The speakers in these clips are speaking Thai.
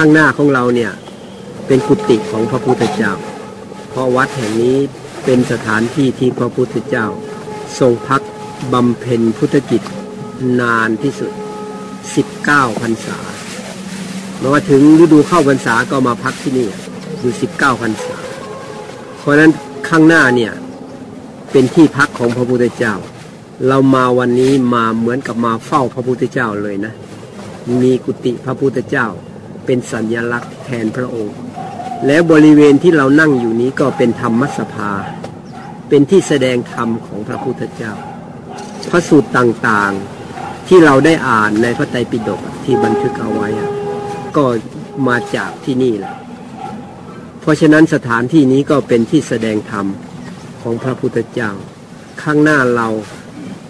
ข้างหน้าของเราเนี่ยเป็นกุฏิของพระพุทธเจ้า เพราะวัดแห่งนี้เป็นสถานที่ที่พระพุทธเจ้า ทรงพักบำเพ็ญพุทธกิจนานที่สุด 19พรรษาเมื่อถึงฤดูเข้าพรรษาก็มาพักที่นี่อยู่ 19พรรษา เพราะฉะนั้นข้างหน้าเนี่ยเป็นที่พักของพระพุทธเจ้า เรามาวันนี้มาเหมือนกับมาเฝ้าพระพุทธเจ้าเลยนะ มีกุฏิพระพุทธเจ้า เป็นสัญลักษณ์แทนพระองค์ แล้วบริเวณที่เรานั่งอยู่นี้ก็เป็นธรรมสภา เป็นที่แสดงธรรมของพระพุทธเจ้า พระสูตรต่างๆที่เราได้อ่านในพระไตรปิฎกที่บันทึกเอาไว้ ก็มาจากที่นี่แหละ เพราะฉะนั้นสถานที่นี้ก็เป็นที่แสดงธรรมของพระพุทธเจ้า ข้างหน้าเรา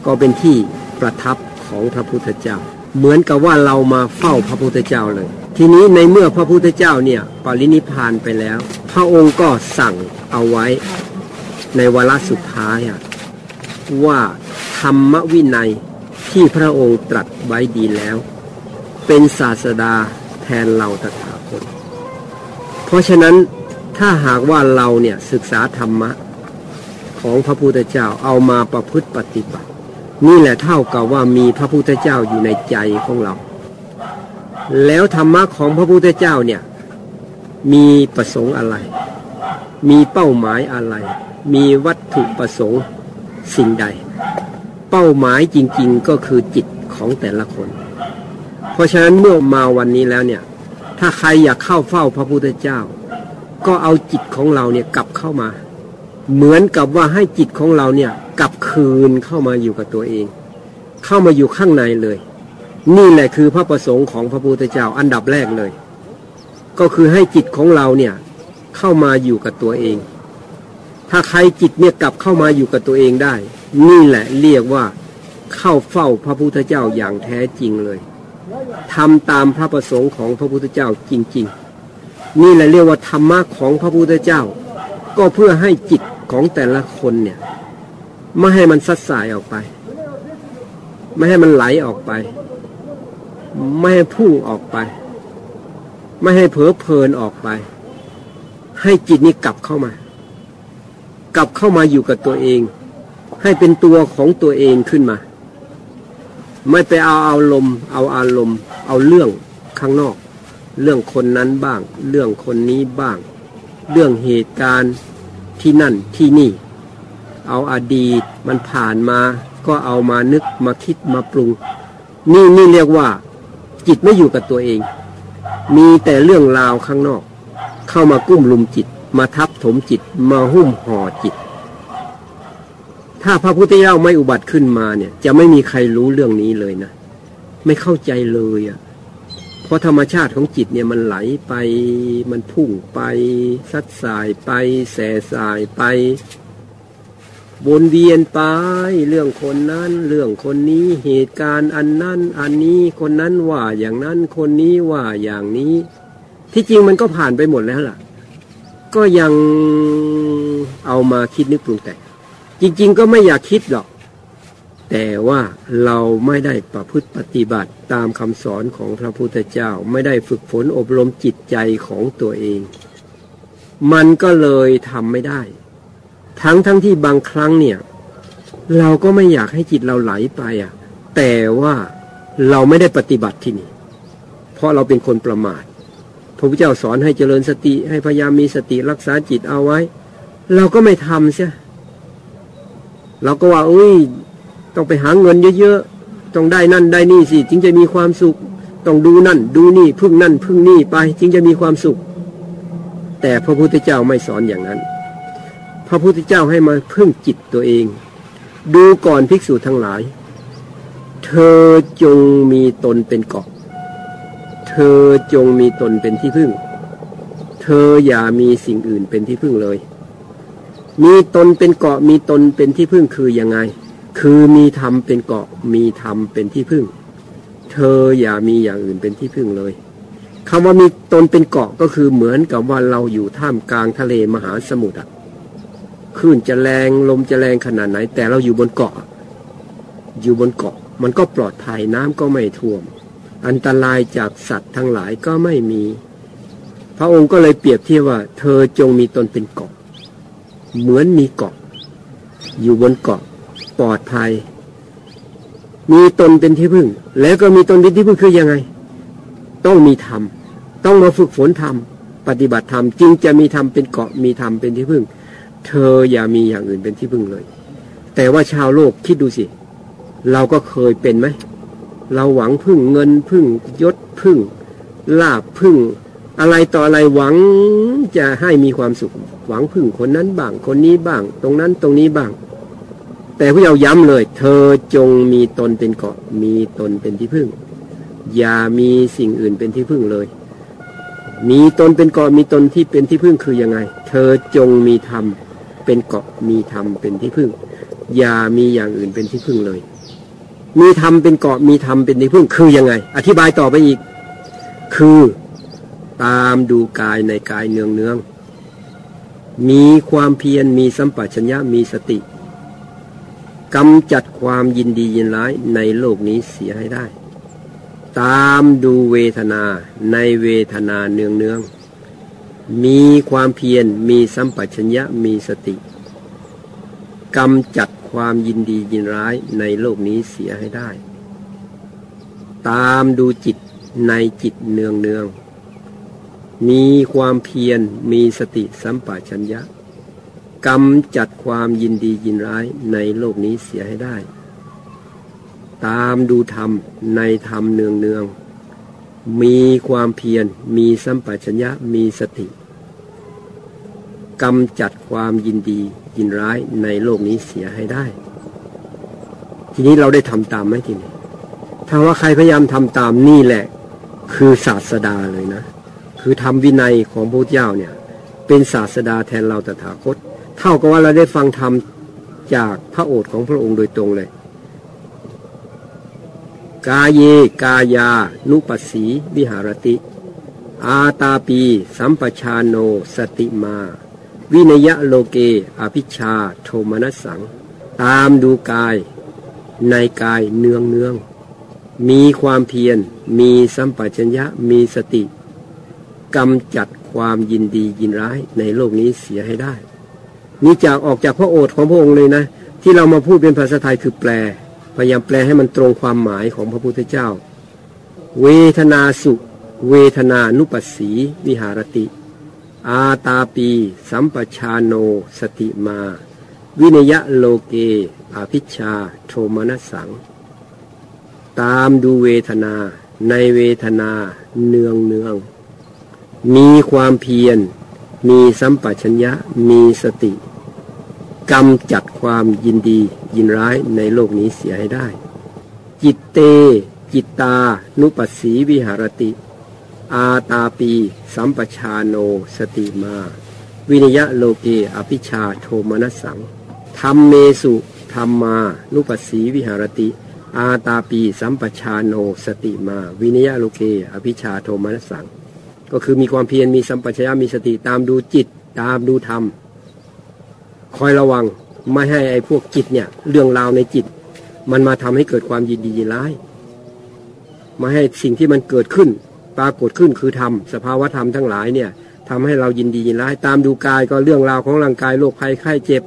ก็เป็นที่ประทับของพระพุทธเจ้า เหมือนกับว่าเรามาเฝ้าพระพุทธเจ้าเลย ทีนี้ในเมื่อพระพุทธเจ้าเนี่ยปรินิพานไปแล้ว พระองค์ก็สั่งเอาไว้ในวาระสุดท้ายว่าธรรมวินัยที่พระองค์ตรัสไว้ดีแล้ว เป็นศาสดาแทนเราตถาคตเพราะฉะนั้นถ้าหากว่าเราเนี่ยศึกษาธรรมะของพระพุทธเจ้าเอามาประพฤติปฏิบัติ นี่แหละเท่ากับว่ามีพระพุทธเจ้าอยู่ในใจของเรา แล้วธรรมะของพระพุทธเจ้าเนี่ยมีประสงค์อะไร มีเป้าหมายอะไร มีวัตถุประสงค์สิ่งใด เป้าหมายจริงๆก็คือจิตของแต่ละคน เพราะฉะนั้นเมื่อมาวันนี้แล้วเนี่ยถ้าใครอยากเข้าเฝ้าพระพุทธเจ้า ก็เอาจิตของเราเนี่ยกลับเข้ามา เหมือนกับว่าให้จิตของเราเนี่ยกลับคืนเข้ามาอยู่กับตัวเอง เข้ามาอยู่ข้างในเลย นี่แหละคือพระประสงค์ของพระพุทธเจ้าอันดับแรกเลย ก็คือให้จิตของเราเนี่ยเข้ามาอยู่กับตัวเอง ถ้าใครจิตเนี่ยกลับเข้ามาอยู่กับตัวเองได้ นี่แหละเรียกว่าเข้าเฝ้าพระพุทธเจ้าอย่างแท้จริงเลยทำตามพระประสงค์ของพระพุทธเจ้าจริง ๆ นี่แหละเรียกว่าธรรมะของพระพุทธเจ้า ก็เพื่อให้จิตของแต่ละคนเนี่ยไม่ให้มันสัดสายออกไป ไม่ให้มันไหลออกไป ไม่ให้พุ่งออกไป ไม่ให้เผลอเพลินออกไป ให้จิตนี้กลับเข้ามา กลับเข้ามาอยู่กับตัวเอง ให้เป็นตัวของตัวเองขึ้นมา ไม่ไปเอาเอาลมเอาอารมณ์ เอาเรื่องข้างนอก เรื่องคนนั้นบ้าง เรื่องคนนี้บ้าง เรื่องเหตุการณ์ที่นั่นที่นี่ เอาอาดีตมันผ่านมา ก็เอามานึกมาคิดมาปรุง นี่นี่เรียกว่า จิตไม่อยู่กับตัวเอง มีแต่เรื่องราวข้างนอก เข้ามากุ้มลุมจิต มาทับถมจิต มาหุ้มห่อจิต ถ้าพระพุทธเจ้าไม่อุบัติขึ้นมาเนี่ย จะไม่มีใครรู้เรื่องนี้เลยนะ ไม่เข้าใจเลยอะ่ะเพราะธรรมชาติของจิตเนี่ยมันไหลไป มันพุ่งไปซัดสายไป แส่สายไป วนเวียนไป เรื่องคนนั้น เรื่องคนนี้เหตุการณ์อันนั้น อันนี้คนนั้นว่าอย่างนั้นคนนี้ว่าอย่างนี้ ที่จริงมันก็ผ่านไปหมดแล้วล่ะ ก็ยังเอามาคิดนึกปรุงแต่งจริง ๆ ก็ไม่อยากคิดหรอก แต่ว่าเราไม่ได้ประพฤติปฏิบัติตามคำสอนของพระพุทธเจ้า ไม่ได้ฝึกฝนอบรมจิตใจของตัวเอง มันก็เลยทำไม่ได้ ทั้งทั้งที่บางครั้งเนี่ย เราก็ไม่อยากให้จิตเราไหลไปอะ แต่ว่าเราไม่ได้ปฏิบัติที่นี่ เพราะเราเป็นคนประมาทพระพุทธเจ้าสอนให้เจริญสติให้พยายามมีสติรักษาจิตเอาไว้ เราก็ไม่ทำเสียเราก็ว่าอุ้ย ต้องไปหาเงินเยอะๆต้องได้นั่นได้นี่สิจึงจะมีความสุข ต้องดูนั่น ดูนี่พึ่งนั่นพึ่งนี่ไป จึงจะมีความสุข แต่พระพุทธเจ้าไม่สอนอย่างนั้น พระพุทธเจ้าให้มาพึ่งจิตตัวเอง ดูก่อนภิกษุทั้งหลาย เธอจงมีตนเป็นเกาะ เธอจงมีตนเป็นที่พึ่ง เธออย่ามีสิ่งอื่นเป็นที่พึ่งเลย มีตนเป็นเกาะมีตนเป็นที่พึ่งคือยังไง คือมีธรรมเป็นเกาะมีธรรมเป็นที่พึ่ง เธออย่ามีอย่างอื่นเป็นที่พึ่งเลยคำว่ามีตนเป็นเกาะก็คือเหมือนกับว่าเราอยู่ท่ามกลางทะเลมหาสมุทร คลื่นจะแรงลมจะแรงขนาดไหน แต่เราอยู่บนเกาะ อยู่บนเกาะ มันก็ปลอดภัยน้ำก็ไม่ท่วม อันตรายจากสัตว์ทั้งหลายก็ไม่มี พระองค์ก็เลยเปรียบเทียบว่า เธอจงมีตนเป็นเกาะ เหมือนมีเกาะ อยู่บนเกาะปลอดภัย มีตนเป็นที่พึ่ง แล้วก็มีตนเป็นที่พึ่งคือยังไง ต้องมีธรรมต้องมาฝึกฝนธรรมปฏิบัติธรรมจึงจะมีธรรมเป็นเกาะมีธรรมเป็นที่พึ่ง เธออย่ามีอย่างอื่นเป็นที่พึ่งเลย แต่ว่าชาวโลกคิดดูสิ เราก็เคยเป็นไหม เราหวังพึ่งเงินพึ่งยศพึ่ง ลาบพึ่ง อะไรต่ออะไรหวังจะให้มีความสุข หวังพึ่งคนนั้นบ้าง คนนี้บ้าง ตรงนั้นตรงนี้บ้าง แต่พระเจ้าย้ำเลย เธอจงมีตนเป็นเกาะมีตนเป็นที่พึ่ง อย่ามีสิ่งอื่นเป็นที่พึ่งเลยมีตนเป็นเกาะมีตนที่เป็นที่พึ่งคือยังไง เธอจงมีธรรม เป็นเกาะมีธรรมเป็นที่พึ่ง อย่ามีอย่างอื่นเป็นที่พึ่งเลย มีธรรมเป็นเกาะมีธรรมเป็นที่พึ่งคือยังไง อธิบายต่อไปอีก คือตามดูกายในกายเนืองเนืองมีความเพียรมีสัมปชัญญะมีสติกำจัดความยินดียินร้ายในโลกนี้เสียให้ได้ ตามดูเวทนาในเวทนาเนืองเนือง มีความเพียรมีสัมปชัญญะมีสติกำจัดความยินดียินร้ายในโลกนี้เสียให้ได้ ตามดูจิตในจิตเนืองเนือง มีความเพียรมีสติสัมปชัญญะกำจัดความยินดียินร้ายในโลกนี้เสียให้ได้ ตามดูธรรมในธรรมเนืองเนือง มีความเพียรมีสัมปชัญญะมีสติ กำจัดความยินดียินร้ายในโลกนี้เสียให้ได้ ทีนี้เราได้ทำตามไหมทีนี้ถ้าว่าใครพยายามทำตามนี่แหละ คือศาสดาเลยนะ คือทำวินัยของพระเจ้าเนี่ย เป็นศาสดาแทนเราตถาคต เท่ากับว่าเราได้ฟังธรรมจากพระโอษฐ์ของพระองค์โดยตรงเลย กาเยกายา นุปัสสีวิหารติ อาตาปี สัมปชานโน สติมา วินยะโลเก อภิชา โทมนัสสัง ตามดูกาย ในกายเนืองเนือง มีความเพียร มีสัมปชัญญะ มีสติกำจัดความยินดียินร้ายในโลกนี้เสียให้ได้ นี่จากออกจากพระโอษฐ์ของพระองค์เลยนะ ที่เรามาพูดเป็นภาษาไทยคือแปล พยายามแปลให้มันตรงความหมายของพระพุทธเจ้า เวทนาสุ เวทนานุปัสสี วิหารติ อาตาปี สัมปชาโนสติมา วินยะโลเก อภิชาโทมนัสสัง ตามดูเวทนา ในเวทนาเนืองเนือง มีความเพียร มีสัมปชัญญะ มีสติกำจัดความยินดียินร้ายในโลกนี้เสียให้ได้ จิตเต จิตตา นุปัสสีวิหารติ อาตาปี สัมปชาโนสติมา วินยะโลเกอภิชาโทมนัสสังธรรมเมสุธรรมานุปัสสีวิหารติ อาตาปีสัมปชาโนสติมา วินยะโลเกอภิชาโทมนัสสัง ก็คือมีความเพียรมีสัมปชัญญะมีสติตามดูจิต ตามดูธรรม คอยระวังไม่ให้ไอ้พวกจิตเนี่ย เรื่องราวในจิต มันมาทำให้เกิดความยินดียินร้ายมาให้สิ่งที่มันเกิดขึ้น ปรากฏขึ้นคือธรรมสภาวธรรมทั้งหลายเนี่ยทำให้เรายินดียินร้ายตามดูกายก็เรื่องราวของร่างกายโรคภัยไข้เจ็บ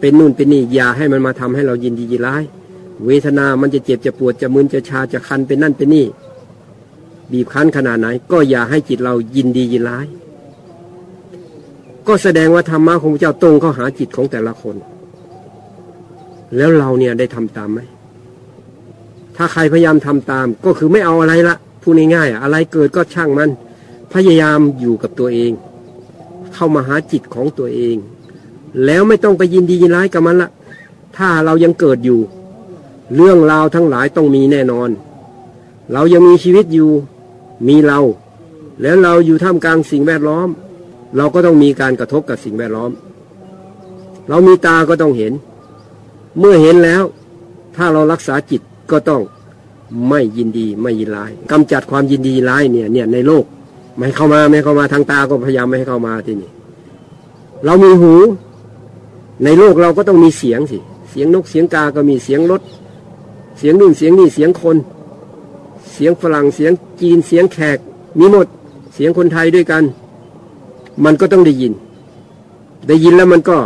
เป็นนู่นเป็นนี่อย่าให้มันมาทำให้เรายินดียินร้าย เวทนามันจะเจ็บจะปวดจะมึนจะชาจะคันเป็นนั่นเป็นนี่ บีบคั้นขนาดไหน ก็อย่าให้จิตเรายินดียินร้าย ก็แสดงว่าธรรมะของพระเจ้าตรงเข้าหาจิตของแต่ละคน แล้วเราเนี่ยได้ทำตามไหมถ้าใครพยายามทำตามก็คือไม่เอาอะไรละ พูดง่ายๆอะไรเกิดก็ช่างมัน พยายามอยู่กับตัวเอง เข้ามาหาจิตของตัวเอง แล้วไม่ต้องไปยินดียินร้ายกับมันละถ้าเรายังเกิดอยู่ เรื่องราวทั้งหลายต้องมีแน่นอน เรายังมีชีวิตอยู่มีเรา แล้วเราอยู่ท่ามกลางสิ่งแวดล้อม เราก็ต้องมีการกระทบกับสิ่งแวดล้อม เรามีตาก็ต้องเห็น เมื่อเห็นแล้ว ถ้าเรารักษาจิตก็ต้อง ไม่ยินดีไม่ยินร้ายกำจัดความยินดีร้ายเนี่ยเนี่ยในโลกไม่เข้ามาไม่เข้ามาทางตาก็พยายามไม่ให้เข้ามาที่นี่เรามีหู ในโลกเราก็ต้องมีเสียงสิเสียงนกเสียงกาก็มีเสียงรถ เสียงนู่นเสียงนี่เสียงคน เสียงฝรั่งเสียงจีนเสียงแขก มีหมดเสียงคนไทยด้วยกัน มันก็ต้องได้ยิน ได้ยินแล้วมันก็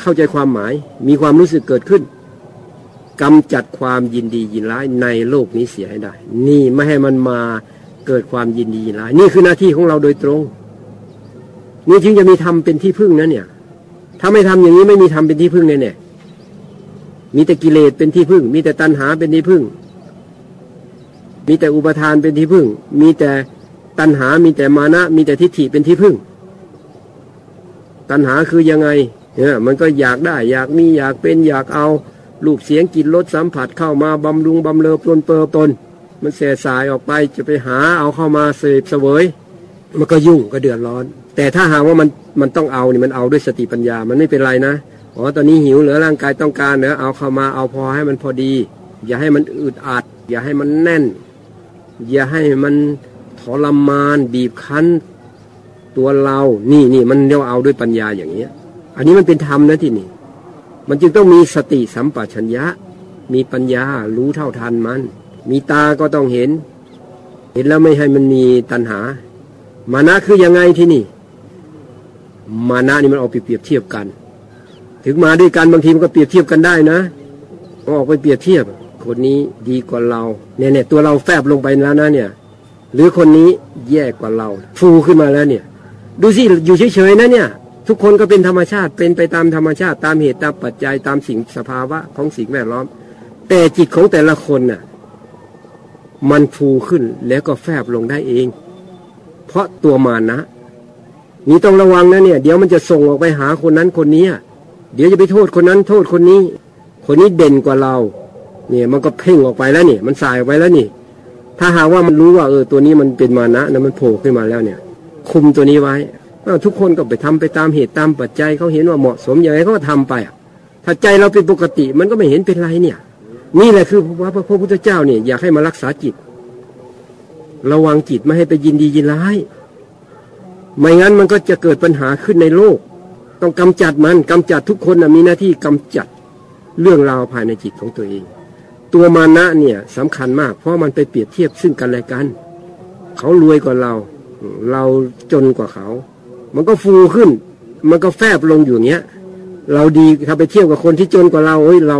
เข้าใจความหมาย มีความรู้สึกเกิดขึ้น กำจัดความยินดียินร้ายในโลกนี้เสียให้ได้ นี่ไม่ให้มันมาเกิดความยินดียินร้าย นี่คือหน้าที่ของเราโดยตรง นี่จึงจะมีธรรมเป็นที่พึ่งนะเนี่ย ถ้าไม่ทำอย่างนี้ไม่มีธรรมเป็นที่พึ่งแน่ๆมีแต่กิเลสเป็นที่พึ่ง มีแต่ตัณหาเป็นที่พึ่ง มีแต่อุปทานเป็นที่พึ่ง มีแต่ตัณหา มีแต่มานะ มีแต่ทิฏฐิเป็นที่พึ่ง ตัณหาคือยังไง เนี่ย มันก็อยากได้ อยากมี อยากเป็น อยากเอา ลูกเสียงกลิ่นรสสัมผัสเข้ามาบำรุงบำเรอปลนเปิตน มันเสียสายออกไปจะไปหาเอาเข้ามาเสพเสวย มันก็ยุ่งก็เดือดร้อน แต่ถ้าหากว่ามันมันต้องเอานี่มันเอาด้วยสติปัญญา มันไม่เป็นไรนะอ๋อตอนนี้หิวเหลือร่างกายต้องการเนือเอาเข้ามาเอาพอให้มันพอดี อย่าให้มันอึดอัด อย่าให้มันแน่น อย่าให้มันทรมานบีบคั้น ตัวเรา นี่นี่มันเรียกเอาด้วยปัญญาอย่างเงี้ย อันนี้มันเป็นธรรมนะที่นี่ มันจึงต้องมีสติสัมปชัญญะ มีปัญญารู้เท่าทันมัน มีตาก็ต้องเห็น เห็นแล้วไม่ให้มันมีตัณหา มานะคือยังไงที่นี่ มานะนี่มันเอาไปเปรียบเทียบกัน ถึงมาด้วยกันบางทีมันก็เปรียบเทียบกันได้นะออกไปเปรียบเทียบ คนนี้ดีกว่าเราเนี่ยเนี่ยตัวเราแฟบลงไปแล้วนะเนี่ย หรือคนนี้แย่กว่าเรา ฟูขึ้นมาแล้วเนี่ย ดูสิอยู่เฉยๆนะเนี่ย ทุกคนก็เป็นธรรมชาติเป็นไปตามธรรมชาติตามเหตุตามปัจจัยตามสิ่งสภาวะของสิ่งแวดล้อม แต่จิตของแต่ละคนน่ะ มันฟูขึ้นแล้วก็แฟบลงได้เอง เพราะตัวมานะนี่ต้องระวังนะเนี่ย เดี๋ยวมันจะส่งออกไปหาคนนั้นคนนี้เดี๋ยวจะไปโทษคนนั้นโทษคนนี้ คนนี้เด่นกว่าเรา เนี่ยมันก็เพ่งออกไปแล้วนี่มันสายออกไปแล้วนี่ ถ้าหากว่ามันรู้ว่าเออตัวนี้มันเป็นมานะนะมันโผล่ขึ้นมาแล้วเนี่ย คุมตัวนี้ไว้ ทุกคนก็ไปทำไปตามเหตุตามปัจจัยเขาเห็นว่าเหมาะสมอย่างไรเขาก็ทำไปถ้าใจเราเป็นปกติมันก็ไม่เห็นเป็นไรเนี่ยนี่แหละคือว่าพระพุทธเจ้าเนี่ยอยากให้มารักษาจิต ระวังจิตไม่ให้ไปยินดียินร้าย ไม่งั้นมันก็จะเกิดปัญหาขึ้นในโลก ต้องกำจัดมันกำจัดทุกคนนะมีหน้าที่กำจัดเรื่องราวภายในจิตของตัวเอง ตัวมานะเนี่ยสำคัญมาก เพราะมันไปเปรียบเทียบซึ่งกันและกัน เขารวยกว่าเรา เราจนกว่าเขา มันก็ฟูขึ้น มันก็แฟบลงอยู่เงี้ย เราดีถ้าไปเทียบกับคนที่จนกว่าเราเฮ้ยเรา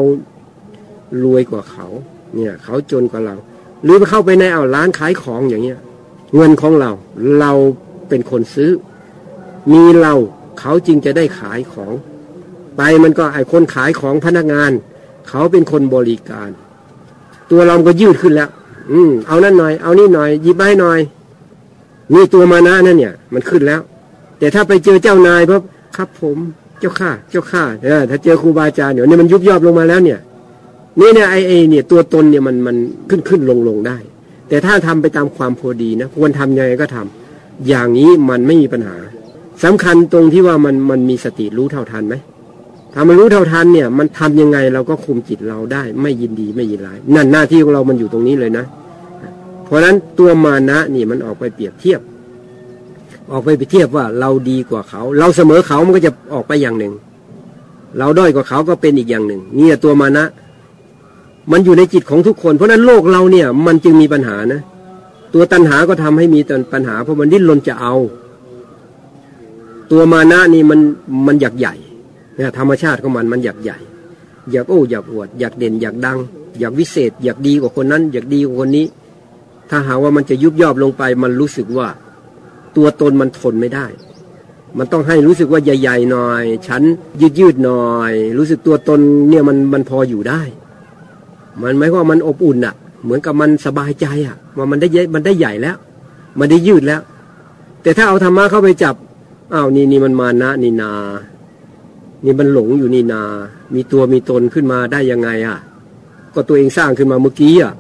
รวยกว่าเขา เนี่ย เขาจนกว่าเรา หรือไปเข้าไปในเอาร้านขายของอย่างเงี้ย เงินของเรา เราเป็นคนซื้อ มีเราเขาจึงจะได้ขายของ ไปมันก็ไอคนขายของพนักงาน เขาเป็นคนบริการ ตัวเราก็ยืดขึ้นแล้ว อืมเอานั่นหน่อย เอานี่หน่อยยิบไปหน่อยนี่ตัวมานะนั่นเนี่ย มันขึ้นแล้ว แต่ถ้าไปเจอเจ้านายปั๊บครับผมเจ้าข้าเจ้าข้าเออถ้าเจอครูบาอาจารย์เดี๋ยวนี้มันยุบยอบลงมาแล้วเนี่ยนี่เนี่ยไอเอเนี่ยตัวตนเนี่ยมันมันขึ้นขึ้นลงลงได้ แต่ถ้าทำไปตามความพอดีนะควรทำยังไงก็ทำอย่างนี้มันไม่มีปัญหาสำคัญตรงที่ว่ามันมันมีสติรู้เท่าทันไหมถ้ามันรู้เท่าทันเนี่ย มันทำยังไงเราก็คุมจิตเราได้ ไม่ยินดีไม่ยินร้ายนั่นหน้าที่ของเรามันอยู่ตรงนี้เลยนะ เพราะฉะนั้นตัวมานะนี่มันออกไปเปรียบเทียบ ออกไปไปเทียบว่าเราดีกว่าเขา เราเสมอเขามันก็จะออกไปอย่างหนึ่ง เราด้อยกว่าเขาก็เป็นอีกอย่างหนึ่งนี่ตัวมานะ มันอยู่ในจิตของทุกคน เพราะนั้นโลกเราเนี่ย มันจึงมีปัญหานะ ตัวตัณหาก็ทำให้มีปัญหา เพราะมันดิ้นรนจะเอา ตัวมานะนี่มันมันอยากใหญ่เนี่ยธรรมชาติของมันมันอยากใหญ่ อยากโอ้อยากอวด อยากเด่นอยากดัง อยากวิเศษ อยากดีกว่าคนนั้น อยากดีกว่าคนนี้ ถ้าหาว่ามันจะยุบยอบลงไป มันรู้สึกว่า ตัวตนมันทนไม่ได้ มันต้องให้รู้สึกว่าใหญ่ๆหน่อย ฉันยืดๆหน่อย รู้สึกตัวตนเนี่ยมันมันพออยู่ได้ มันหมายว่ามันอบอุ่นอะ่ะ เหมือนกับมันสบายใจอะ่ะว่ามันได้มันได้ใหญ่แล้ว มันได้ยืดแล้ว แต่ถ้าเอาธรรมะเข้าไปจับอ้าวนี่นี่มันมานะนี่นา นี่มันหลงอยู่นี่นา มีตัวมีตนขึ้นมาได้ยังไงอะ่ะ ก็ตัวเองสร้างขึ้นมาเมื่อกี้อะ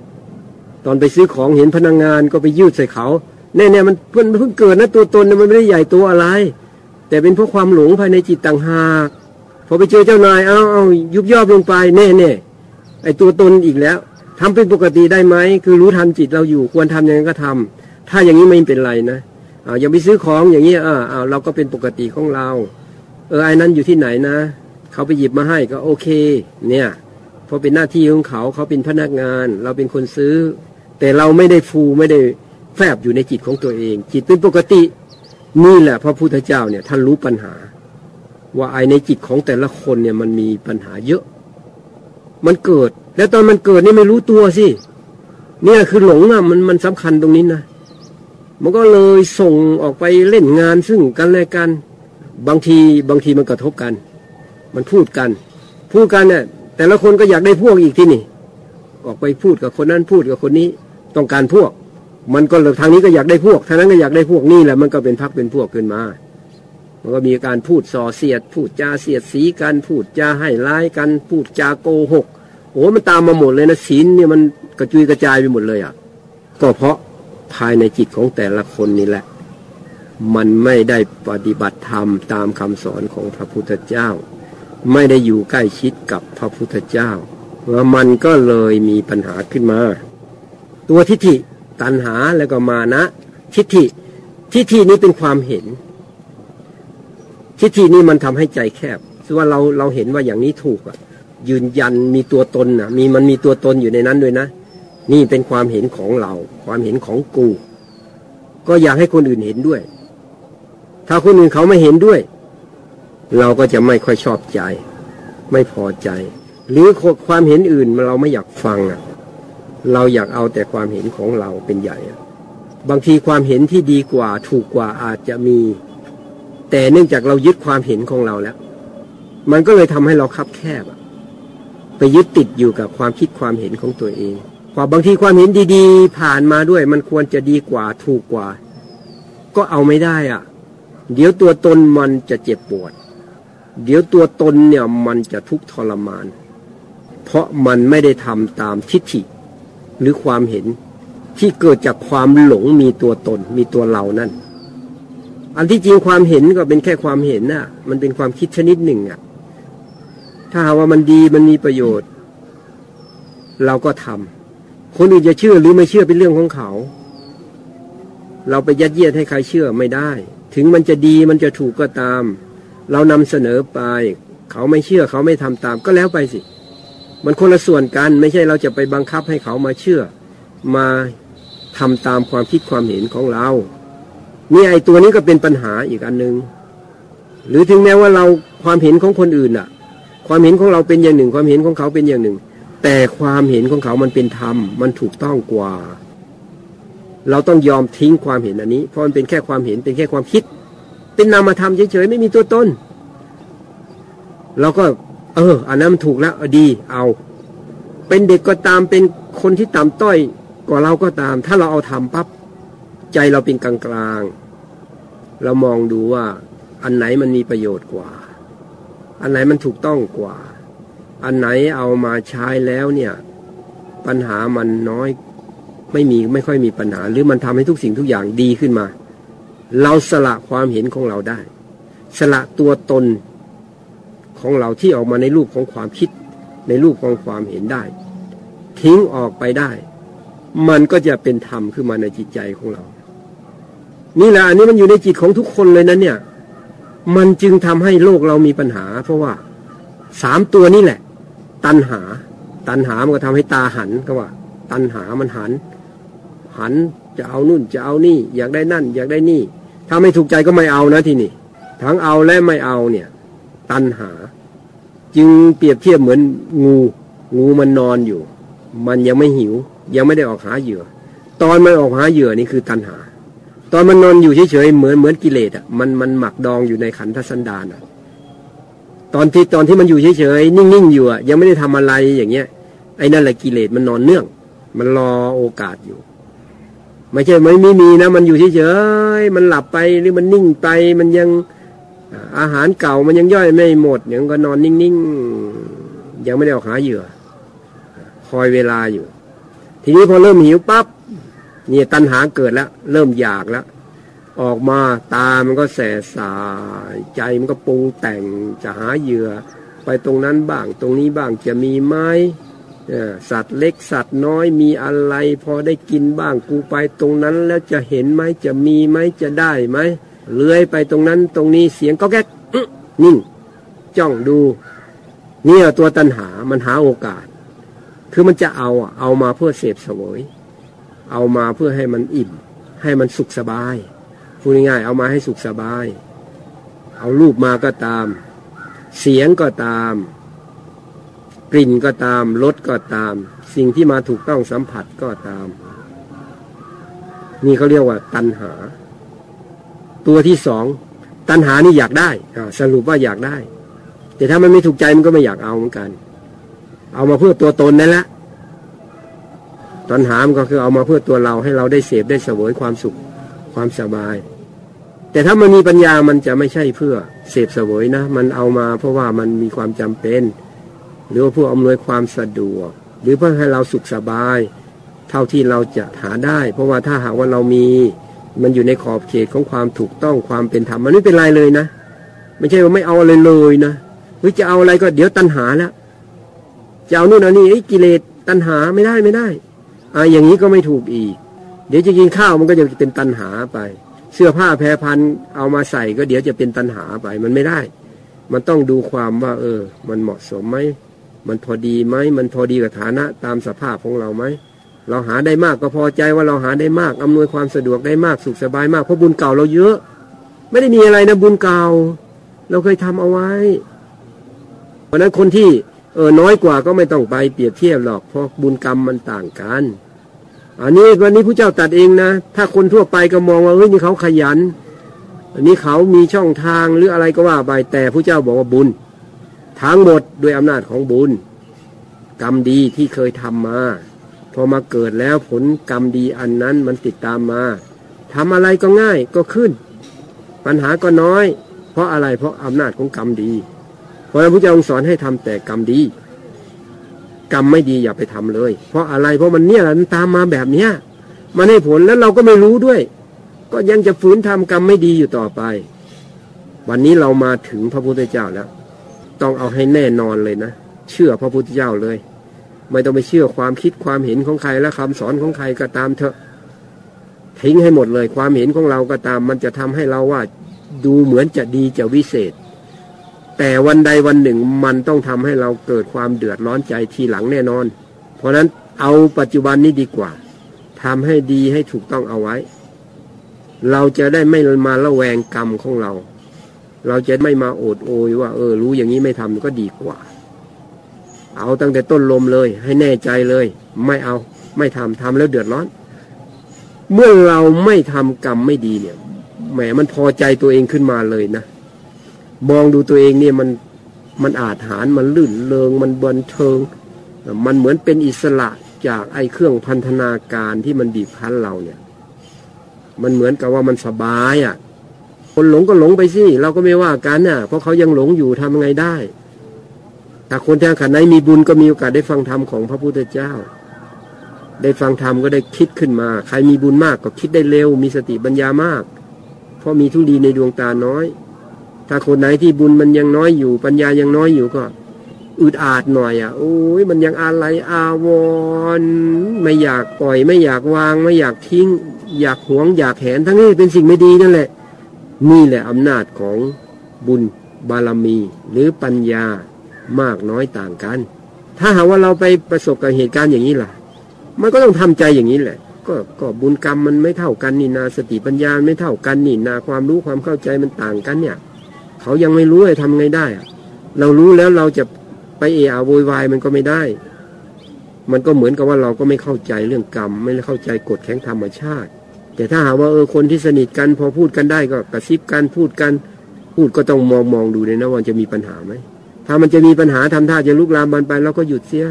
ตอนไปซื้อของเห็นพนักงงานก็ไปยืดใส่เขา แน่ๆมันเพิ่งเพิ่งเกิดนะตัวตนมันไม่ได้ใหญ่ตัวอะไร แต่เป็นเพราะความหลงภายในจิตต่างหากพอไปเจอเจ้านายเอาเอายุบย่อลงไปแน่ๆไอ้ตัวตนอีกแล้วทำเป็นปกติได้ไหมคือรู้ทันจิตเราอยู่ควรทำอย่างนั้นก็ทำถ้าอย่างนี้ไม่เป็นไรนะอ่าอย่าไปซื้อของอย่างนี้อ่าอ่าเราก็เป็นปกติของเรา เออไอ้นั้นอยู่ที่ไหนนะ เขาไปหยิบมาให้ก็โอเค เนี่ยเพราะเป็นหน้าที่ของเขาเขาเป็นพนักงาน เราเป็นคนซื้อ แต่เราไม่ได้ฟูไม่ได้ แฝบอยู่ในจิตของตัวเอง จิตเป็นปกติ นี่แหละพระพุทธเจ้าเนี่ยท่านรู้ปัญหา ว่าไอในจิตของแต่ละคนเนี่ยมันมีปัญหาเยอะ มันเกิด แล้วตอนมันเกิดนี่ไม่รู้ตัวสิเนี่ยคือหลงอะมันมันสำคัญตรงนี้นะมันก็เลยส่งออกไปเล่นงานซึ่งกันและกัน บางทีบางทีมันกระทบกัน มันพูดกัน พูดกันเนี่ยแต่ละคนก็อยากได้พวกอีกที่นี่ ออกไปพูดกับคนนั้นพูดกับคนนี้ ต้องการพวก มันก็ทางนี้ก็อยากได้พวกทางนั้นก็อยากได้พวกนี่แหละมันก็เป็นพักเป็นพวกขึ้นมา มันก็มีการพูดส่อเสียด พูดจาเสียดสีกันพูดจาให้ร้ายกันพูดจาโกหกโอ้มันตามมาหมดเลยนะศีลเนี่ยมันกระจุยกระจายไปหมดเลยอะก็เพราะภายในจิตของแต่ละคนนี่แหละ มันไม่ได้ปฏิบัติธรรมตามคำสอนของพระพุทธเจ้า ไม่ได้อยู่ใกล้ชิดกับพระพุทธเจ้าว่ามันก็เลยมีปัญหาขึ้นมา ตัวทิฏฐิ ตัณหาแล้วก็มานะ ทิฏฐิ ทิฏฐินี้เป็นความเห็น ทิฏฐินี้มันทำให้ใจแคบคือว่าเราเราเห็นว่าอย่างนี้ถูกอะ ยืนยันมีตัวตนอะ มีมันมีตัวตนอยู่ในนั้นด้วยนะ นี่เป็นความเห็นของเรา ความเห็นของกู ก็อยากให้คนอื่นเห็นด้วย ถ้าคนอื่นเขาไม่เห็นด้วย เราก็จะไม่ค่อยชอบใจ ไม่พอใจ หรือความเห็นอื่นเราไม่อยากฟังอะ เราอยากเอาแต่ความเห็นของเราเป็นใหญ่ บางทีความเห็นที่ดีกว่าถูกกว่าอาจจะมี แต่เนื่องจากเรายึดความเห็นของเราแล้ว มันก็เลยทำให้เราคับแคบไปยึดติดอยู่กับความคิดความเห็นของตัวเองพอบางทีความเห็นดีๆ ผ่านมาด้วย มันควรจะดีกว่าถูกกว่า ก็เอาไม่ได้อะ เดี๋ยวตัวตนมันจะเจ็บปวด เดี๋ยวตัวตนเนี่ยมันจะทุกข์ทรมาน เพราะมันไม่ได้ทำตามทิฏฐิ หรือความเห็นที่เกิดจากความหลงมีตัวตน มีตัวเรานั่น อันที่จริงความเห็นก็เป็นแค่ความเห็นน่ะ มันเป็นความคิดชนิดหนึ่งอะ ถ้าหาว่ามันดีมันมีประโยชน์ เราก็ทำคนอื่นจะเชื่อหรือไม่เชื่อเป็นเรื่องของเขา เราไปยัดเยียดให้ใครเชื่อไม่ได้ ถึงมันจะดีมันจะถูกก็ตาม เรานำเสนอไป เขาไม่เชื่อเขาไม่ทำตาม ก็แล้วไปสิ มันคนละส่วนกันไม่ใช่เราจะไปบังคับให้เขามาเชื่อ มาทำตามความคิดความเห็นของเรานี่ไอตัวนี้ก็เป็นปัญหาอีกอันหนึ่งหรือถึงแม้ว่าเราความเห็นของคนอื่นอะความเห็นของเราเป็นอย่างหนึ่ง ความเห็นของเขาเป็นอย่างหนึ่ง แต่ความเห็นของเขามันเป็นธรรมมันถูกต้องกว่า เราต้องยอมทิ้งความเห็นอันนี้ เพราะมันเป็นแค่ความเห็นเป็นแค่ความคิด เป็นนามธรรมเฉยๆไม่มีตัวตนเราก็ เออ อันนั้นมันถูกแล้วดี เอา เป็นเด็กก็ตามเป็นคนที่ต่ำต้อยกว่าเราก็ตาม ถ้าเราเอาทำปั๊บใจเราเป็นกลางๆเรามองดูว่า อันไหนมันมีประโยชน์กว่า อันไหนมันถูกต้องกว่า อันไหนเอามาใช้แล้วเนี่ย ปัญหามันน้อยไม่มีไม่ค่อยมีปัญหา หรือมันทำให้ทุกสิ่งทุกอย่างดีขึ้นมา เราสละความเห็นของเราได้ สละตัวตน ของเราที่ออกมาในรูปของความคิด ในรูปของความเห็นได้ ทิ้งออกไปได้ มันก็จะเป็นธรรมขึ้นมาในจิตใจของเรา นี่แหละอันนี้มันอยู่ในจิตของทุกคนเลยนะเนี่ย มันจึงทำให้โลกเรามีปัญหา เพราะว่าสามตัวนี่แหละ ตัณหา ตัณหามันก็ทำให้ตาหันก็ว่า ตัณหามันหัน หันจะเอานู่นจะเอานี่ อยากได้นั่น อยากได้นี่ ถ้าไม่ถูกใจก็ไม่เอานะที่นี่ทั้งเอาและไม่เอาเนี่ย ตัณหา จึงเปรียบเทียบเหมือนงู งูมันนอนอยู่ มันยังไม่หิว ยังไม่ได้ออกหาเหยื่อ ตอนมันออกหาเหยื่อนี่คือตัณหา ตอนมันนอนอยู่เฉยๆเหมือนเหมือนกิเลสอะมันมันหมักดองอยู่ในขันธสันดานอะตอนที่ตอนที่มันอยู่เฉยๆนิ่งๆอยู่อะยังไม่ได้ทำอะไรอย่างเงี้ย ไอ้นั่นแหละกิเลสมันนอนเนื่อง มันรอโอกาสอยู่ไม่ใช่ไม่ไม่มีนะ มันอยู่เฉยๆมันหลับไปหรือมันนิ่งไปมันยัง อาหารเก่ามันยังย่อยไม่หมดยังก็นอนนิ่งๆ ยังไม่ได้ออกหาเหยื่อ คอยเวลาอยู่ ทีนี้พอเริ่มหิวปั๊บเนี่ยตัณหาเกิดแล้ว เริ่มอยากแล้ว ออกมาตามันก็แสสายใจมันก็ปรุงแต่งจะหาเหยื่อ ไปตรงนั้นบ้าง ตรงนี้บ้างจะมีไม้สัตว์เล็กสัตว์น้อยมีอะไร พอได้กินบ้างกูไปตรงนั้นแล้วจะเห็นไหมจะมีไหมจะได้ไหม เลื้อยไปตรงนั้นตรงนี้เสียงก็แก๊กนิ่ง จ้องดูเนี่ยตัวตัณหามันหาโอกาส คือมันจะเอาเอามาเพื่อเสพเสวย เอามาเพื่อให้มันอิ่ม ให้มันสุขสบายพพูดง่ายๆเอามาให้สุขสบาย เอารูปมาก็ตาม เสียงก็ตาม กลิ่นก็ตามรสก็ตาม สิ่งที่มาถูกต้องสัมผัสก็ตาม นี่เขาเรียกว่าตัณหา ตัวที่สองตัณหานี่อยากได้สรุปว่าอยากได้ แต่ถ้ามันไม่ถูกใจมันก็ไม่อยากเอาเหมือนกัน เอามาเพื่อตัวตนนั่นแหละตัณหามันก็คือเอามาเพื่อตัวเราให้เราได้เสพได้เสวยความสุขความสบาย แต่ถ้ามันมีปัญญามันจะไม่ใช่เพื่อเสพเสวยนะ มันเอามาเพราะว่ามันมีความจำเป็น หรือว่าเพื่ออำนวยความสะดวก หรือเพื่อให้เราสุขสบาย เท่าที่เราจะหาได้ เพราะว่าถ้าหากว่าเรามี มันอยู่ในขอบเขตของความถูกต้องความเป็นธรรมมันไม่เป็นไรเลยนะไม่ใช่ว่าไม่เอาอะไรเลยนะหรือจะเอาอะไรก็เดี๋ยวตัณหาแล้วจะเอานู่นเอานี่กิเลสตัณหาไม่ได้ไม่ได้อ่าอย่างนี้ก็ไม่ถูกอีก เดี๋ยวจะกินข้าวมันก็จะเป็นตัณหาไป เสื้อผ้าแพรพันเอามาใส่ก็เดี๋ยวจะเป็นตัณหาไปมันไม่ได้ มันต้องดูความว่า เออ มันเหมาะสมไหมมันพอดีไหมมันพอดีกับฐานะตามสภาพของเราไหม เราหาได้มากก็พอใจว่าเราหาได้มากอำนวยความสะดวกได้มากสุขสบายมากเพราะบุญเก่าเราเยอะ ไม่ได้มีอะไรนะบุญเก่า เราเคยทำเอาไว้เพราะนั้นคนที่เออน้อยกว่าก็ไม่ต้องไปเปรียบเทียบหรอกเพราะบุญกรรมมันต่างกัน อันนี้วันนี้ผู้เจ้าตัดเองนะ ถ้าคนทั่วไปก็มองว่าเฮ้ยนี่เขาขยัน อันนี้เขามีช่องทางหรืออะไรก็ว่าไปแต่ผู้เจ้าบอกว่าบุญทั้งหมดด้วยอำนาจของบุญ กรรมดีที่เคยทำมา พอมาเกิดแล้วผลกรรมดีอันนั้นมันติดตามมาทำอะไรก็ง่ายก็ขึ้น ปัญหาก็น้อย เพราะอะไรเพราะอำนาจของกรรมดี เพราะนั้นพระเจ้าสอนให้ทำแต่กรรมดี กรรมไม่ดีอย่าไปทำเลย เพราะอะไรเพราะมันเนี่ยมันตามมาแบบเนี้ยมันให้ผลแล้วเราก็ไม่รู้ด้วย ก็ยังจะฝืนทำกรรมไม่ดีอยู่ต่อไป วันนี้เรามาถึงพระพุทธเจ้าแล้ว ต้องเอาให้แน่นอนเลยนะ เชื่อพระพุทธเจ้าเลย ไม่ต้องไปเชื่อความคิดความเห็นของใครและคำสอนของใครก็ตามเถอะ ทิ้งให้หมดเลย ความเห็นของเราก็ตาม มันจะทำให้เราว่าดูเหมือนจะดีจะวิเศษ แต่วันใดวันหนึ่งมันต้องทำให้เราเกิดความเดือดร้อนใจทีหลังแน่นอน เพราะนั้นเอาปัจจุบันนี้ดีกว่าทำให้ดีให้ถูกต้องเอาไว้ เราจะได้ไม่มาละแวงกรรมของเรา เราจะไม่มาโอดโอยว่า เออ รู้อย่างนี้ไม่ทำก็ดีกว่า เอาตั้งแต่ต้นลมเลย ให้แน่ใจเลย ไม่เอา ไม่ทำทำแล้วเดือดร้อน เมื่อเราไม่ทำกรรมไม่ดีเนี่ยแหมมันพอใจตัวเองขึ้นมาเลยนะมองดูตัวเองเนี่ยมันมันอาจหารมันลื่นเลงมันบันเทิง มันเหมือนเป็นอิสระจากไอ้เครื่องพันธนาการที่มันบีบคั้นเราเนี่ย มันเหมือนกับว่ามันสบายอะ่ะ คนหลงก็หลงไปสิเราก็ไม่ว่ากันน่ะ เพราะเขายังหลงอยู่ทำไงได้ ถ้าคนที่ขันไหนมีบุญก็มีโอกาสได้ฟังธรรมของพระพุทธเจ้า ได้ฟังธรรมก็ได้คิดขึ้นมา ใครมีบุญมากก็คิดได้เร็ว มีสติปัญญามาก เพราะมีทุลีในดวงตาน้อย ถ้าคนไหนที่บุญมันยังน้อยอยู่ ปัญญายังน้อยอยู่ก็อึดอาดหน่อยอะโอ้ยมันยังอะไรอาวรไม่อยากปล่อย ไม่อยากวาง ไม่อยากทิ้ง อยากหวง อยากแหนทั้งนี้เป็นสิ่งไม่ดีนั่นแหละ นี่แหละอำนาจของบุญบารมี หรือปัญญา มากน้อยต่างกัน ถ้าหากว่าเราไปประสบกับเหตุการณ์อย่างนี้ล่ะ มันก็ต้องทำใจอย่างนี้แหละ ก็ก็บุญกรรมมันไม่เท่ากันนี่นาสติปัญญาไม่เท่ากันนี่นาความรู้ความเข้าใจมันต่างกันเนี่ย เขายังไม่รู้จะทำไงได้อะเรารู้แล้วเราจะไปเอะอะโวยวายมันก็ไม่ได้ มันก็เหมือนกับว่าเราก็ไม่เข้าใจเรื่องกรรม ไม่เข้าใจกฎแข็งธรรมชาติ แต่ถ้าหากว่าเออคนที่สนิทกันพอพูดกันได้ก็กระซิบกันพูดกัน พูดก็ต้องมองมองดูเลยนะว่าจะมีปัญหาไหม ถ้ามันจะมีปัญหาทำท่าจะลุกลามบานไปเราก็หยุดเสีย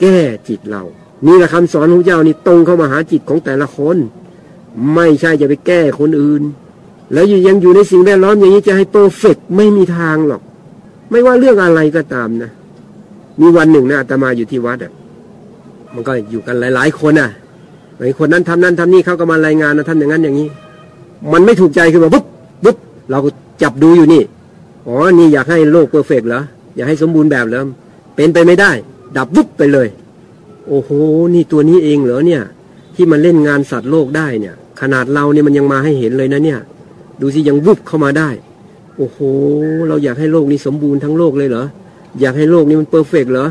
แก้จิตเรา นี่แหละคำสอนของเจ้านี่ตรงเข้ามาหาจิตของแต่ละคน ไม่ใช่จะไปแก้คนอื่น แล้วยังอยู่ในสิ่งแวดล้อมอย่างนี้จะให้เปอร์เฟกไม่มีทางหรอก ไม่ว่าเรื่องอะไรก็ตามนะ มีวันหนึ่งนะอาตมาอยู่ที่วัดอะ มันก็อยู่กันหลาย ๆ คนอะไอ้คนนั้นทำนั้นทำนี่เขาก็มารายงานนะทำอย่างนั้นอย่างนี้ มันไม่ถูกใจขึ้นมาปุ๊บปุ๊บเราก็จับดูอยู่นี่ อ๋อ นี่อยากให้โลกเพอร์เฟกเหรอ อย่าให้สมบูรณ์แบบเลยเป็นไปไม่ได้ ดับวุบไปเลย โอ้โห นี่ตัวนี้เองเหรอเนี่ย ที่มันเล่นงานสัตว์โลกได้เนี่ย ขนาดเราเนี่ยมันยังมาให้เห็นเลยนะเนี่ย ดูสิยังวุบเข้ามาได้ โอ้โห เราอยากให้โลกนี้สมบูรณ์ทั้งโลกเลยเหรออยากให้โลกนี้มัน perfect เหรอ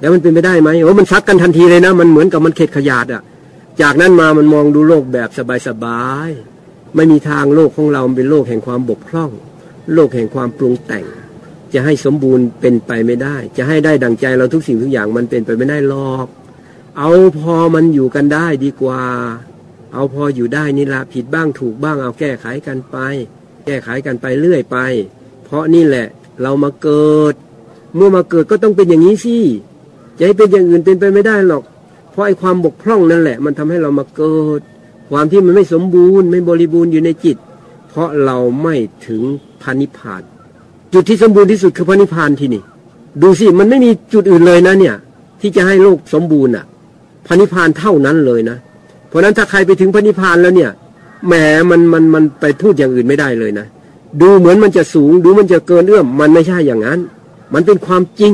แล้วมันเป็นไปได้ไหมโอ้มันชะงักทันทีเลยนะ มันเหมือนกับมันเข็ดขยาดอะจากนั้นมามันมองดูโลกแบบสบายๆ ไม่มีทางโลกของเราเป็นโลกแห่งความบกพร่อง โลกแห่งความปรุงแต่ง จะให้สมบูรณ์เป็นไปไม่ได้ จะให้ได้ดังใจเราทุกสิ่งทุกอย่างมันเป็นไปไม่ได้หรอก เอาพอมันอยู่กันได้ดีกว่า เอาพออยู่ได้นี่ละผิดบ้างถูกบ้างเอาแก้ไขกันไป แก้ไขกันไปเรื่อยไป เพราะนี่แหละเรามาเกิด เมื่อมาเกิดก็ต้องเป็นอย่างนี้สิจะให้เป็นอย่างอื่นเป็นไปไม่ได้หรอก เพราะไอ้ความบกพร่องนั่นแหละ มันทำให้เรามาเกิด ความที่มันไม่สมบูรณ์ไม่บริบูรณ์อยู่ในจิต เพราะเราไม่ถึงพานิพาน จุดที่สมบูรณ์ที่สุดคือพานิพานที่นี่ ดูสิมันไม่มีจุดอื่นเลยนะเนี่ย ที่จะให้โลกสมบูรณ์อะพานิพานเท่านั้นเลยนะ เพราะนั้นถ้าใครไปถึงพานิพานแล้วเนี่ยแหมมันมันมันไปพูดอย่างอื่นไม่ได้เลยนะ ดูเหมือนมันจะสูงดูมันจะเกินเอื้อมมันไม่ใช่อย่างนั้น มันเป็นความจริง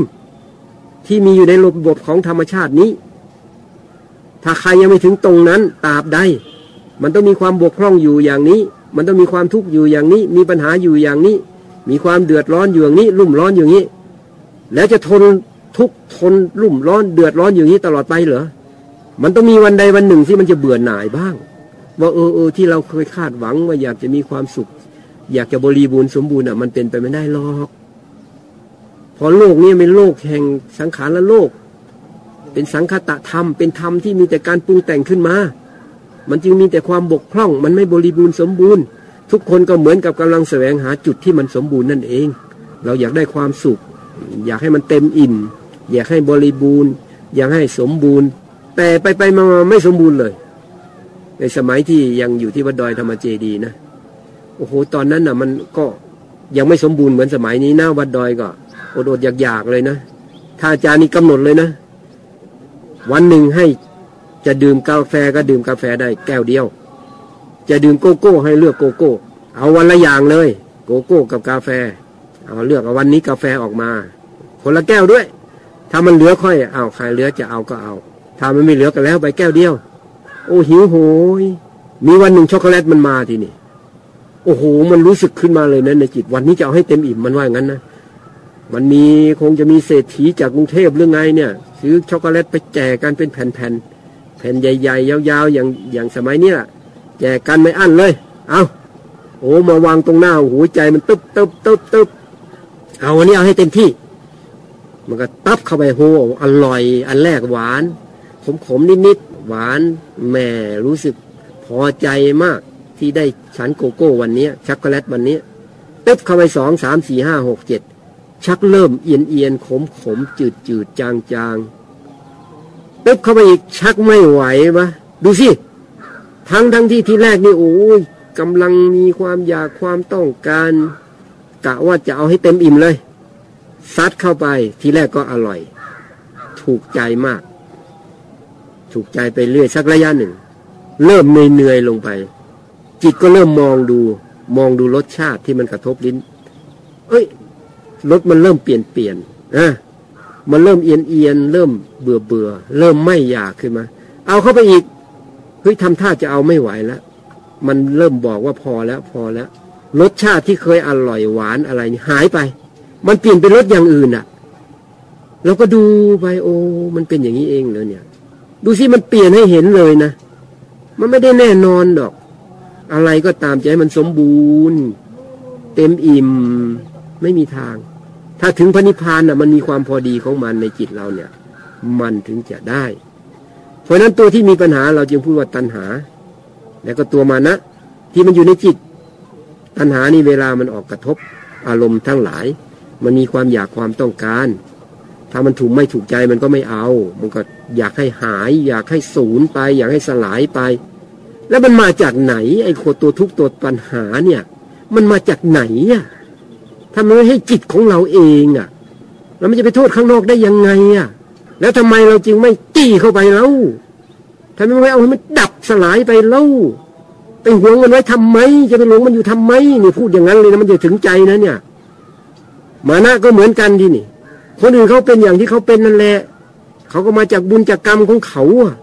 ที่มีอยู่ในระบบของธรรมชาตินี้ ถ้าใครยังไม่ถึงตรงนั้นตราบใด มันต้องมีความบกพร่องอยู่อย่างนี้ มันต้องมีความทุกข์อยู่อย่างนี้ มีปัญหาอยู่อย่างนี้ มีความเดือดร้อนอยู่อย่างนี้ รุ่มร้อนอย่างนี้ แล้วจะทนทุกทนรุ่มร้อนเดือดร้อนอย่างนี้ตลอดไปเหรอมันต้องมีวันใดวันหนึ่งที่มันจะเบื่อหน่ายบ้าง ว่าเออเออที่เราเคยคาดหวังว่าอยากจะมีความสุข อยากจะบริบูรณ์สมบูรณ์อะ มันเป็นไปไม่ได้หรอกพราะโลกนี้เป็นโลกแห่งสังขารและโลก เป็นสังคตะธรรมเป็นธรรมที่มีแต่การปรุงแต่งขึ้นมา มันจึงมีแต่ความบกพร่อง มันไม่บริบูรณ์สมบูรณ์ ทุกคนก็เหมือนกับกำลังแสวงหาจุดที่มันสมบูรณ์นั่นเอง เราอยากได้ความสุข อยากให้มันเต็มอิ่ม อยากให้บริบูรณ์ อยากให้สมบูรณ์ แต่ไปไปมามาไม่สมบูรณ์เลย ในสมัยที่ยังอยู่ที่วัดดอยธรรมเจดีนะโอ้โหตอนนั้นน่ะ มันก็ยังไม่สมบูรณ์เหมือนสมัยนี้หนะวัดดอยก็อดอดอยากอยากเลยนะถ้าอาจารย์นี่กำหนดเลยนะ วันหนึ่งให้จะดื่มกาแฟก็ดื่มกาแฟได้แก้วเดียว จะดื่มโกโก้ให้เลือกโกโก้ เอาวันละอย่างเลย โกโก้กับกาแฟ เอาเลือกเอาวันนี้กาแฟออกมาคนละแก้วด้วย ถ้ามันเหลือค่อยเอาใครเหลือจะเอาก็เอา ถ้ามันไม่เหลือก็แล้วไปแก้วเดียว โอ้หิวโหยมีวันหนึ่งช็อกโกแลตมันมาทีนี่โอ้โหมันรู้สึกขึ้นมาเลยนะในจิตวันนี้จะเอาให้เต็มอิ่มมันว่างั้นนะมันมีคงจะมีเศรษฐีจากกรุงเทพหรือไงเนี่ย ซื้อช็อกโกแลตไปแจกกันเป็นแผ่นๆแผ่นใหญ่ ๆ ยาวๆอย่างอย่างสมัยนี้แหละ แจกกันไม่อั้นเลย เอาโอ้มาวางตรงหน้าหัวใจมันตึ๊บตึ๊บตึ๊บตึ๊บเอาวันนี้เอาให้เต็มที่ มันก็ตึ๊บเข้าไปโหอร่อย อันแรกหวาน ขมๆนิดๆหวานแหม่รู้สึกพอใจมากที่ได้ฉันโกโก้วันนี้ช็อกโกแลตวันนี้ตึ๊บเข้าไปสองสามสี่ห้าหกเจ็ดชักเริ่มเอียนเอียนขมขมจืดจืดจางจางตึ๊บเข้าไปอีกชักไม่ไหววะดูสิ ทั้งทั้งที่ที่แรกนี่โอ้ยกำลังมีความอยากความต้องการกะว่าจะเอาให้เต็มอิ่มเลยซัดเข้าไปทีแรกก็อร่อย ถูกใจมาก ถูกใจไปเรื่อยสักระยะหนึ่ง เริ่มเหนื่อยๆลงไป จิตก็เริ่มมองดู มองดูรสชาติที่มันกระทบลิ้น เอ้ยรสมันเริ่มเปลี่ยนเปลี่ยนนะมันเริ่มเอียนเอียนเริ่มเบื่อเบื่อเริ่มไม่อยากขึ้นมา เอาเข้าไปอีก เฮ้ยทำท่าจะเอาไม่ไหวแล้วมันเริ่มบอกว่าพอแล้วพอแล้ว รสชาติที่เคยอร่อยหวานอะไรนี่หายไป มันเปลี่ยนเป็นรสอย่างอื่นอะ่ะเราก็ดูไปโอ้มันเป็นอย่างนี้เองเลยเนี่ย ดูสิมันเปลี่ยนให้เห็นเลยนะมันไม่ได้แน่นอนดอก อะไรก็ตามใจมันสมบูรณ์ เต็มอิ่มไม่มีทาง ถ้าถึงพระนิพพานน่ะ มันมีความพอดีของมันในจิตเราเนี่ย มันถึงจะได้ เพราะนั้นตัวที่มีปัญหาเราจึงพูดว่าตัณหา แล้วก็ตัวมานะ ที่มันอยู่ในจิต ตัณหานี่เวลามันออกกระทบ อารมณ์ทั้งหลาย มันมีความอยากความต้องการ ถ้ามันถูกไม่ถูกใจมันก็ไม่เอา มันก็อยากให้หาย อยากให้สูญไป อยากให้สลายไป แล้วมันมาจากไหน ไอ้โคตัวทุกตัวปัญหาเนี่ย มันมาจากไหนอะถ้ามันไมให้จิตของเราเองอะแล้วมันจะไปโทษข้างนอกได้ยังไงอะ แล้วทำไมเราจึงไม่จี้เข้าไปแล้วทำไมไม่เอาให้มันดับสลายไปแล้วไปหวงมันไว้ทำไม จะไปหลงมันอยู่ทำไมนี่พูดอย่างนั้นเลยนะมันจะถึงใจนะเนี่ย มานะก็เหมือนกันที่นี่ คนอื่นเขาเป็นอย่างที่เขาเป็นนั่นแหละเขาก็มาจากบุญจากกรรมของเขาอะ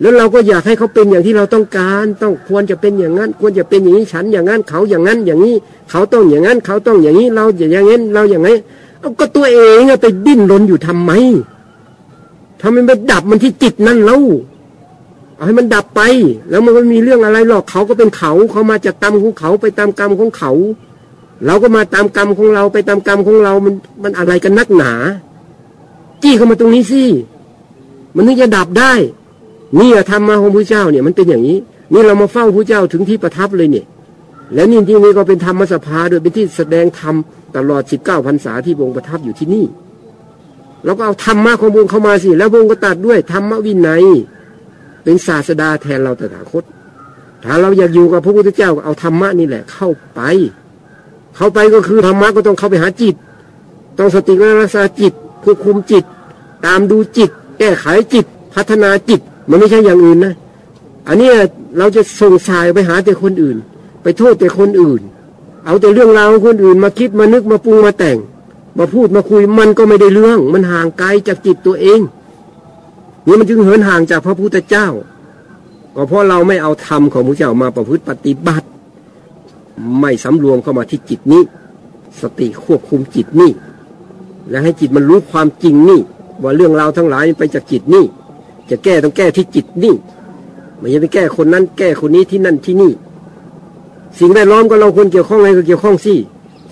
แล้วเราก็อยากให้เขาเป็นอย่างที่เราต้องการ ต้องควรจะเป็นอย่างนั้น ควรจะเป็นอย่างนี้ฉันอย่างนั้นเขาอย่างนั้น อย่างนี้เขาต้องอย่างนั้น เขาต้องอย่างนี้เราอย่างนั้นเราอย่างนี้เอาก็ตัวเองอะไปดิ้นรนอยู่ทำไม ทำไมไปดับมันที่จิตนั่นแล้วเอาให้มันดับไป แล้วมันไม่มีเรื่องอะไรหรอกเขาก็เป็นเขาเขามาจากกรรมของเขาไปตามกรรมของเขา เราก็มาตามกรรมของเราไปตามกรรมของเรา มันมันอะไรกันนักหนา จี้เข้ามาตรงนี้สิมันถึงจะดับได้นี่ธรรมะของพระเจ้าเนี่ยมันเป็นอย่างนี้ นี่เรามาเฝ้าพระเจ้าถึงที่ประทับเลยเนี่ย แล้วนี่ที่นี่ก็เป็นธรรมสภาโดยเป็นที่แสดงธรรมตลอดสิบเก้าพรรษาที่องค์ประทับอยู่ที่นี่ เราก็เอาธรรมะของพระองค์เข้ามาสิ แล้วพระองค์ก็ตัดด้วยธรรมวินัย เป็นศาสดาแทนเราตถาคต ถ้าเราอยากอยู่กับพระพุทธเจ้าเอาธรรมะนี่แหละ เข้าไป เข้าไปก็คือธรรมะก็ต้องเข้าไปหาจิต ต้องสติรักษาจิตควบคุมจิต ตามดูจิต แก้ไขจิต พัฒนาจิต มันไม่ใช่อย่างอื่นนะ อันนี้เราจะส่งสายไปหาแต่คนอื่น ไปโทษแต่คนอื่น เอาแต่เรื่องราวของคนอื่นมาคิดมานึกมาปรุงมาแต่ง มาพูดมาคุยมันก็ไม่ได้เรื่อง มันห่างไกลจากจิตตัวเอง นี่มันจึงเหินห่างจากพระพุทธเจ้า ก็เพราะเราไม่เอาธรรมของพระเจ้ามาประพฤติปฏิบัติ ไม่สำรวมเข้ามาที่จิตนี้ สติควบคุมจิตนี่และให้จิตมันรู้ความจริงนี่ ว่าเรื่องราวทั้งหลายไปจากจิตนี่ จะแก้ต้องแก้ที่จิตนี่ไม่ใช่ไปแก้คนนั้น แก้คนนี้ที่นั่นที่นี่ สิ่งแวดล้อมก็เราควรเกี่ยวข้องอะไรก็เกี่ยวข้องสิ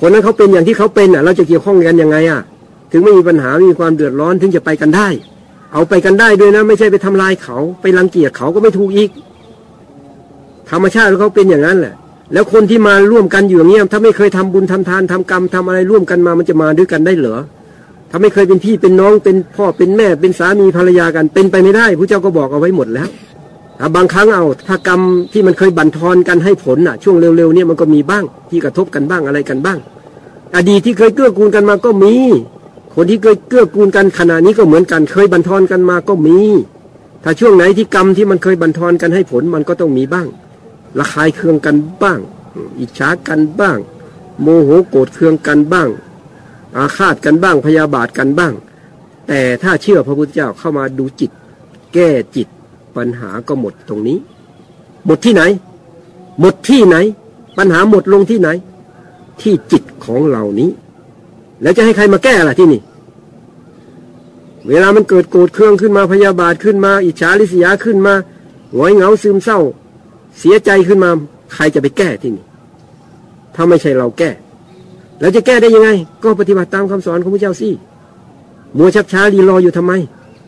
คนนั้นเขาเป็นอย่างที่เขาเป็นอะ เราจะเกี่ยวข้องกันยังไงอะ ถึงไม่มีปัญหาไม่มีความเดือดร้อนถึงจะไปกันได้ เอาไปกันได้ด้วยนะ ไม่ใช่ไปทำลายเขา ไปรังเกียจเขาก็ไม่ถูกอีก ธรรมชาติเขาเป็นอย่างนั้นแหละ แล้วคนที่มาร่วมกันอยู่อย่างนี้ยถ้าไม่เคยทำบุญทำทานทำกรรมทำอะไรร่วมกันมามันจะมาด้วยกันได้เหรอถ้าไม่เคยเป็นพี่เป็นน้องเป็นพ่อเป็นแม่เป็นสามีภรรยากันเป็นไปไม่ได้พระเจ้าก็บอกเอาไว้หมดแล้วบางครั้งเอาถ้ากรรมที่มันเคยบั่นทอนกันให้ผลน่ะ ช่วงเร็วๆเนี่ยมันก็มีบ้างที่กระทบกันบ้างอะไรกันบ้าง อดีตที่เคยเกื้อกูลกันมาก็มี คนที่เคยเกื้อกูลกันขณะนี้ก็เหมือนกัน เคยบันทอนกันมาก็มี ถ้าช่วงไหนที่กรรมที่มันเคยบันทอนกันให้ผลมันก็ต้องมีบ้างระคายเคืองกันบ้าง อิจฉากันบ้าง โมโหโกรธเคืองกันบ้าง อาฆาตกันบ้างพยาบาทกันบ้าง แต่ถ้าเชื่อพระพุทธเจ้าเข้ามาดูจิต แก้จิตปัญหาก็หมดตรงนี้ หมดที่ไหน หมดที่ไหน ปัญหาหมดลงที่ไหน ที่จิตของเรานี้ แล้วจะให้ใครมาแก้ล่ะที่นี่ เวลามันเกิดโกรธเคืองขึ้นมาพยาบาทขึ้นมา อิจฉาริษยาขึ้นมาหงอยเหงาซึมเศร้า เสียใจขึ้นมา ใครจะไปแก้ที่นี่ถ้าไม่ใช่เราแก้แล้วจะแก้ได้ยังไง ก็ปฏิบัติตามคำสอนของพระเจ้าสิมัวชักช้ารีรออยู่ทำไม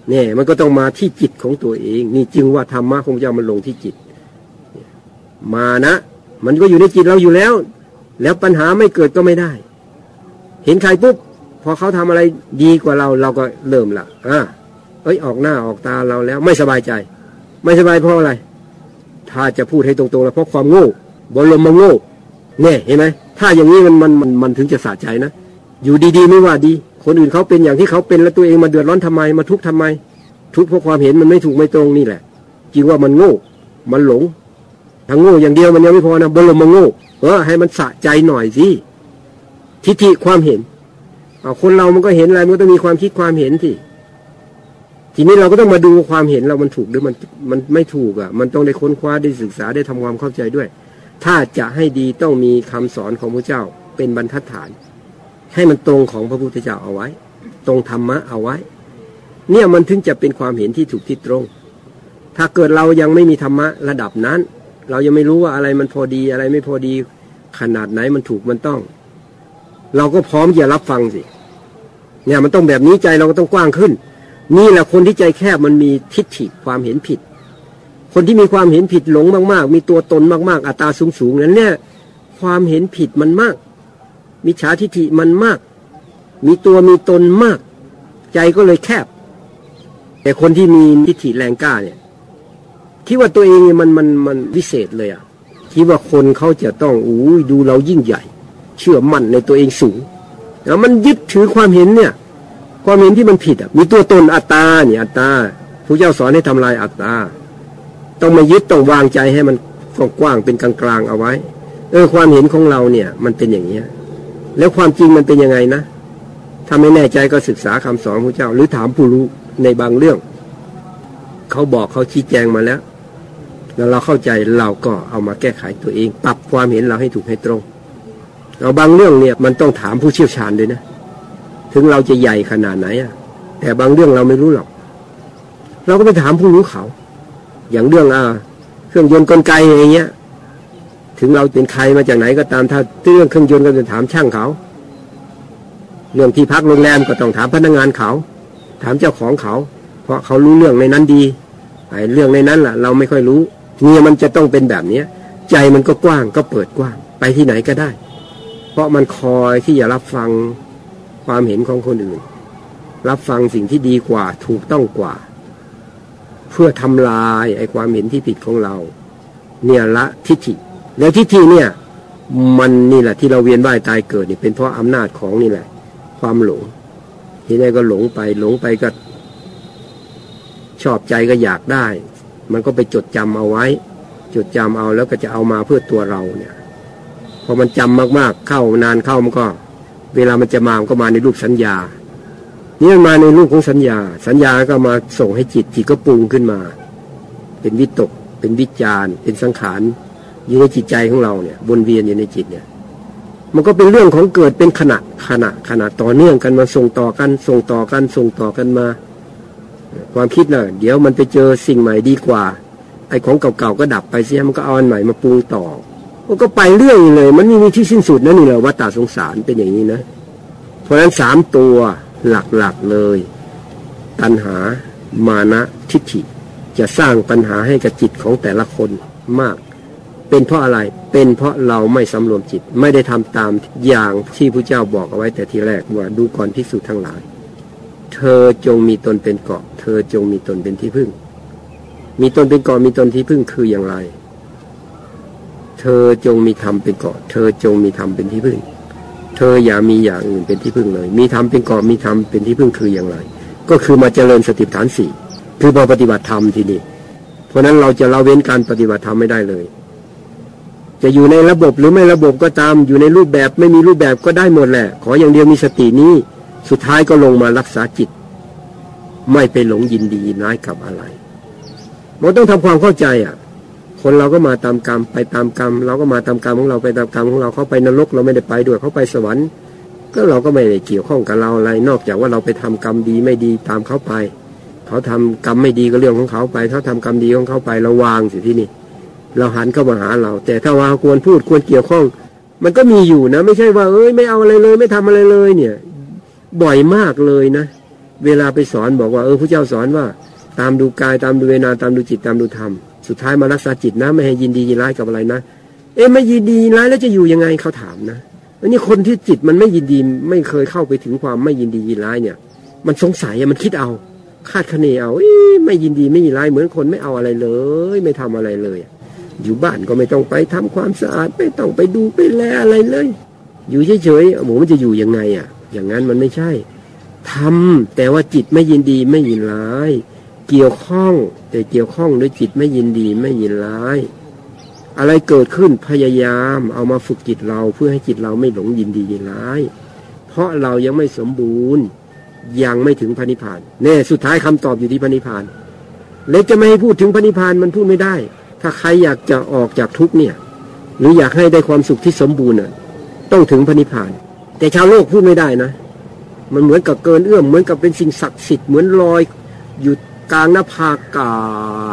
เนี่ยมันก็ต้องมาที่จิตของตัวเอง นี่จึงว่าธรรมะของพระเจ้ามันลงที่จิต มานะ มันก็อยู่ในจิตเราอยู่แล้ว แล้วปัญหาไม่เกิดก็ไม่ได้ เห็นใครปุ๊บพอเขาทำอะไรดีกว่าเราเราก็เริ่มละอ่าเอ้ยออกหน้าออกตาเราแล้ว ไม่สบายใจ ไม่สบายเพราะอะไร ถ้าจะพูดให้ตรงๆแล้วเพราะความโง่บรมมาโง่เนี่ยเห็นไหมถ้าอย่างนี้มันมันมันมันถึงจะสะใจนะอยู่ดีๆไม่ว่าดี คนอื่นเขาเป็นอย่างที่เขาเป็นแล้วตัวเองมาเดือดร้อนทำไมมาทุกข์ทำไม ทุกข์เพราะความเห็นมันไม่ถูกไม่ตรงนี่แหละจริงว่ามันโง่ มันหลงทั้งโง่อย่างเดียวมันยังไม่พอนะบรมมาโง่ ออให้มันสะใจหน่อยสิทิฏฐิความเห็นเอาคนเรามันก็เห็นอะไรมันก็ต้องมีความคิดความเห็นสิทีนี้เราก็ต้องมาดูความเห็นเรามันถูกหรือมันมันไม่ถูกอะ มันต้องได้ค้นคว้าได้ศึกษาได้ทำความเข้าใจด้วย ถ้าจะให้ดีต้องมีคำสอนของพระเจ้าเป็นบรรทัดฐาน ให้มันตรงของพระพุทธเจ้าเอาไว้ ตรงธรรมะเอาไว้ เนี่ยมันถึงจะเป็นความเห็นที่ถูกที่ตรง ถ้าเกิดเรายังไม่มีธรรมะระดับนั้น เรายังไม่รู้ว่าอะไรมันพอดีอะไรไม่พอดี ขนาดไหนมันถูกมันต้อง เราก็พร้อมจะรับฟังสิ เนี่ยมันต้องแบบนี้ใจเราก็ต้องกว้างขึ้น นี่แหละคนที่ใจแคบมันมีทิฏฐิความเห็นผิด คนที่มีความเห็นผิดหลงมาก ๆ มีตัวตนมาก ๆ อัตราสูงๆนั้นเนี่ย ความเห็นผิดมันมากมิจฉาทิฏฐิมันมาก มีตัวมีตนมาก ใจก็เลยแคบ แต่คนที่มีทิฏฐิแรงกล้าเนี่ยคิดว่าตัวเองมันมันมันวิเศษเลยอะ คิดว่าคนเขาจะต้องอู้ดูเรายิ่งใหญ่ เชื่อมั่นในตัวเองสูงแล้วมันยึดถือความเห็นเนี่ย ความเห็นที่มันผิดอะมีตัวตนอัตตาเนี่ยอัตตาพระเจ้าสอนให้ทำลายอัตตาต้องมายึดต้องวางใจให้มันกว้างเป็นกลางๆเอาไว้ เออความเห็นของเราเนี่ย มันเป็นอย่างเนี้ยแล้วความจริงมันเป็นยังไงนะถ้าไม่แน่ใจก็ศึกษาคำสอนพระเจ้า หรือถามผู้รู้ในบางเรื่อง เขาบอกเขาชี้แจงมาแล้ว แล้วเราเข้าใจเราก็เอามาแก้ไขตัวเอง ปรับความเห็นเราให้ถูกให้ตรงเอาบางเรื่องเนี่ยมันต้องถามผู้เชี่ยวชาญด้วยนะถึงเราจะใหญ่ขนาดไหนอะแต่บางเรื่องเราไม่รู้หรอก เราก็ไปถามผู้รู้เขา อย่างเรื่องอ่าเครื่องยนต์กลไกอย่างเงี้ย ถึงเราเป็นใครมาจากไหนก็ตามถ้าเรื่องเครื่องยนต์ก็จะถามช่างเขา เรื่องที่พักโรงแรมก็ต้องถามพนักงานเขา ถามเจ้าของเขา เพราะเขารู้เรื่องในนั้นดีไอ้เรื่องในนั้นล่ะ เราไม่ค่อยรู้ เนี่ยมันจะต้องเป็นแบบเนี้ย ใจมันก็กว้างก็เปิดกว้าง ไปที่ไหนก็ได้ เพราะมันคอยที่จะรับฟังความเห็นของคนอื่น รับฟังสิ่งที่ดีกว่าถูกต้องกว่า เพื่อทำลายไอ้ความเห็นที่ผิดของเรา เนี่ยละทิฏฐิ แล้วทิฏฐิเนี่ย มันนี่แหละที่เราเวียนว่ายตายเกิดนี่เป็นเพราะอำนาจของนี่แหละ ความหลงทีนี้ก็หลงไปหลงไปก็ชอบใจก็อยากได้ มันก็ไปจดจำเอาไว้ จดจำเอาแล้วก็จะเอามาเพื่อตัวเราเนี่ยพอมันจำมากๆเข้านานเข้ามันก็ เวลามันจะมามันก็มาในรูปสัญญานี่มันมาในรูปของสัญญา สัญญาก็มาส่งให้จิตจิตก็ปรุงขึ้นมา เป็นวิตก เป็นวิจารเป็นสังขารอยู่ในจิตใจของเราเนี่ยวนเวียนอยู่ในจิตเนี่ย มันก็เป็นเรื่องของเกิดเป็นขณะขณะขณะต่อเนื่องกันมาส่งต่อกัน ส่งต่อกันส่งต่อกันมา ความคิดน่ะ เดี๋ยวมันไปเจอสิ่งใหม่ดีกว่า ไอ้ของเก่าๆก็ดับไปเสียมันก็เอาอันใหม่มาปรุงต่อ มันก็ไปเรื่อยเลย มันไม่มีที่สิ้นสุดนะนี่แหละวัฏฏะสงสารเป็นอย่างนี้นะ เพราะฉะนั้นสามตัวหลักๆเลย ตัณหามานะทิฏฐิ จะสร้างปัญหาให้กับจิตของแต่ละคนมาก เป็นเพราะอะไรเป็นเพราะเราไม่สำรวมจิต ไม่ได้ทำตามอย่างที่พระเจ้าบอกเอาไว้แต่ทีแรกว่าดูก่อนพิสูจน์ทั้งหลาย เธอจงมีตนเป็นเกาะ เธอจงมีตนเป็นที่พึ่ง มีตนเป็นเกาะมีตนที่พึ่งคืออย่างไร เธอจงมีธรรมเป็นเกาะ เธอจงมีธรรมเป็นที่พึ่ง เธออย่ามีอย่างอื่นเป็นที่พึ่งเลย มีธรรมเป็นเกาะมีธรรมเป็นที่พึ่งคืออย่างไร ก็คือมาเจริญสติปัฏฐานสี่คือมาปฏิบัติธรรมทีนี่เพราะนั้นเราจะละเว้นการปฏิบัติธรรมไม่ได้เลย จะอยู่ในระบบหรือไม่ระบบก็ตามอยู่ในรูปแบบไม่มีรูปแบบก็ได้หมดแหละ ขออย่างเดียวมีสตินี้ สุดท้ายก็ลงมารักษาจิต ไม่ไปหลงยินดีน้ายกับอะไรมันต้องทำความเข้าใจอะ คนเราก็มาตามกรรมไปตามกรรม เราก็มาตามกรรมของเราไปตามกรรมของเราเขาไปนรก เราไม่ได้ไปด้วยเขาไปสวรรค์ก็เราก็ไม่ได้เกี่ยวข้องกับเราอะไร นอกจากว่าเราไปทำกรรมดีไม่ดีตามเขาไป เขาทำกรรมไม่ดีก็เรื่องของเขาไปเขาทำกรรมดีของเขาไปเราวางสิที่นี่ เราหันเข้ามาหาเรา แต่ถ้าว่าควรพูดควรเกี่ยวข้อง มันก็มีอยู่นะ ไม่ใช่ว่า เอ้ยไม่เอาอะไรเลย ไม่ทำอะไรเลยเนี่ย บ่อยมากเลยนะ เวลาไปสอนบอกว่าเออพระเจ้าสอนว่า ตามดูกายตามดูเวนาตามดูจิตตามดูธรรม สุดท้ายมารักษาจิตนะ ไม่ให้ยินดียินร้ายกับอะไรนะเอ๊ะไม่ยินดียินร้ายแล้วจะอยู่ยังไงเขาถามนะอันนี้คนที่จิตมันไม่ยินดีไม่เคยเข้าไปถึงความไม่ยินดียินร้ายเนี่ย มันสงสัยมันคิดเอาคาดคะเนเอาเอ๊ะไม่ยินดีไม่ยินร้ายเหมือนคนไม่เอาอะไรเลย ไม่ทำอะไรเลย อยู่บ้านก็ไม่ต้องไปทำความสะอาดไม่ต้องไปดูไปแลอะไรเลย อยู่เฉยๆหมูมันจะอยู่ยังไงอะ อย่างนั้นมันไม่ใช่ทำแต่ว่าจิตไม่ยินดีไม่ยินร้าย เกี่ยวข้อง แต่เกี่ยวข้องด้วยจิตไม่ยินดีไม่ยินร้าย อะไรเกิดขึ้นพยายามเอามาฝึกจิตเราเพื่อให้จิตเราไม่หลงยินดียินร้าย เพราะเรายังไม่สมบูรณ์ยังไม่ถึงพระนิพพานแน่สุดท้ายคำตอบอยู่ที่พระนิพพานเล็กจะไม่ให้พูดถึงพระนิพพานมันพูดไม่ได้ ถ้าใครอยากจะออกจากทุกเนี่ย หรืออยากให้ได้ความสุขที่สมบูรณ์น่ะต้องถึงพระนิพพาน แต่ชาวโลกพูดไม่ได้นะ มันเหมือนกับเกินเอื้อมเหมือนกับเป็นสิ่งศักดิ์สิทธิ์เหมือนลอยอยู่กลางหน้าผากา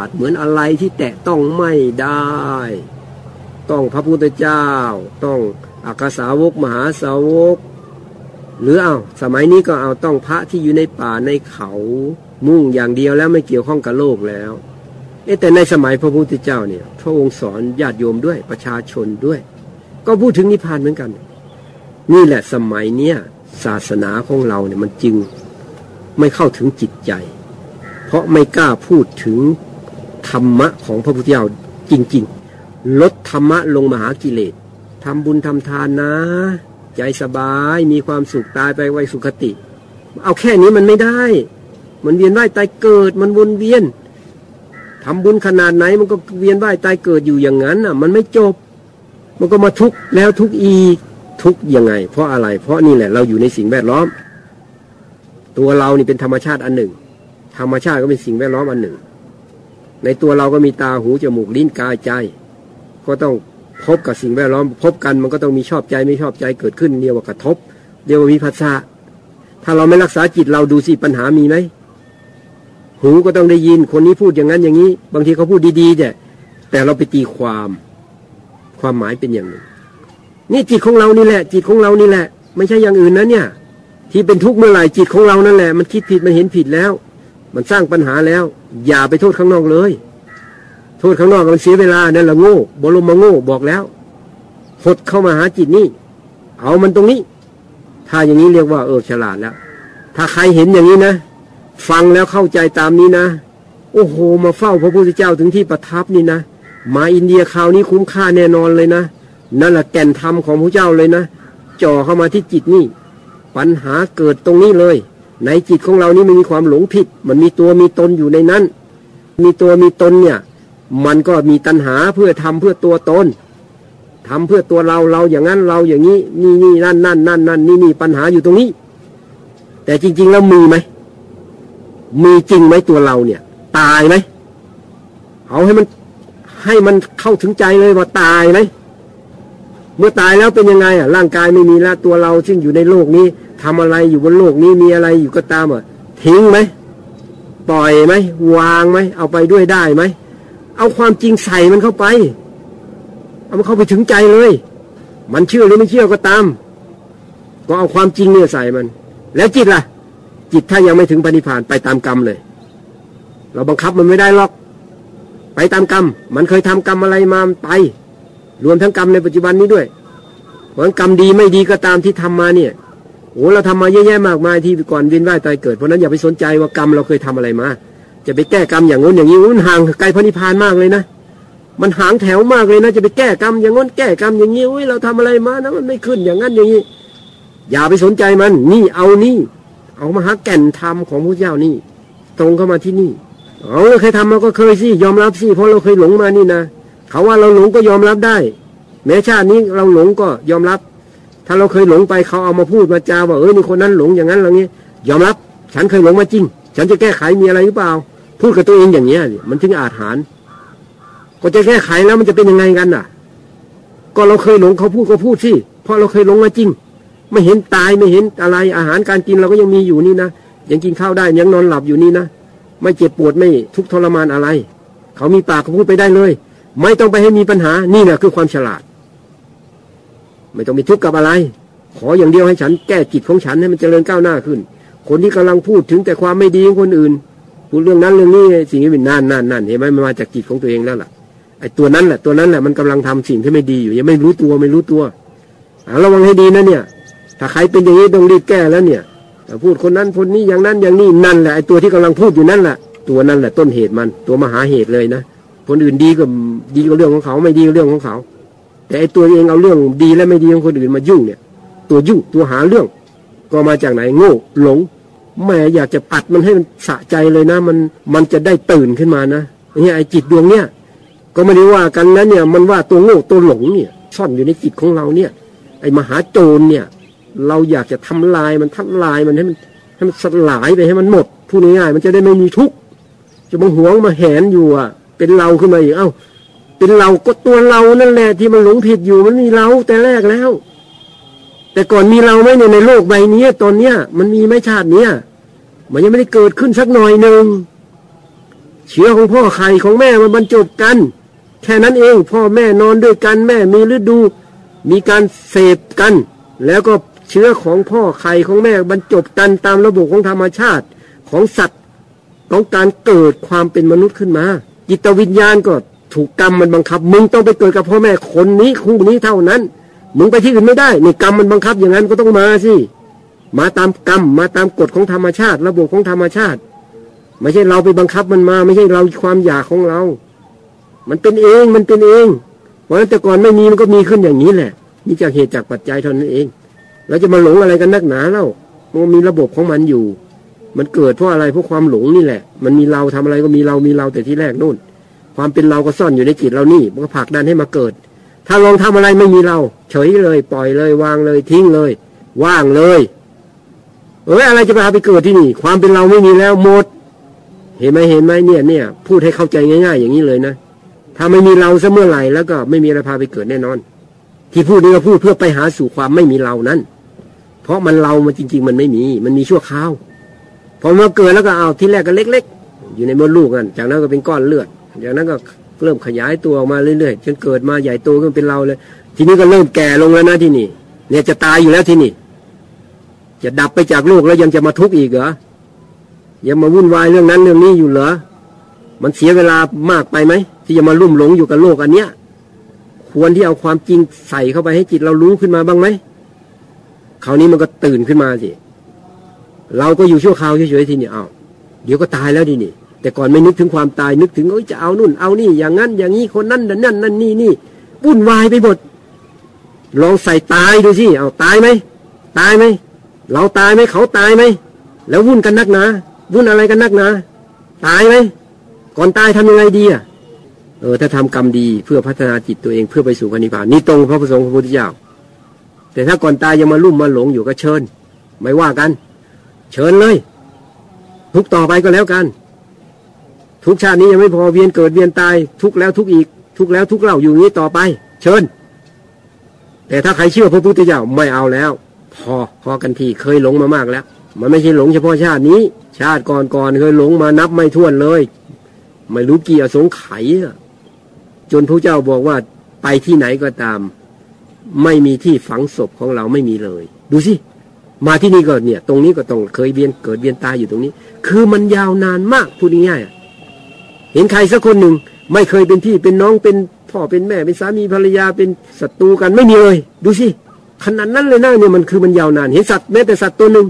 ศ เหมือนอะไรที่แตะต้องไม่ได้ ต้องพระพุทธเจ้า ต้องอักษาวกมหาสาวก หรือเอาสมัยนี้ก็เอาต้องพระที่อยู่ในป่าในเขามุ่งอย่างเดียวแล้วไม่เกี่ยวข้องกับโลกแล้วเอ๊แต่ในสมัยพระพุทธเจ้าเนี่ย พระองค์สอนญาติโยมด้วยประชาชนด้วย ก็พูดถึงนิพพานเหมือนกัน นี่แหละสมัยเนี้ยศาสนาของเราเนี่ยมันจึงไม่เข้าถึงจิตใจ เพราะไม่กล้าพูดถึงธรรมะของพระพุทธเจ้าจริง ๆ ลดธรรมะลงมาหากิเลสทำบุญทำทานนะ ใจสบายมีความสุขตายไปไวสุคติ เอาแค่นี้มันไม่ได้ มันเวียนว่ายตายเกิดมันวนเวียนทำบุญขนาดไหนมันก็เวียนว่ายตายเกิดอยู่อย่างนั้นอะ มันไม่จบ มันก็มาทุกข์แล้วทุกข์อีก ทุกยังไง เพราะอะไร เพราะนี่แหละเราอยู่ในสิ่งแวดล้อม ตัวเรานี่เป็นธรรมชาติอันหนึ่ง ธรรมชาติก็เป็นสิ่งแวดล้อมอันหนึ่ง ในตัวเราก็มีตาหูจมูกลิ้นกายใจ ก็ต้องพบกับสิ่งแวดล้อม พบกันมันก็ต้องมีชอบใจไม่ชอบใจเกิดขึ้นเรียกว่ากระทบเรียกว่ามีภาษาถ้าเราไม่รักษาจิตเราดูสิปัญหามีไหมหูก็ต้องได้ยินคนนี้พูดอย่างนั้นอย่างนี้ บางทีเขาพูดดีๆแต่แต่เราไปตีความความหมายเป็นอย่างหนึ่ง นี่จิตของเรานี่แหละ จิตของเรานี่แหละ ไม่ใช่อย่างอื่นนะเนี่ย ที่เป็นทุกข์เมื่อไหร่จิตของเรานั่นแหละ มันคิดผิดมันเห็นผิดแล้ว มันสร้างปัญหาแล้ว อย่าไปโทษข้างนอกเลย โทษข้างนอกมันเสียเวลานั่นแหละโง่บรมมาโง่บอกแล้วหดเข้ามาหาจิตนี่เอามันตรงนี้ ถ้าอย่างนี้เรียกว่าเออฉลาดแล้ว ถ้าใครเห็นอย่างนี้นะ ฟังแล้วเข้าใจตามนี้นะ โอ้โห มาเฝ้าพระพุทธเจ้าถึงที่ประทับนี่นะ มาอินเดียคราวนี้คุ้มค่าแน่นอนเลยนะ นั่นแหละแก่นธรรมของพระเจ้าเลยนะจ่อเข้ามาที่จิตนี่ ปัญหาเกิดตรงนี้เลย ในจิตของเรานี่มันมีความหลงผิด มันมีตัวมีตนอยู่ในนั้น มีตัวมีตนเนี่ย มันก็มีตัณหาเพื่อทำเพื่อตัวตนทำเพื่อตัวเราเราอย่างนั้นเราอย่างนี้ นี่นี่นั่นนั่นนั่นนั่นนี่นี่ปัญหาอยู่ตรงนี้ แต่จริง ๆ แล้วมีไหมมีจริงไหมตัวเราเนี่ย ตายไหมเอาให้มันให้มันเข้าถึงใจเลยว่าตายไหม เมื่อตายแล้วเป็นยังไงอะร่างกายไม่มีแล้วตัวเราซึ่งอยู่ในโลกนี้ทำอะไรอยู่บนโลกนี้มีอะไรอยู่ก็ตามอะทิ้งไหมปล่อยไหมวางไหมเอาไปด้วยได้ไหมเอาความจริงใส่มันเข้าไป เอามันเข้าไปถึงใจเลย มันเชื่อหรือไม่เชื่อก็ตาม ก็เอาความจริงเนี่ยใส่มัน แล้วจิตล่ะ จิตถ้ายังไม่ถึงปณิพานไปตามกรรมเลย เราบังคับมันไม่ได้หรอก ไปตามกรรม มันเคยทำกรรมอะไรมาไป รวมทั้งกรรมในปัจจุบันนี้ด้วยเพราะกรรมดีไม่ดีก็ตามที่ทำมาเนี่ยโอ้เราทำมาเยอะแยะมากมายที่ก่อนเวียนว่ายตายเกิดเพราะนั้นอย่าไปสนใจว่ากรรมเราเคยทำอะไรมา จะไปแก้กรรมอย่างงู้นอย่างนี้มันห่างไกลพระนิพพานมากเลยนะมันหางแถวมากเลยนะจะไปแก้กรรมอย่างง้นแก้กรรมอย่างนี้อุ้ยเราทำอะไรมานะมันไม่ขึ้นอย่างนั้นอย่างนี้อย่าไปสนใจมัน นี่เอานี่ เอามาหาแก่นธรรมของพระเจ้านี่ ตรงเข้ามาที่นี่ เอาเราเคยทำมาก็เคยสิยอมรับสิเพราะเราเคยหลงมานี่นะ เขาว่าเราหลงก็ยอมรับได้ แม้ชาตินี้เราหลงก็ยอมรับ ถ้าเราเคยหลงไปเขาเอามาพูดมาจาว่าเออนี่คนนั้นหลงอย่างนั้นอย่างนี้ยอมรับ ฉันเคยหลงมาจริง ฉันจะแก้ไขมีอะไรหรือเปล่า พูดกับตัวเองอย่างเนี้ยมันถึงอาจหารก็จะแก้ไขแล้วมันจะเป็นยังไงกันน่ะ ก็เราเคยหลงเขาพูดก็พูดสิเพราะเราเคยหลงมาจริง ไม่เห็นตายไม่เห็นอะไรอาหารการกินเราก็ยังมีอยู่นี่นะยังกินข้าวได้ยังนอนหลับอยู่นี่นะไม่เจ็บปวดไม่ทุกทรมานอะไร เขามีปากเขาพูดไปได้เลย ไม่ต้องไปให้มีปัญหา นี่แหละคือความฉลาด ไม่ต้องมีทุกข์กับอะไร ขออย่างเดียวให้ฉันแก้จิตของฉันให้มันเจริญก้าวหน้าขึ้น คนที่กำลังพูดถึงแต่ความไม่ดีของคนอื่น พูดเรื่องนั้นเรื่องนี้สิ่งนี้เป็นนั่นนั่นนั่นเห็นไหมมันมาจากจิตของตัวเองแล้วล่ะไอ้ตัวนั้นแหละตัวนั้นแหละมันกำลังทำสิ่งที่ไม่ดีอยู่ยังไม่รู้ตัวไม่รู้ตัวระวังให้ดีนะเนี่ย ถ้าใครเป็นอย่างนี้ต้องรีบแก้แล้วเนี่ยพูดคนนั้นคนนี้อย่างนั้นอย่างนี้นั่นแหละไอ้ตัวที่กำลังพูดอยู่นั่นแหละตัวนั้นแหละต้นเหตุมัน ตัวมหาเหตุเลยนะ คนอื่นดีก็ดีก็เรื่องของเขา ไม่ดีก็เรื่องของเขา แต่ไอ้ตัวเองเอาเรื่องดีและไม่ดีของคนอื่นมายุ่งเนี่ย ตัวยุ่งตัวหาเรื่อง ก็มาจากไหนโง่หลงแม่อยากจะปัดมันให้มันสะใจเลยนะ มันมันจะได้ตื่นขึ้นมานะเนี่ยไอ้จิตดวงเนี้ยก็ไม่ได้ว่ากันนะเนี่ย มันว่าตัวโง่ตัวหลงเนี่ย ซ่อนอยู่ในจิตของเราเนี่ย ไอ้มหาโจรเนี่ย เราอยากจะทำลายมันทำลายมันให้มันให้มันสลายไปให้มันหมดพูดง่ายๆมันจะได้ไม่มีทุกข์จะมาหวงมาแหนอยู่อะ เป็นเราขึ้นมาอีกเอ้า เป็นเราก็ตัวเรานั่นแหละที่มันหลงผิดอยู่มันมีเราแต่แรกแล้ว แต่ก่อนมีเราไหมเนี่ยในโลกใบนี้ตอนเนี้ย มันมีไหมชาติเนี้ยมันยังไม่ได้เกิดขึ้นสักหน่อยหนึ่งเชื้อของพ่อไข่ของแม่มันบรรจบกัน แค่นั้นเองพ่อแม่นอนด้วยกันแม่มีฤดู มีการเสพกัน แล้วก็เชื้อของพ่อไข่ของแม่บรรจบกันตามระบบของธรรมชาติของสัตว์ของการเกิดความเป็นมนุษย์ขึ้นมา จิตวิญญาณก็ถูกกรรมมันบังคับ มึงต้องไปเกิดกับพ่อแม่คนนี้คู่นี้เท่านั้น มึงไปที่อื่นไม่ได้นี่กรรมมันบังคับอย่างนั้นก็ต้องมาสิมาตามกรรมมาตามกฎของธรรมชาติ ระบบของธรรมชาติ ไม่ใช่เราไปบังคับมันมา ไม่ใช่เราความอยากของเรา มันเป็นเองมันเป็นเองเพราะแต่ก่อนไม่มีมันก็มีขึ้นอย่างนี้แหละนี่จากเหตุจากปัจจัยเท่านั้นเองเราจะมาหลงอะไรกันนักหนาเล่ามันมีระบบของมันอยู่ มันเกิดเพราะอะไรเพราะความหลงนี่แหละ มันมีเราทำอะไรก็มีเรามีเราแต่ที่แรกนู่น ความเป็นเราก็ซ่อนอยู่ในจิตเรานี่ มันก็ผลักดันให้มาเกิด ถ้าลองทำอะไรไม่มีเรา เฉยเลย ปล่อยเลยวางเลยทิ้งเลย ว่างเลย เอ้ยอะไรจะพาไปเกิดที่นี่ ความเป็นเราไม่มีแล้วหมด เห็นไหมเห็นไหมเนี่ยเนี่ยพูดให้เข้าใจง่าย ๆ อย่างนี้เลยนะถ้าไม่มีเราซะเมื่อไหร่แล้วก็ไม่มีอะไรพาไปเกิดแน่นอน ที่พูดนี่ก็พูดเพื่อไปหาสู่ความไม่มีเรานั้น เพราะมันเรามันจริง ๆ มันไม่มี มันมีชั่วคราว พอมาเกิดแล้วก็เอาที่แรกก็เล็ก ๆ อยู่ในมดลูกนั่นจากนั้นก็เป็นก้อนเลือดจากนั้นก็เริ่มขยายตัวออกมาเรื่อยๆจนเกิดมาใหญ่โตขึ้นเป็นเราเลย ทีนี้ก็เริ่มแก่ลงแล้วนะที่นี่ เนี่ยจะตายอยู่แล้วที่นี่ จะดับไปจากโลกแล้วยังจะมาทุกข์อีกเหรอยังมาวุ่นวายเรื่องนั้นเรื่องนี้อยู่เหรอมันเสียเวลามากไปไหมที่จะมาลุ่มหลงอยู่กับโลกอันเนี้ย ควรที่เอาความจริงใส่เข้าไปให้จิตเรารู้ขึ้นมาบ้างไหมคราวนี้มันก็ตื่นขึ้นมาสิ เราก็อยู่ชั่วคราวเฉยๆทีนี้เอาเดี๋ยวก็ตายแล้วดินี่ แต่ก่อนไม่นึกถึงความตายนึกถึงเอ้ยจะเอานู่นเอานี่ อย่างนั้น อย่างนี้คนนั้นนั่นนั่นนั่นนี่นี่วุ่นวายไปหมดลองใส่ตายดูสิเอาตายไหมตายไหมเราตายไหมเขาตายไหมแล้ววุ่นกันนักหนาวุ่นอะไรกันนักหนาตายไหมก่อนตายทำยังไงดีอะเออถ้าทำกรรมดีเพื่อพัฒนาจิตตัวเองเพื่อไปสู่พระนิพพานนี่ตรงพระพุทธพระพุทธเจ้าแต่ถ้าก่อนตายยังมาลุ่มมาหลงอยู่ก็เชิญ ไม่ว่ากัน เชิญเลย ทุกต่อไปก็แล้วกัน ทุกชาตินี้ยังไม่พอเวียนเกิดเวียนตาย ทุกแล้วทุกอีก ทุกแล้วทุกเล่าอยู่นี้ต่อไป เชิญ แต่ถ้าใครเชื่อพระพุทธเจ้าไม่เอาแล้ว พอพอกันทีเคยหลงมามากแล้ว มันไม่ใช่หลงเฉพาะชาตินี้ ชาติก่อนๆเคยหลงมานับไม่ถ้วนเลย ไม่รู้กี่อสงไขยจนพระเจ้าบอกว่าไปที่ไหนก็ตาม ไม่มีที่ฝังศพของเราไม่มีเลย ดูสิ มาที่นี่ก็เนี่ย ตรงนี้ก็ต้องเคยเวียนเกิดเวียนตายอยู่ตรงนี้ คือมันยาวนานมากพูดง่ายๆเห็นใครสักคนหนึ่งไม่เคยเป็นพี่เป็นน้องเป็นพ่อเป็นแม่เป็นสามีภรรยาเป็นศัตรูกันไม่มีเลยดูสิขนาดนั้นเลยนะเนี่ยมันคือมันยาวนาน เห็นสัตว์แม้แต่สัตว์ตัวหนึ่ง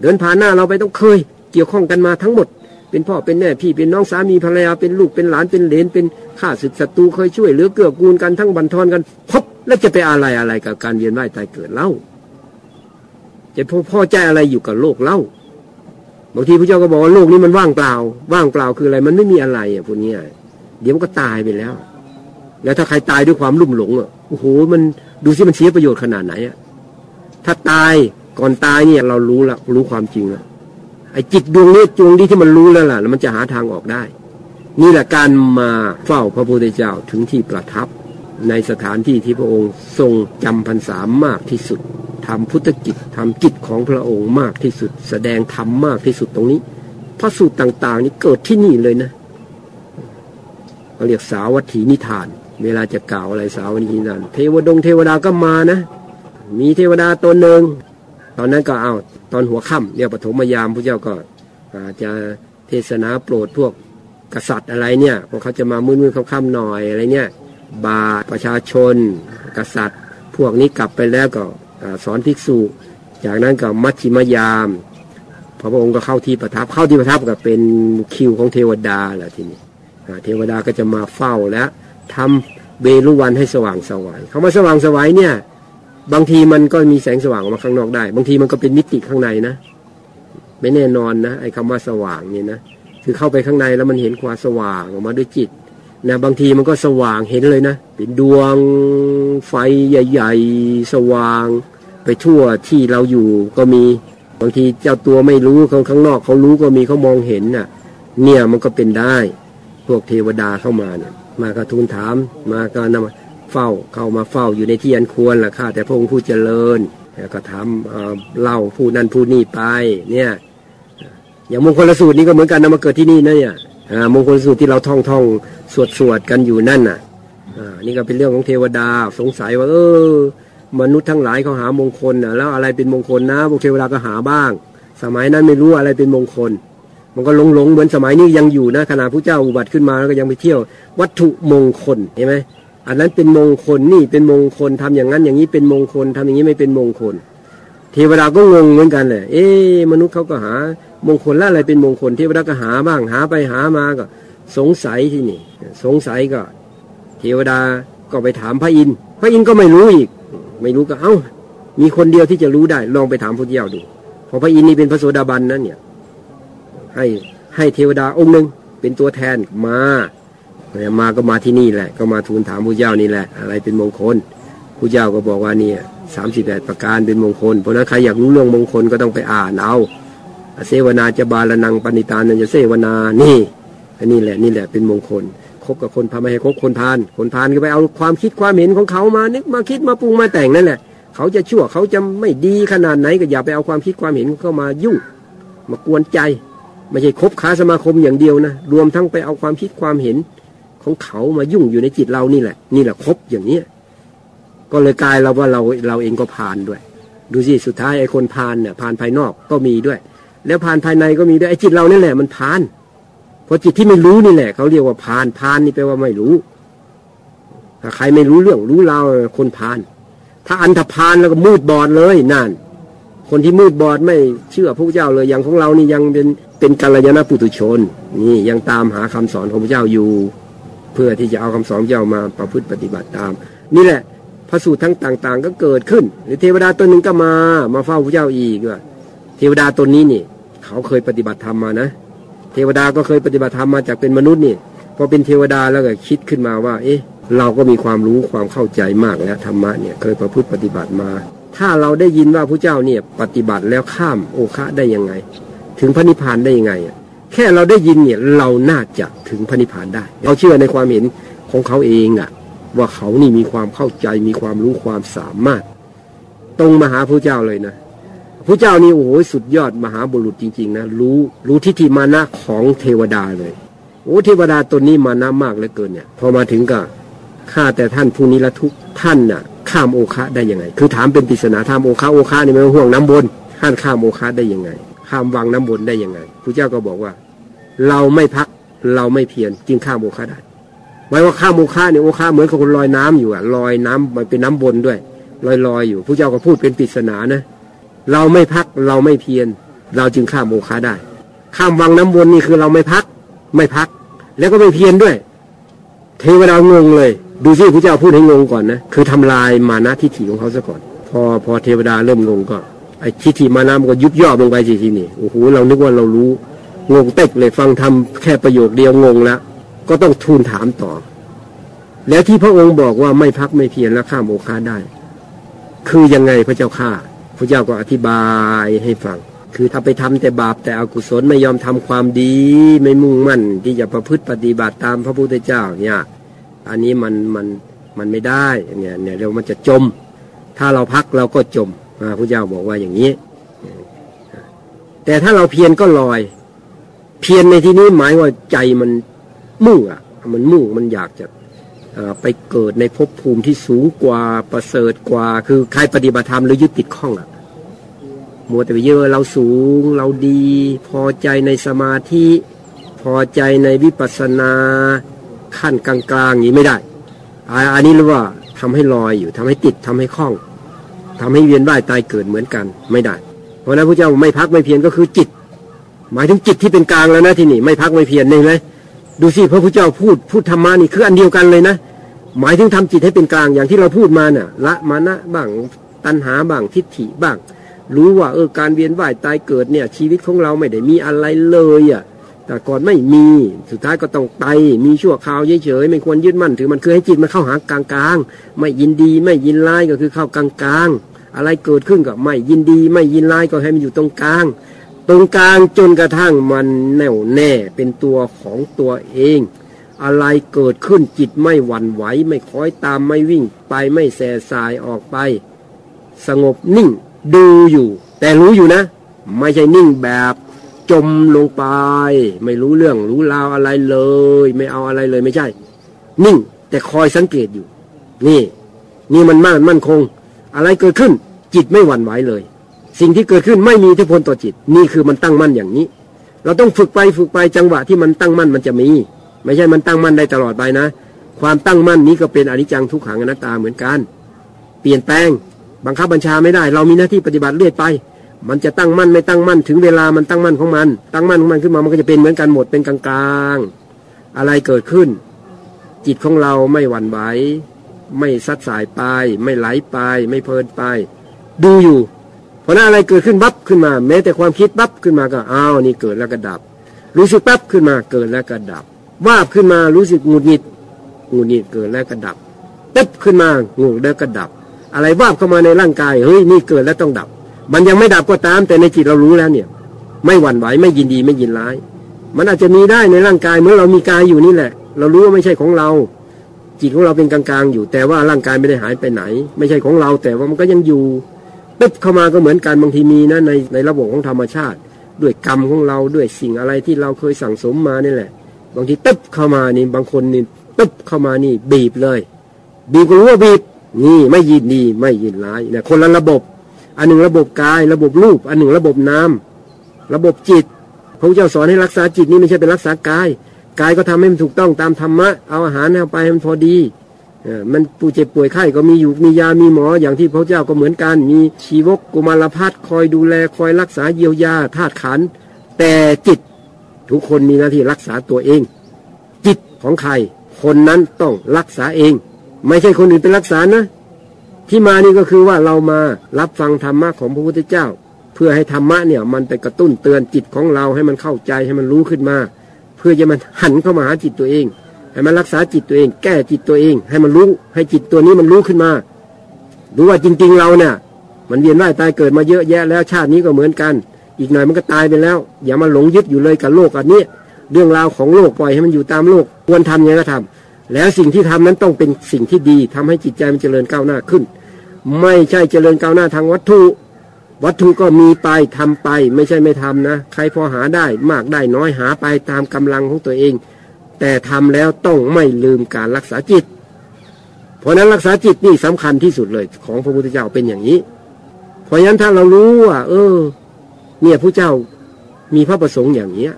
เดินผ่านหน้าเราไปต้องเคย เกี่ยวข้องกันมาทั้งหมด เป็นพ่อเป็นแม่พี่เป็นน้องสามีภรรยาเป็นลูกเป็นหลานเป็นเลนเป็นข้าศึกศัตรูเคยช่วยเหลือเกื้อกูลกันทั้งบันทอนกันพบแล้วจะไปอะไรอะไรกับการเวียนว่ายตายเกิดเล่า จะพ่อพ่อใจอะไรอยู่กับโลกเล่าบางทีพระเจ้าก็บอกว่าโลกนี้มันว่างเปล่า ว่างเปล่าคืออะไร มันไม่มีอะไรอะพวกนี้เดี๋ยวมันก็ตายไปแล้ว แล้วถ้าใครตายด้วยความลุ่มหลงอะโอ้โหมันดูสิมันเสียประโยชน์ขนาดไหนอะถ้าตายก่อนตายเนี่ย เรารู้ละรู้ความจริงล้วไอ้จิตดวงนี้ดวงนี้ที่มันรู้แล้วล่ะแล้วมันจะหาทางออกได้ นี่แหละการมาเฝ้าพระพุทธเจ้าถึงที่ประทับ ในสถานที่ที่พระองค์ทรงจำพรรษามากที่สุดทำพุทธกิจทำกิจของพระองค์มากที่สุด แสดงธรรมมากที่สุดตรงนี้ พระสูตรต่าง ๆ นี่เกิดที่นี่เลยนะเขาเรียกสาวัตถีนิทาน เวลาจะกล่าวอะไรสาวัตถีนิทาน เทวดงเทวดาก็มานะ มีเทวดาตนหนึ่งตอนนั้นก็เอาตอนหัวค่ำเรียกปฐมยามพระเจ้าก็อาจจะเทศนาโปรดพวกกษัตริย์อะไรเนี่ยพวกเขาจะมามืดๆค่ำๆหน่อยอะไรเนี่ย บาประชาชน กษัตริย์ พวกนี้กลับไปแล้วก็สอนภิกษุ จากนั้นก็มัชชิมยาม พระองค์ก็เข้าที่ประทับเข้าที่ประทับก็เป็นคิวของเทวดาแหละทีนี้เทวดาก็จะมาเฝ้าและทำเบรุวันให้สว่างสวายเขามาสว่างสวายเนี่ยบางทีมันก็มีแสงสว่างออกมาข้างนอกได้ บางทีมันก็เป็นมิติข้างในนะ ไม่แน่นอนนะไอ้คำว่าสว่างนี่นะคือเข้าไปข้างในแล้วมันเห็นความสว่างออกมาด้วยจิต นะบางทีมันก็สว่างเห็นเลยนะ เป็นดวงไฟใหญ่ ๆ สว่าง ไปทั่วที่เราอยู่ก็มีบางทีเจ้าตัวไม่รู้เขาข้างนอกเขารู้ก็มีเขามองเห็นน่ะ เนี่ยมันก็เป็นได้ พวกเทวดาเข้ามาเนี่ย มากระทูลถาม มาก็นำเฝ้าเข้ามาเฝ้าอยู่ในที่อันควรล่ะข้าแต่พระองค์ผู้เจริญแล้วก็ถามเล่าผู้นั้นผู้นี้ไป เนี่ย อย่างมงคลสูตรนี้ก็เหมือนกันนำมาเกิดที่นี่นะเนี่ย มงคลสูตรที่เราท่องท่องสวดสวดกันอยู่นั่นน่ะนี่ก็เป็นเรื่องของเทวดา สงสัยว่า เออ มนุษย์ทั้งหลายเขาหามงคลน่ะแล้วอะไรเป็นมงคลนะพวกเทวดาก็หาบ้าง สมัยนั้นไม่รู้อะไรเป็นมงคล มันก็หลงหลงเหมือนสมัยนี้ยังอยู่นะขณะพระเจ้าอุบัติขึ้นมาแล้วก็ยังไปเที่ยว วัตถุมงคลเห็นไหมอันนั้นเป็นมงคลนี่เป็นมงคลทำอย่างนั้นอย่างนี้เป็นมงคลทำอย่างนี้ไม่เป็นมงคล เทวดาก็งงเหมือนกันแหละเอ๊มนุษย์เขาก็หา มงคลล้วอะไรเป็นมงคลเทวดาก็หาบ้างหาไปหามาก็ สงสัยที่นี่ สงสัยก็ เทวดาก็ไปถามพระอินทร์พระอินทร์ก็ไม่รู้อีก ไม่รู้ก็เอ้า มีคนเดียวที่จะรู้ได้ ลองไปถามพระเจ้าดูเพราะพระอินทร์นี่เป็นพระโสดาบันนั่นเนี่ย ให้ให้เทวดาองค์หนึ่งเป็นตัวแทนมามาก็มาที่นี่แหละ ก็มาทูลถามพระเจ้านี่แหละ อะไรเป็นมงคลพระเจ้าก็บอกว่าเนี่ยสามสิบแปดประการเป็นมงคล เพราะนั้นใครอยากรู้เรื่องมงคลก็ต้องไปอ่านเอา เสวนาจะบาลนังปณิตานันจะเสวนานี่อันนี้แหละนี่แหละเป็นมงคลคบกับคนพาไม่ให้คบคนพานคนพานก็ไปเอาความคิดความเห็นของเขามานึกมาคิดมาปรุงมาแต่งนั่นแหละ เขาจะชั่วเขาจะไม่ดีขนาดไหนก็อย่าไปเอาความคิดความเห็นเข้ามายุ่งมากวนใจ ไม่ใช่คบค้าสมาคมอย่างเดียวนะรวมทั้งไปเอาความคิดความเห็นของเขามายุ่งอยู่ในจิตเรานี่แหละ นี่แหละคบอย่างเนี้ยก็เลยกลายเราว่าเราเราเองก็ผ่านด้วย ดูสิสุดท้ายไอ้คนผ่านเนี่ยผ่านภายนอกก็มีด้วย แล้วผ่านภายในก็มีด้วยไอ้จิตเรานี่แหละมันผ่านเพราะจิตที่ไม่รู้นี่แหละเขาเรียกว่าผ่านผ่านนี่แปลว่าไม่รู้ถ้าใครไม่รู้เรื่องรู้เราคนผ่าน ถ้าอันธพาลแล้วก็มืดบอดเลยนั่นคนที่มืดบอดไม่เชื่อพระเจ้าเลยอย่างของเรานี่ยังเป็นเป็นกัลยาณปุตุชน นี่ยังตามหาคำสอนของพระเจ้าอยู่ เพื่อที่จะเอาคำสอนเจ้ามาประพฤติปฏิบัติตาม นี่แหละพระสูตรทั้งต่าง ๆ ก็เกิดขึ้น หรือเทวดาตนหนึ่งก็มามาเฝ้าพระเจ้าอีกว่าเทวดาตนนี้นี่ เขาเคยปฏิบัติธรรมมานะ เทวดาก็เคยปฏิบัติธรรมมาจากเป็นมนุษย์นี่พอเป็นเทวดาแล้วก็คิดขึ้นมาว่า เอ๊ะ เราก็มีความรู้ความเข้าใจมากแล้วธรรมะเนี่ยเคยประพฤติปฏิบัติมา ถ้าเราได้ยินว่าพระเจ้าเนี่ยปฏิบัติแล้วข้ามโอคะได้ยังไง ถึงพระนิพพานได้ยังไงแค่เราได้ยินเนี่ยเราน่าจะถึงพระนิพพานได้เราเชื่อในความเห็นของเขาเองอะว่าเขานี่มีความเข้าใจมีความรู้ความสามารถ ตรงมาหาพระเจ้าเลยนะ พระเจ้านี่โอ้โหสุดยอดมหาบุรุษจริง ๆ นะรู้รู้ทิฏฐิมานะของเทวดาเลยโอ้เทวดาตนนี้มานะมากเหลือเกินเนี่ย พอมาถึงก็ข้าแต่ท่านผู้นี้ละทุกท่านน่ะ ข้ามโอคะได้ยังไง คือถามเป็นปริศนาถามโอคะโอคะนี่ไม่ห่วงน้ำบนท่านข้ามโอคะได้ยังไง ข้ามวังน้ำบนได้ยังไงพระเจ้าก็บอกว่า เราไม่พักเราไม่เพียรจึงข้ามโอคะได้หมายว่าข้ามโอคะเนี่ยโอคะเหมือนกับคนลอยน้ำอยู่อะลอยน้ำมันเป็นน้ำบนด้วยลอยลอยอยู่พระเจ้าก็พูดเป็นปริศนานะ เราไม่พักเราไม่เพียร เราจึงข้ามโอคะได้ ข้ามวังน้ำบนนี่คือเราไม่พัก ไม่พัก แล้วก็ไม่เพียรด้วย เทวดางงเลย ดูสิพระเจ้าพูดให้งงก่อนนะคือทำลายมานะทิฏฐิของเขาซะก่อน พอพอเทวดาเริ่มงงก็ไอ้ทิฏฐิมานะมันก็ยุบย่อลงไปสิทีนี่โอ้โหเรานึกว่าเรารู้งงเต็กเลยฟังทำแค่ประโยคเดียวงงแล้วก็ต้องทูลถามต่อ แล้วที่พระองค์บอกว่าไม่พักไม่เพียรและข้ามโอคาได้ คือยังไงพระเจ้าข้า พระเจ้าก็อธิบายให้ฟัง คือถ้าไปทำแต่บาปแต่อกุศลไม่ยอมทำความดีไม่มุ่งมั่น ที่จะประพฤติปฏิบัติตามพระพุทธเจ้าเนี่ยอันนี้มันมันมันไม่ได้เนี่ยเนี่ยเรามันจะจม ถ้าเราพักเราก็จมพระเจ้าบอกว่าอย่างนี้ แต่ถ้าเราเพียรก็ลอย เพียรในที่นี้หมายว่าใจมันมุ่งอะ มันมุ่งมันอยากจะ ไปเกิดในภพภูมิที่สูงกว่าประเสริฐกว่า คือใครปฏิบัติธรรมหรือยึดติดข้องอะมัวแต่ไปเยอะเราสูงเราดี พอใจในสมาธิ พอใจในวิปัสสนาขั้นกลางๆอย่างนี้ไม่ได้อันนี้เรียกว่าทำให้ลอยอยู่ทำให้ติดทำให้คล่องทำให้เวียนว่ายตายเกิดเหมือนกันไม่ได้ เพราะนั้นพระเจ้าไม่พักไม่เพียรก็คือจิต หมายถึงจิตที่เป็นกลางแล้วนะที่นี่ไม่พักไม่เพียรนี่ไหม ดูสิพระพุทธเจ้าพูดพูดธรรมานี่คืออันเดียวกันเลยนะหมายถึงทำจิตให้เป็นกลางอย่างที่เราพูดมาเนี่ยละมานะบ้างตัณหาบ้างทิฏฐิบ้าง รู้ว่าเออการเวียนว่ายตายเกิดเนี่ย ชีวิตของเราไม่ได้มีอะไรเลยอะแต่ก่อนไม่มีสุดท้ายก็ต้องไปมีชั่วคราวเฉยๆไม่ควรยึดมั่นถือมันคือให้จิตมันเข้าหากลางๆ ไม่ยินดีไม่ยินร้ายก็คือเข้ากลางๆ อะไรเกิดขึ้นก็ไม่ยินดี ไม่ยินร้ายก็ให้มันอยู่ตรงกลาง ตรงกลางจนกระทั่งมันแน่วแน่เป็นตัวของตัวเอง อะไรเกิดขึ้นจิตไม่หวั่นไหว ไม่คอยตามไม่วิ่งไปไม่แสสายออกไป สงบนิ่งดูอยู่ แต่รู้อยู่นะ ไม่ใช่นิ่งแบบจมลงไป ไม่รู้เรื่องรู้ราวอะไรเลย ไม่เอาอะไรเลยไม่ใช่ นิ่ง แต่คอยสังเกตอยู่ นี่ นี่มันมั่นมั่นคง อะไรเกิดขึ้น จิตไม่หวั่นไหวเลย สิ่งที่เกิดขึ้นไม่มีอิทธิพลต่อจิต นี่คือมันตั้งมั่นอย่างนี้ เราต้องฝึกไปฝึกไปจังหวะที่มันตั้งมั่นมันจะมี ไม่ใช่มันตั้งมั่นได้ตลอดไปนะ ความตั้งมั่นนี้ก็เป็นอนิจจังทุกขังอนัตตาเหมือนกัน เปลี่ยนแปลงบังคับบัญชาไม่ได้ เรามีหน้าที่ปฏิบัติเรื่อยไป มันจะตั้งมั่นไม่ตั้งมั่นถึงเวลามันตั้งมั่นของมัน ตั้งมั่นของมันขึ้นมามันก็จะเป็นเหมือนกันหมดเป็นกลางๆอะไรเกิดขึ้น จิตของเราไม่หวั่นไหวไม่ซัดสายไป ไม่ไหลไป ไม่เพลินไป ดูอยู่ พราะนั้นอะไรเกิดขึ้นบับขึ้นมา แม้แต่ความคิดบับขึ้นมาก็อ้าวนี่เกิดแล้วก็ดับ รู้สึกปั๊บขึ้นมาเกิดแล้วก็ดับวาบขึ้นมารู้สึกหงุดหงิดหงุดหงิดเกิดแล้วก็ดับตึ๊บขึ้นมางูแล้วก็ดับ อะไรวาบเข้ามาในร่างกายเฮ้ยนี่เกิดแล้วต้องดับ มันยังไม่ดับก็ตาม แต่ในจิตเรารู้แล้วเนี่ย ไม่หวั่นไหวไม่ยินดีไม่ยินร้าย มันอาจจะมีได้ในร่างกายเมื่อเรามีกายอยู่นี่แหละ เรารู้ว่าไม่ใช่ของเรา จิตของเราเป็นกลางๆอยู่ แต่ว่าร่างกายไม่ได้หายไปไหน ไม่ใช่ของเรา แต่ว่ามันก็ยังอยู่ ปึ๊บเข้ามาก็เหมือนกันบางทีมีนะในในระบบของธรรมชาติ ด้วยกรรมของเราด้วยสิ่งอะไรที่เราเคยสั่งสมมานี่แหละ บางทีตึ๊บเข้ามานี่บางคนนี่ตึ๊บเข้ามานี่ บีบเลย บีบก็รู้ว่าบีบ นี่ไม่ยินดีไม่ยินร้ายเนี่ยคนละระบบ อันหนึ่งระบบกาย ระบบรูป อันหนึ่งระบบน้ำระบบจิตพระเจ้าสอนให้รักษาจิตนี่ไม่ใช่เป็นรักษากายกายก็ทำให้มันถูกต้องตามธรรมะเอาอาหารเข้าไปให้มันพอดี มันผู้เจ็บป่วยไข้ก็มีอยู่มียามีหมออย่างที่พระเจ้าก็เหมือนกัน มีชีวกกุมารพัฒคอยดูแลคอยรักษาเยียวยาธาตุขัน แต่จิตทุกคนมีหน้าที่รักษาตัวเอง จิตของใคร คนนั้นต้องรักษาเอง ไม่ใช่คนอื่นเป็นรักษานะ ที่มานี่ก็คือว่าเรามารับฟังธรรมะของพระพุทธเจ้า เพื่อให้ธรรมะเนี่ย มันไปกระตุ้นเตือนจิตของเราให้มันเข้าใจให้มันรู้ขึ้นมา เพื่อจะมันหันเข้ามาหาจิตตัวเอง ให้มันรักษาจิตตัวเอง แก้จิตตัวเอง ให้มันรู้ ให้จิตตัวนี้มันรู้ขึ้นมารู้ว่าจริง ๆ เราเนี่ย มันเวียนว่ายตายเกิดมาเยอะแยะแล้วชาตินี้ก็เหมือนกัน อีกหน่อยมันก็ตายไปแล้ว อย่ามาหลงยึดอยู่เลยกับโลกอันนี้ เรื่องราวของโลกปล่อยให้มันอยู่ตามโลก ควรทำยังไงก็ทำแล้วสิ่งที่ทำนั้นต้องเป็นสิ่งที่ดีทำให้จิตใจมันเจริญก้าวหน้าขึ้น ไม่ใช่เจริญก้าวหน้าทางวัตถุ วัตถุก็มีไปทำไป ไม่ใช่ไม่ทำนะ ใครพอหาได้มากได้น้อยหาไปตามกำลังของตัวเอง แต่ทำแล้วต้องไม่ลืมการรักษาจิต เพราะนั้นรักษาจิตนี่สำคัญที่สุดเลย ของพระพุทธเจ้าเป็นอย่างนี้ เพราะฉะนั้นถ้าเรารู้ว่า เออ เนี่ยพระเจ้ามีพระประสงค์อย่างเนี้ย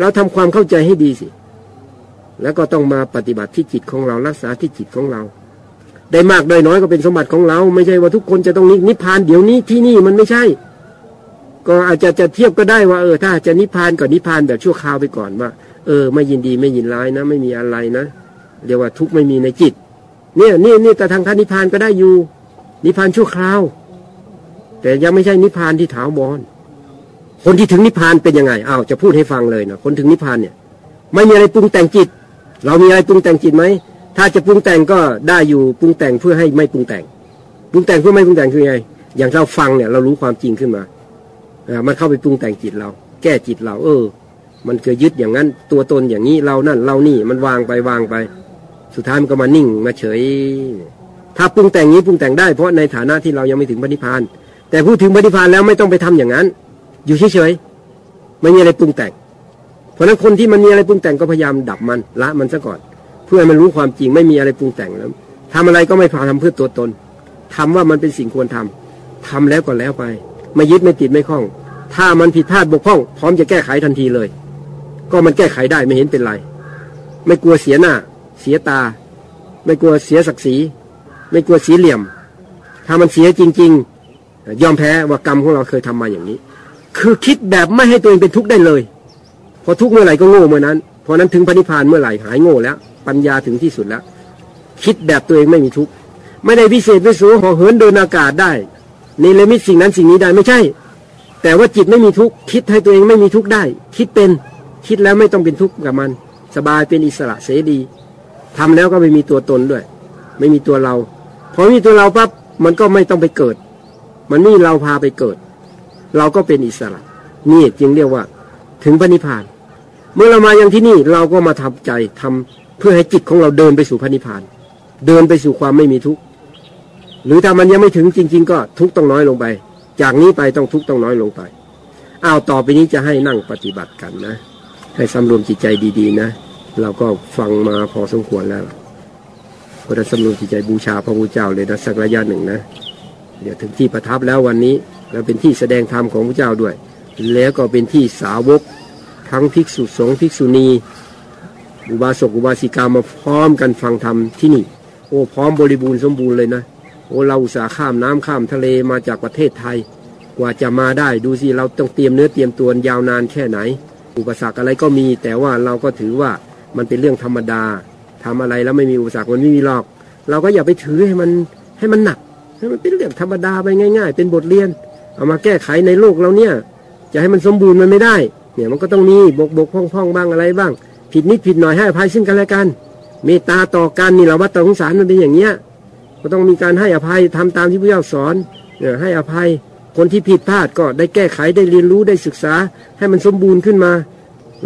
เราทำความเข้าใจให้ดีสิ แล้วก็ต้องมาปฏิบัติที่จิตของเรารักษาที่จิตของเรา ได้มากได้น้อยก็เป็นสมบัติของเรา ไม่ใช่ว่าทุกคนจะต้องนิพพานเดี๋ยวนี้ที่นี่มันไม่ใช่ ก็อาจจะจะเทียบก็ได้ว่าเออถ้าจะนิพพานก็นิพพานแบบชั่วคราวไปก่อนว่า เออ ไม่ยินดีไม่ยินร้ายนะ ไม่มีอะไรนะเรียกว่าทุกไม่มีในจิต เนี่ยนี่นี่แต่ทางท่านนิพพานก็ได้อยู่ นิพพานชั่วคราว แต่ยังไม่ใช่นิพพานที่ถาวรคนที่ถึงนิพพานเป็นยังไงอ้าวจะพูดให้ฟังเลยนะคนถึงนิพพานเนี่ย ไม่มีอะไรปรุงแต่งจิต เรามีอะไรปรุงแต่งจิตไหมถ้าจะปรุงแต่งก็ได้อยู่ปรุงแต่งเพื่อให้ไม่ปรุงแต่งปรุงแต่งเพื่อไม่ปรุงแต่งคือไง อย่างเราฟังเนี่ย เรารู้ความจริงขึ้นมาอ่ามันเข้าไปปรุงแต่งจิตเรา แก้จิตเรา เออ มันเคยยึดอย่างนั้น ตัวตนอย่างนี้เรานั่นเรานี่มันวางไปวางไป สุดท้ายมันก็มานิ่งมาเฉย ถ้าปรุงแต่งนี้ปรุงแต่งได้เพราะในฐานะที่เรายังไม่ถึงปณิพานแต่พูดถึงปณิพานแล้วไม่ต้องไปทำอย่างนั้น อยู่เฉยๆไม่มีอะไรปรุงแต่ง เพราะนั้นคนที่มันมีอะไรปรุงแต่งก็พยายามดับมันละมันซะก่อน เพื่อมันรู้ความจริงไม่มีอะไรปรุงแต่งแล้วทำอะไรก็ไม่พาทำเพื่อตัวตนทำว่ามันเป็นสิ่งควรทำทำแล้วก็แล้วไป ไม่ยึดไม่ติดไม่คล้อง ถ้ามันผิดพลาดบกพร่อง พร้อมจะแก้ไขทันทีเลย ก็มันแก้ไขได้ไม่เห็นเป็นไร ไม่กลัวเสียหน้า เสียตา ไม่กลัวเสียศักดิ์ศรี ไม่กลัวเสียเหลี่ยม ถ้ามันเสียจริง ๆ ยอมแพ้ว่ากรรมของเราเคยทำมาอย่างนี้ คือคิดแบบไม่ให้ตัวเองเป็นทุกข์ได้เลย พอทุกข์เมื่อไหร่ก็โง่เมื่อนั้น พอนั้นถึงพระนิพพานเมื่อไหร่หายโง่แล้ว ปัญญาถึงที่สุดแล้ว คิดแบบตัวเองไม่มีทุกข์ไม่ได้พิเศษวิสูหอเหินเดินอากาศได้ในเลมิตสิ่งนั้นสิ่งนี้ได้ไม่ใช่ แต่ว่าจิตไม่มีทุกข์คิดให้ตัวเองไม่มีทุกข์ได้ คิดเป็น คิดแล้วไม่ต้องเป็นทุกข์กับมัน สบายเป็นอิสระเสรีทำแล้วก็ไม่มีตัวตนด้วย ไม่มีตัวเราพอมีตัวเราปั๊บมันก็ไม่ต้องไปเกิด มันไม่เราพาไปเกิด เราก็เป็นอิสระ นี่จึงเรียกว่า ถึงพระนิพพาน เมื่อเรามาอย่างที่นี่เราก็มาทำใจทำเพื่อให้จิตของเราเดินไปสู่พระนิพพาน เดินไปสู่ความไม่มีทุกข์หรือถ้ามันยังไม่ถึงจริง ๆ ก็ทุกข์ต้องน้อยลงไป จากนี้ไปต้องทุกข์ต้องน้อยลงไปอ้าวต่อไปนี้จะให้นั่งปฏิบัติกันนะ ให้สำรวมจิตใจดีๆ นะ เราก็ฟังมาพอสมควรแล้วก็จะสำรวมจิตใจบูชาพระพุทธเจ้าเลยนะสักระยะหนึ่งนะ เดี๋ยวถึงที่ประทับแล้ววันนี้แล้วเป็นที่แสดงธรรมของพระเจ้าด้วย แล้วก็เป็นที่สาวกทั้งภิกษุสงฆ์ภิกษุณี อุบาสกอุบาสิกามาพร้อมกันฟังธรรมที่นี่ โอ้พร้อมบริบูรณ์สมบูรณ์เลยนะโอ้เราอุตส่าห์ข้ามน้ำข้ามทะเลมาจากประเทศไทย กว่าจะมาได้ดูสิเราต้องเตรียมเนื้อเตรียมตัวยาวนานแค่ไหน อุปสรรคอะไรก็มี แต่ว่าเราก็ถือว่ามันเป็นเรื่องธรรมดาทำอะไรแล้วไม่มีอุปสรรคมันไม่มีหรอก เราก็อย่าไปถือให้มันให้มันหนักให้มันเป็นเรื่องธรรมดาไปง่าย ๆ เป็นบทเรียน เอามาแก้ไขในโลกเราเนี่ย จะให้มันสมบูรณ์มันไม่ได้ เนี่ยมันก็ต้องมีบกบกพ่องพ่องบ้างอะไรบ้าง ผิดนิดผิดหน่อยให้อภัยซึ่งกันและกัน เมตตาต่อกันนี่เราวัดต่อสงสารมันเป็นอย่างเงี้ยก็ต้องมีการให้อภัยทำตามที่พระเจ้าสอนเนี่ยให้อภัย คนที่ผิดพลาดก็ได้แก้ไขได้เรียนรู้ได้ศึกษา ให้มันสมบูรณ์ขึ้นมา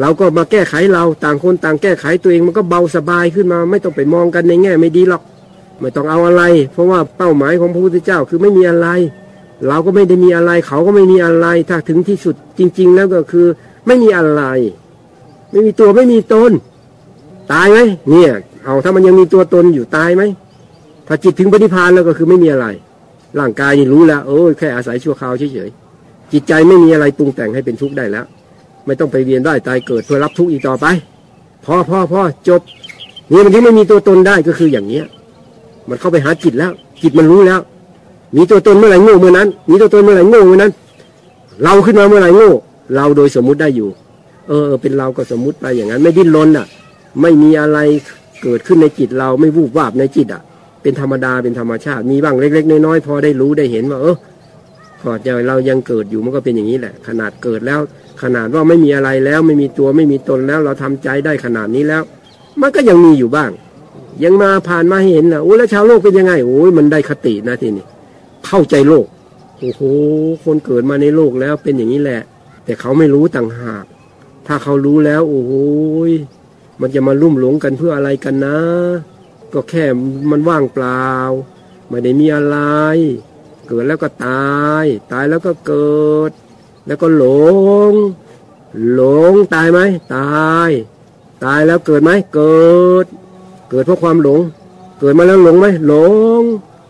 เราก็มาแก้ไขเราต่างคนต่างแก้ไขตัวเองมันก็เบาสบายขึ้นมา ไม่ต้องไปมองกันในแง่ไม่ดีหรอก ไม่ต้องเอาอะไร เพราะว่าเป้าหมายของพระพุทธเจ้าคือไม่มีอะไร เราก็ไม่ได้มีอะไร เขาก็ไม่มีอะไร ถ้าถึงที่สุดจริง ๆ แล้วก็คือ ไม่มีอะไร ไม่มีตัวไม่มีตนตายไหมเนี่ย เอาถ้ามันยังมีตัวตนอยู่ตายไหมถ้าจิตถึงปฏิพานแล้วก็คือไม่มีอะไร ร่างกายนี่รู้แล้วเออแค่อาศัยชั่วคราวเฉยๆจิตใจไม่มีอะไรปรุงแต่งให้เป็นทุกข์ได้แล้ว ไม่ต้องไปเวียนได้ตายเกิดเพื่อรับทุกข์อีกต่อไปพอพอพอจบนี่มันที่ไม่มีตัวตนได้ก็คืออย่างเนี้ย มันเข้าไปหาจิตแล้ว จิตมันรู้แล้ว มีตัวตนเมื่อไหร่โง่เมื่อนั้น มีตัวตนเมื่อไหร่โง่เมื่อนั้น เราขึ้นมาเมื่อไหร่โง่ เราโดยสมมุติได้อยู่ เออ เป็นเราก็สมมุติไปอย่างนั้น ไม่ดิ้นรนอะ ไม่มีอะไรเกิดขึ้นในจิตเราไม่วูบวาบในจิตอะ เป็นธรรมดาเป็นธรรมชาติ มีบ้างเล็ก ๆ น้อยๆพอได้รู้ได้เห็นว่าเออพอจะเรายังเกิดอยู่มันก็เป็นอย่างนี้แหละ ขนาดเกิดแล้ว ขนาดว่าไม่มีอะไรแล้ว ไม่มีตัวไม่มีตนแล้ว เราทำใจได้ขนาดนี้แล้ว มันก็ยังมีอยู่บ้าง ยังมาผ่านมาเห็นนะโอ้แล้วชาวโลกเป็นยังไงโอ้ยมันได้คตินะทีนี้เข้าใจโลกโอ้โหคนเกิดมาในโลกแล้วเป็นอย่างนี้แหละ แต่เขาไม่รู้ต่างหาก ถ้าเขารู้แล้ว โอ้โหมันจะมาลุ่มหลงกันเพื่ออะไรกันนะ ก็แค่มันว่างเปล่า ไม่ได้มีอะไร เกิดแล้วก็ตาย ตายแล้วก็เกิด แล้วก็หลง หลงตายไหมตาย ตายแล้วเกิดไหมเกิด เกิดเพราะความหลง เกิดมาแล้วหลงไหมหลง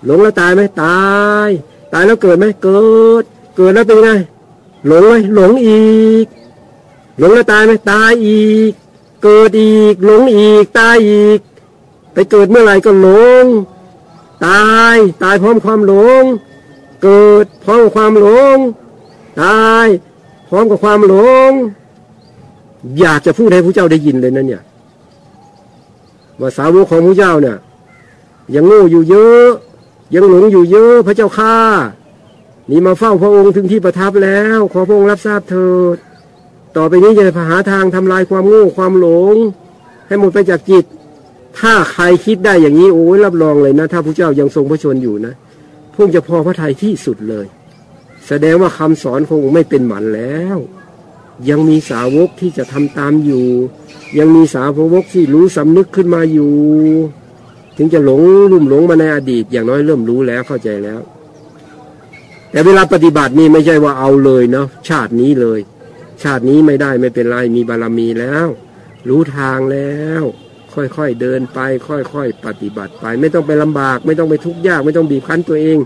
หลงแล้วตายไหมตาย ตายแล้วเกิดไหมเกิด เกิดแล้วเป็นไงหลงไหมหลงอีก หลงแล้วตายไหมตายอีก เกิดอีก หลงอีกตายอีก ไปเกิดเมื่อไหร่ก็หลง ตายตายพร้อมความหลง เกิดพร้อมความหลง ตายพร้อมกับความหลง อยากจะพูดให้ผู้เจ้าได้ยินเลยนะเนี่ยว่าสาวกของพระเจ้าเนี่ยยังโง่อยู่เยอะ ยังหลงอยู่เยอะพระเจ้าข้านี่มาเฝ้าพระองค์ถึงที่ประทับแล้ว ขอพระองค์รับทราบเถิด ต่อไปนี้จะหาทางทำลายความโง่ความหลง ให้หมดไปจากจิต ถ้าใครคิดได้อย่างนี้โอ้ยรับรองเลยนะ ถ้าพระเจ้ายังทรงพระชนอยู่นะพวกจะพอพระทัยที่สุดเลย แสดงว่าคำสอนคงไม่เป็นหมันแล้ว ยังมีสาวกที่จะทำตามอยู่ ยังมีสาวกที่รู้สำนึกขึ้นมาอยู่ ถึงจะหลงลุ่มหลงมาในอดีต อย่างน้อยเริ่มรู้แล้วเข้าใจแล้ว แต่เวลาปฏิบัตินี่ไม่ใช่ว่าเอาเลยเนาะชาตินี้เลย ชาตินี้ไม่ได้ไม่เป็นไรมีบารมีแล้ว รู้ทางแล้ว ค่อยๆเดินไป ค่อยๆ ปฏิบัติไป ไม่ต้องไปลำบาก ไม่ต้องไปทุกข์ยาก ไม่ต้องบีบคั้นตัวเอง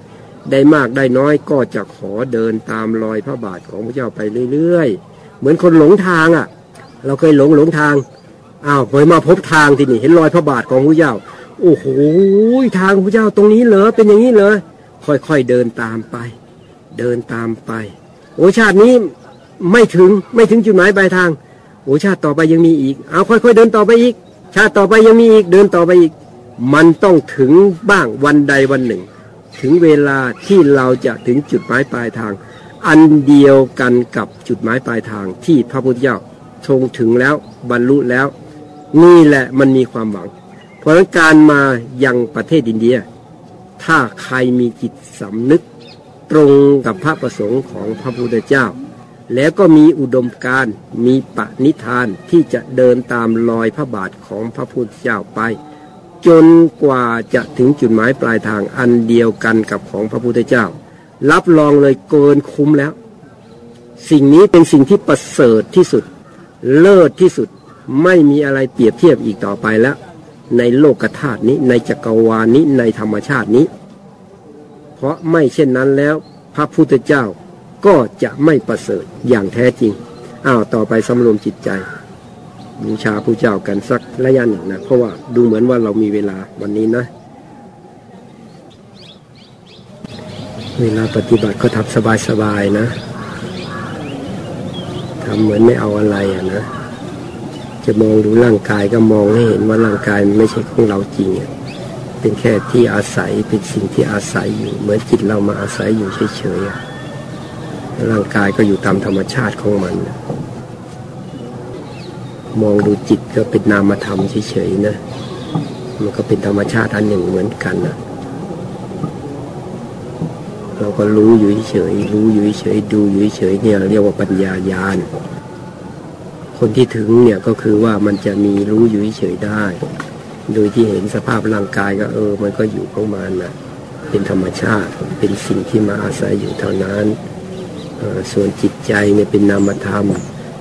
ได้มากได้น้อยก็จะขอเดินตามรอยพระบาทของพระเจ้าไปเรื่อยๆ เหมือนคนหลงทางอะ เราเคยหลงหลงทางอ้าวพอมาพบทางที่นี่เห็นรอยพระบาทของพระเจ้า โอ้โหทางพระเจ้าตรงนี้เหรอเป็นอย่างนี้เหรอค่อยๆเดินตามไป เดินตามไป โอชาตินี้ไม่ถึงไม่ถึงจุดหมายปลายทางโอชาติต่อไปยังมีอีก เอาค่อยๆเดินต่อไปอีก ชาติต่อไปยังมีอีกเดินต่อไปอีก มันต้องถึงบ้างวันใดวันหนึ่ง ถึงเวลาที่เราจะถึงจุดหมายปลายทาง อันเดียวกันกับจุดหมายปลายทางที่พระพุทธเจ้าทรงถึงแล้วบรรลุแล้ว นี่แหละมันมีความหวัง เพราะฉะนั้นการมายังประเทศอินเดีย ถ้าใครมีจิตสำนึกตรงกับพระประสงค์ของพระพุทธเจ้า แล้วก็มีอุดมการณ์มีปณิธานที่จะเดินตามรอยพระบาทของพระพุทธเจ้าไป จนกว่าจะถึงจุดหมายปลายทางอันเดียวกันกับของพระพุทธเจ้า รับรองเลยเกินคุ้มแล้ว สิ่งนี้เป็นสิ่งที่ประเสริฐที่สุด เลิศที่สุดไม่มีอะไรเปรียบเทียบอีกต่อไปแล้ว ในโลกธาตุนี้ในจักรวาลนี้ในธรรมชาตินี้ เพราะไม่เช่นนั้นแล้ว พระพุทธเจ้า ก็จะไม่ประเสริฐอย่างแท้จริง อ้าวต่อไปสำรวมจิตใจ บูชาผู้เจ้ากันสักระยะหนึ่งนะ เพราะว่าดูเหมือนว่าเรามีเวลาวันนี้นะ เวลาปฏิบัติก็ทำสบายๆนะทำเหมือนไม่เอาอะไรอะนะ จะมองดูร่างกายก็มองให้เห็นว่าร่างกายมันไม่ใช่ของเราจริงเป็นแค่ที่อาศัยเป็นสิ่งที่อาศัยอยู่ เหมือนจิตเรามาอาศัยอยู่เฉยๆ ร่างกายก็อยู่ตามธรรมชาติของมัน มองดูจิตก็เป็นนามธรรมเฉยๆนะ มันก็เป็นธรรมชาติอันหนึ่งเหมือนกันนะเราก็รู้อยู่เฉยๆรู้อยู่เฉยๆดูอยู่เฉยๆเนี่ยเรียกว่าปัญญายาณคนที่ถึงเนี่ยก็คือว่ามันจะมีรู้อยู่เฉยๆได้ โดยที่เห็นสภาพร่างกายก็เออ มันก็อยู่ของมันนะเป็นธรรมชาติเป็นสิ่งที่มาอาศัยอยู่เท่านั้น ส่วนจิตใจเนี่ยเป็นนามธรรม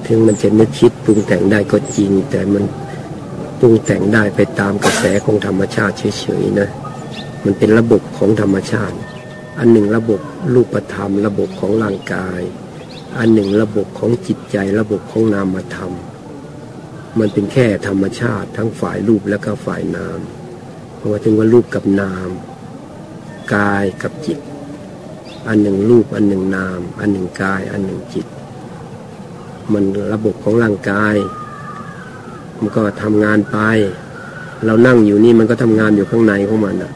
ถึงมันจะนึกคิดปรุงแต่งได้ก็จริง แต่มันปรุงแต่งได้ไปตามกระแสของธรรมชาติเฉยๆนะ มันเป็นระบบของธรรมชาติ อันหนึ่งระบบรูปธรรม ระบบของร่างกาย อันหนึ่งระบบของจิตใจ ระบบของนามธรรม มันเป็นแค่ธรรมชาติ ทั้งฝ่ายรูปและก็ฝ่ายนาม เพราะว่าถึงว่ารูปกับนาม กายกับจิต อันหนึ่งรูป อันหนึ่งนาม อันหนึ่งกาย อันหนึ่งจิต มันระบบของร่างกาย มันก็ทำงานไป เรานั่งอยู่นี่มันก็ทำงานอยู่ข้างในของมันอะ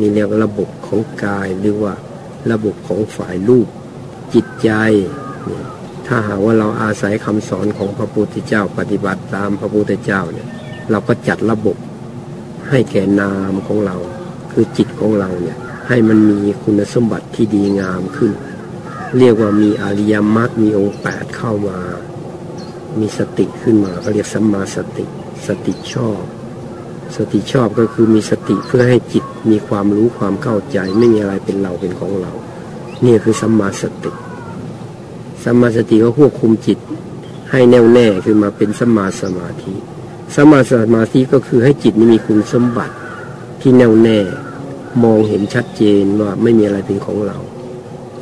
นี่เรียกระบบของกายหรือว่าระบบของฝ่ายรูปจิตใจ ถ้าหากว่าเราอาศัยคำสอนของพระพุทธเจ้าปฏิบัติตามพระพุทธเจ้าเนี่ย เราก็จัดระบบให้แก่นามของเรา คือจิตของเราเนี่ย ให้มันมีคุณสมบัติที่ดีงามขึ้น เรียกว่ามีอริยมรรคมีองค์แปดเข้ามา มีสติขึ้นมาก็เรียกสัมมาสติ สติชอบ สติชอบก็คือมีสติเพื่อให้จิตมีความรู้ความเข้าใจ ไม่มีอะไรเป็นเราเป็นของเรา นี่คือสัมมาสติสัมมาสติก็ควบคุมจิต ให้แน่วแน่คือมาเป็นสัมมาสมาธิสัมมาสมาธิก็คือให้จิตมีคุณสมบัติที่แน่วแน่ มองเห็นชัดเจนว่าไม่มีอะไรเป็นของเรา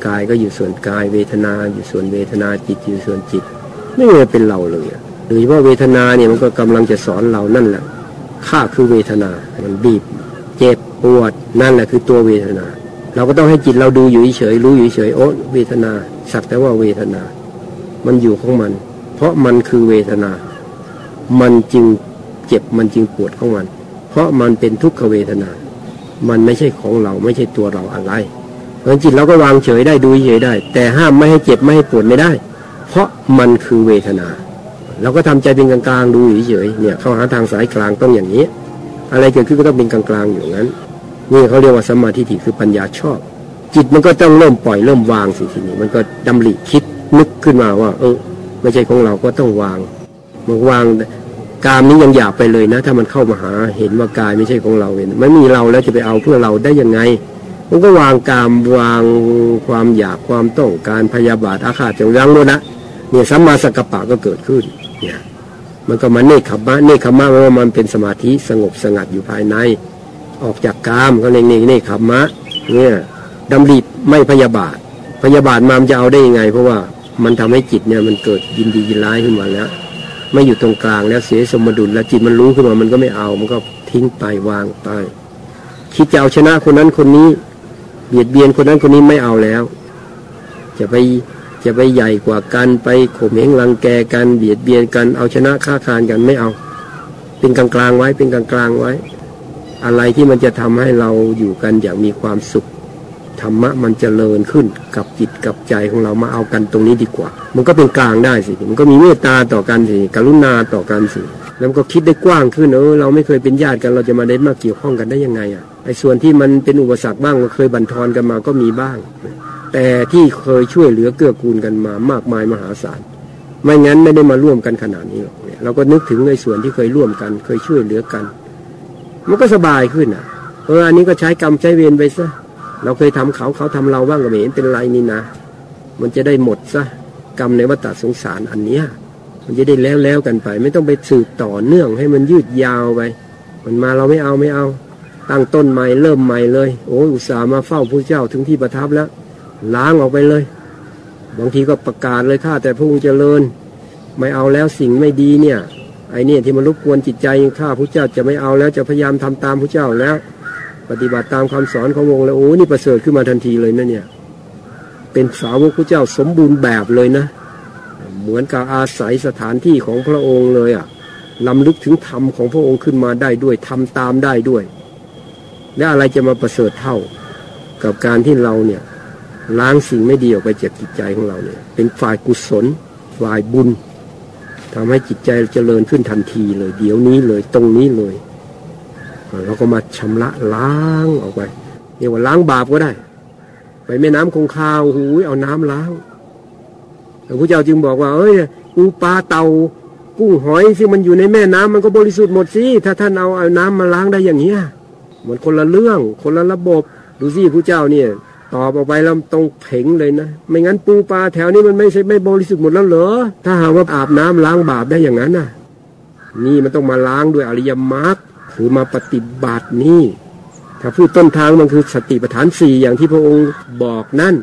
กายก็อยู่ส่วนกายเวทนาอยู่ส่วนเวทนาจิตอยู่ส่วนจิต ไม่มีเป็นเราเลยหรือว่าเวทนาเนี่ยมันก็กำลังจะสอนเรานั่นแหละข้าคือเวทนา มันบีบ เจ็บปวดนั่นแหละคือตัวเวทนา เราก็ต้องให้จิตเราดูอยู่เฉยรู้อยู่เฉยโอ้เวทนา สักแต่ว่าเวทนา มันอยู่ของมัน เพราะมันคือเวทนา มันจึงเจ็บมันจึงปวดของมัน เพราะมันเป็นทุกขเวทนา มันไม่ใช่ของเราไม่ใช่ตัวเราอะไร เพราะจิตเราก็วางเฉยได้ดูเฉยได้ แต่ห้ามไม่ให้เจ็บไม่ให้ปวดไม่ได้ เพราะมันคือเวทนา เราก็ทำใจเป็นกลางๆดูเฉยเนี่ยเข้าหาทางสายกลางต้องอย่างนี้ อะไรเกิดขึ้นก็ต้องเป็นกลางๆอยู่งั้น นี่เขาเรียกว่าสมาธิถิคือปัญญาชอบ จิตมันก็ต้องเริ่มปล่อยเริ่มวางสิทีนี้มันก็ดำริคิดนึกขึ้นมาว่า เออไม่ใช่ของเราก็ต้องวางมันวาง กามนี้ยังหยาบไปเลยนะ ถ้ามันเข้ามาหาเห็นว่ากายไม่ใช่ของเราเองไม่มีเราแล้วจะไปเอาเพื่อเราได้ยังไงมันก็วางกามวางความอยากความต้องการพยาบาทอาฆาตจงรังโน่นนะเนี่ยสัมมาสกปะก็เกิดขึ้นเนี่ยมันก็มาเนคขมะเนคขมะว่ามันเป็นสมาธิสงบสงัดอยู่ภายใน ออกจากกามก็เรียเนคขมะเนี่ยดำริไม่พยาบาท พยาบาทมามจะเอาได้ยังไง เพราะว่ามันทำให้จิตเนี่ยมันเกิดยินดียินร้ายขึ้นมาแล้ว ไม่อยู่ตรงกลางแล้วเสียสมดุลแล้วจิตมันรู้ขึ้นมามันก็ไม่เอา มันก็ทิ้งไปวางไปคิดจะเอาชนะคนนั้นคนนี้ เบียดเบียนคนนั้นคนนี้ไม่เอาแล้ว จะไปจะไปใหญ่กว่ากันไปข่มเหงรังแกกันเบียดเบียนกันเอาชนะฆ่าคานกันไม่เอา เป็นกลางกลางไว้เป็นกลางกลางไว้ อะไรที่มันจะทำให้เราอยู่กันอย่างมีความสุข ธรรมะมันจเจริญขึ้นกับจิตกับใจของเรามาเอากันตรงนี้ดีกว่า มันก็เป็นกลางได้สิมันก็มีเมตตาต่อกันสิกรุณาต่อกันสิแล้วก็คิดได้กว้างขึ้นเออเราไม่เคยเป็นญาติกันเราจะมาได้มาเกี่ยวข้องกันได้ยังไงอะไอ้ส่วนที่มันเป็นอุปสรรคบ้างเคยบันทอนกันมาก็มีบ้าง แต่ที่เคยช่วยเหลือเกื้อกูลกันมามากมายมหาศาลไม่งั้นไม่ได้มาร่วมกันขนาดนี้หรอกเนี่ยเราก็นึกถึงในส่วนที่เคยร่วมกัน เคยช่วยเหลือกัน มันก็สบายขึ้นอะเอออันนี้ก็ใช้กรรมใช้เวรไปซะ เราเคยทำเขาเขาทำเราบ้างก็ไม่เห็นเป็นไรนี่นะ มันจะได้หมดซะกรรมในวัฏสงสารอันเนี้ยมันจะได้แล้วแล้วกันไป ไม่ต้องไปสืบต่อเนื่องให้มันยืดยาวไป มันมาเราไม่เอาไม่เอา ตั้งต้นใหม่เริ่มใหม่เลย โอ้อุตส่าห์มาเฝ้าพระเจ้าถึงที่ประทับแล้ว ล้างออกไปเลย บางทีก็ประกาศเลยข้าแต่พระองค์เจริญ ไม่เอาแล้วสิ่งไม่ดีเนี่ยไอ้นี่ที่มันรบกวนจิตใจข้าพระเจ้าจะไม่เอาแล้วจะพยายามทำตามพระเจ้าแล้ว ปฏิบัติตามคำสอนขององค์แล้วโอ้นี่ประเสริฐขึ้นมาทันทีเลยนะเนี่ย เป็นสาวกพระเจ้าสมบูรณ์แบบเลยนะ เหมือนกับอาศัยสถานที่ของพระองค์เลยอะ่ะลำลึกถึงธรรมของพระองค์ขึ้นมาได้ด้วยทำตามได้ด้วย และอะไรจะมาประเสริฐเท่า กับการที่เราเนี่ยล้างสิ่งไม่ดีออกไปจากจิตใจของเราเนี่ย เป็นฝ่ายกุศลฝ่ายบุญทำให้จิตใจเจริญขึ้นทันทีเลย เดี๋ยวนี้เลยตรงนี้เลย เราก็มาชำระล้างออกไปเรียกว่าล้างบาปก็ได้ ไปแม่น้ำคงคาวหูยเอาน้ำล้างพระพุทธเจ้าจึงบอกว่า เอ้ยปูปลาเต่ากุ้งหอยที่มันอยู่ในแม่น้ำมันก็บริสุทธิ์หมดสิถ้าท่านเอาเอาน้ำมาล้างได้อย่างเงี้ยมันคนละเรื่อง คนละระบบ ดูสิผู้เจ้าเนี่ยตอบออกไปแล้วตรงเพ่งเลยนะ ไม่งั้นปูปลาแถวนี้มันไม่ใช่ไม่บริสุทธิ์หมดแล้วเหรอ ถ้าหากว่าอาบน้ำล้างบาปได้อย่างนั้นน่ะ นี่มันต้องมาล้างด้วยอริยมรรค คือมาปฏิบัตินี่ถ้าพูดต้นทางมันคือสติปัฏฐานสี่อย่างที่พระองค์บอกนั่น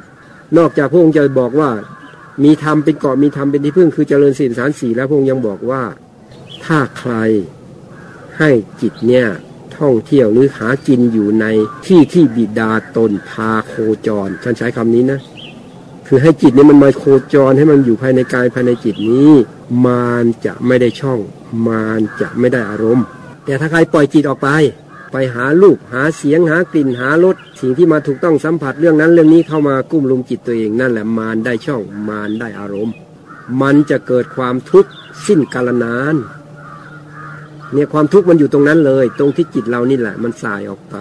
นอกจากพระองค์จะบอกว่า มีธรรมเป็นเกาะมีธรรมเป็นที่พึ่งคือเจริญสี่สารสี่แล้วพระองค์ยังบอกว่า ถ้าใครให้จิตเนี่ยท่องเที่ยวหรือหากินอยู่ในที่ที่บิดาตนพาโคจรท่านใช้คำนี้นะ คือให้จิตนี่ยมันมาโคจรให้มันอยู่ภายในกายภายในจิตนี้ มานจะไม่ได้ช่อง มานจะไม่ได้อารมณ์ แต่ถ้าใครปล่อยจิตออกไป ไปหาลูกหาเสียงหากลิ่นหารสสิ่งที่มาถูกต้องสัมผัสเรื่องนั้นเรื่องนี้เข้ามากุ้มลุมจิตตัวเองนั่นแหละมารได้ช่องมารได้อารมณ์ มันจะเกิดความทุกข์สิ้นกาลนานเนี่ยความทุกข์มันอยู่ตรงนั้นเลย ตรงที่จิตเรานี่แหละ มันสายออกไป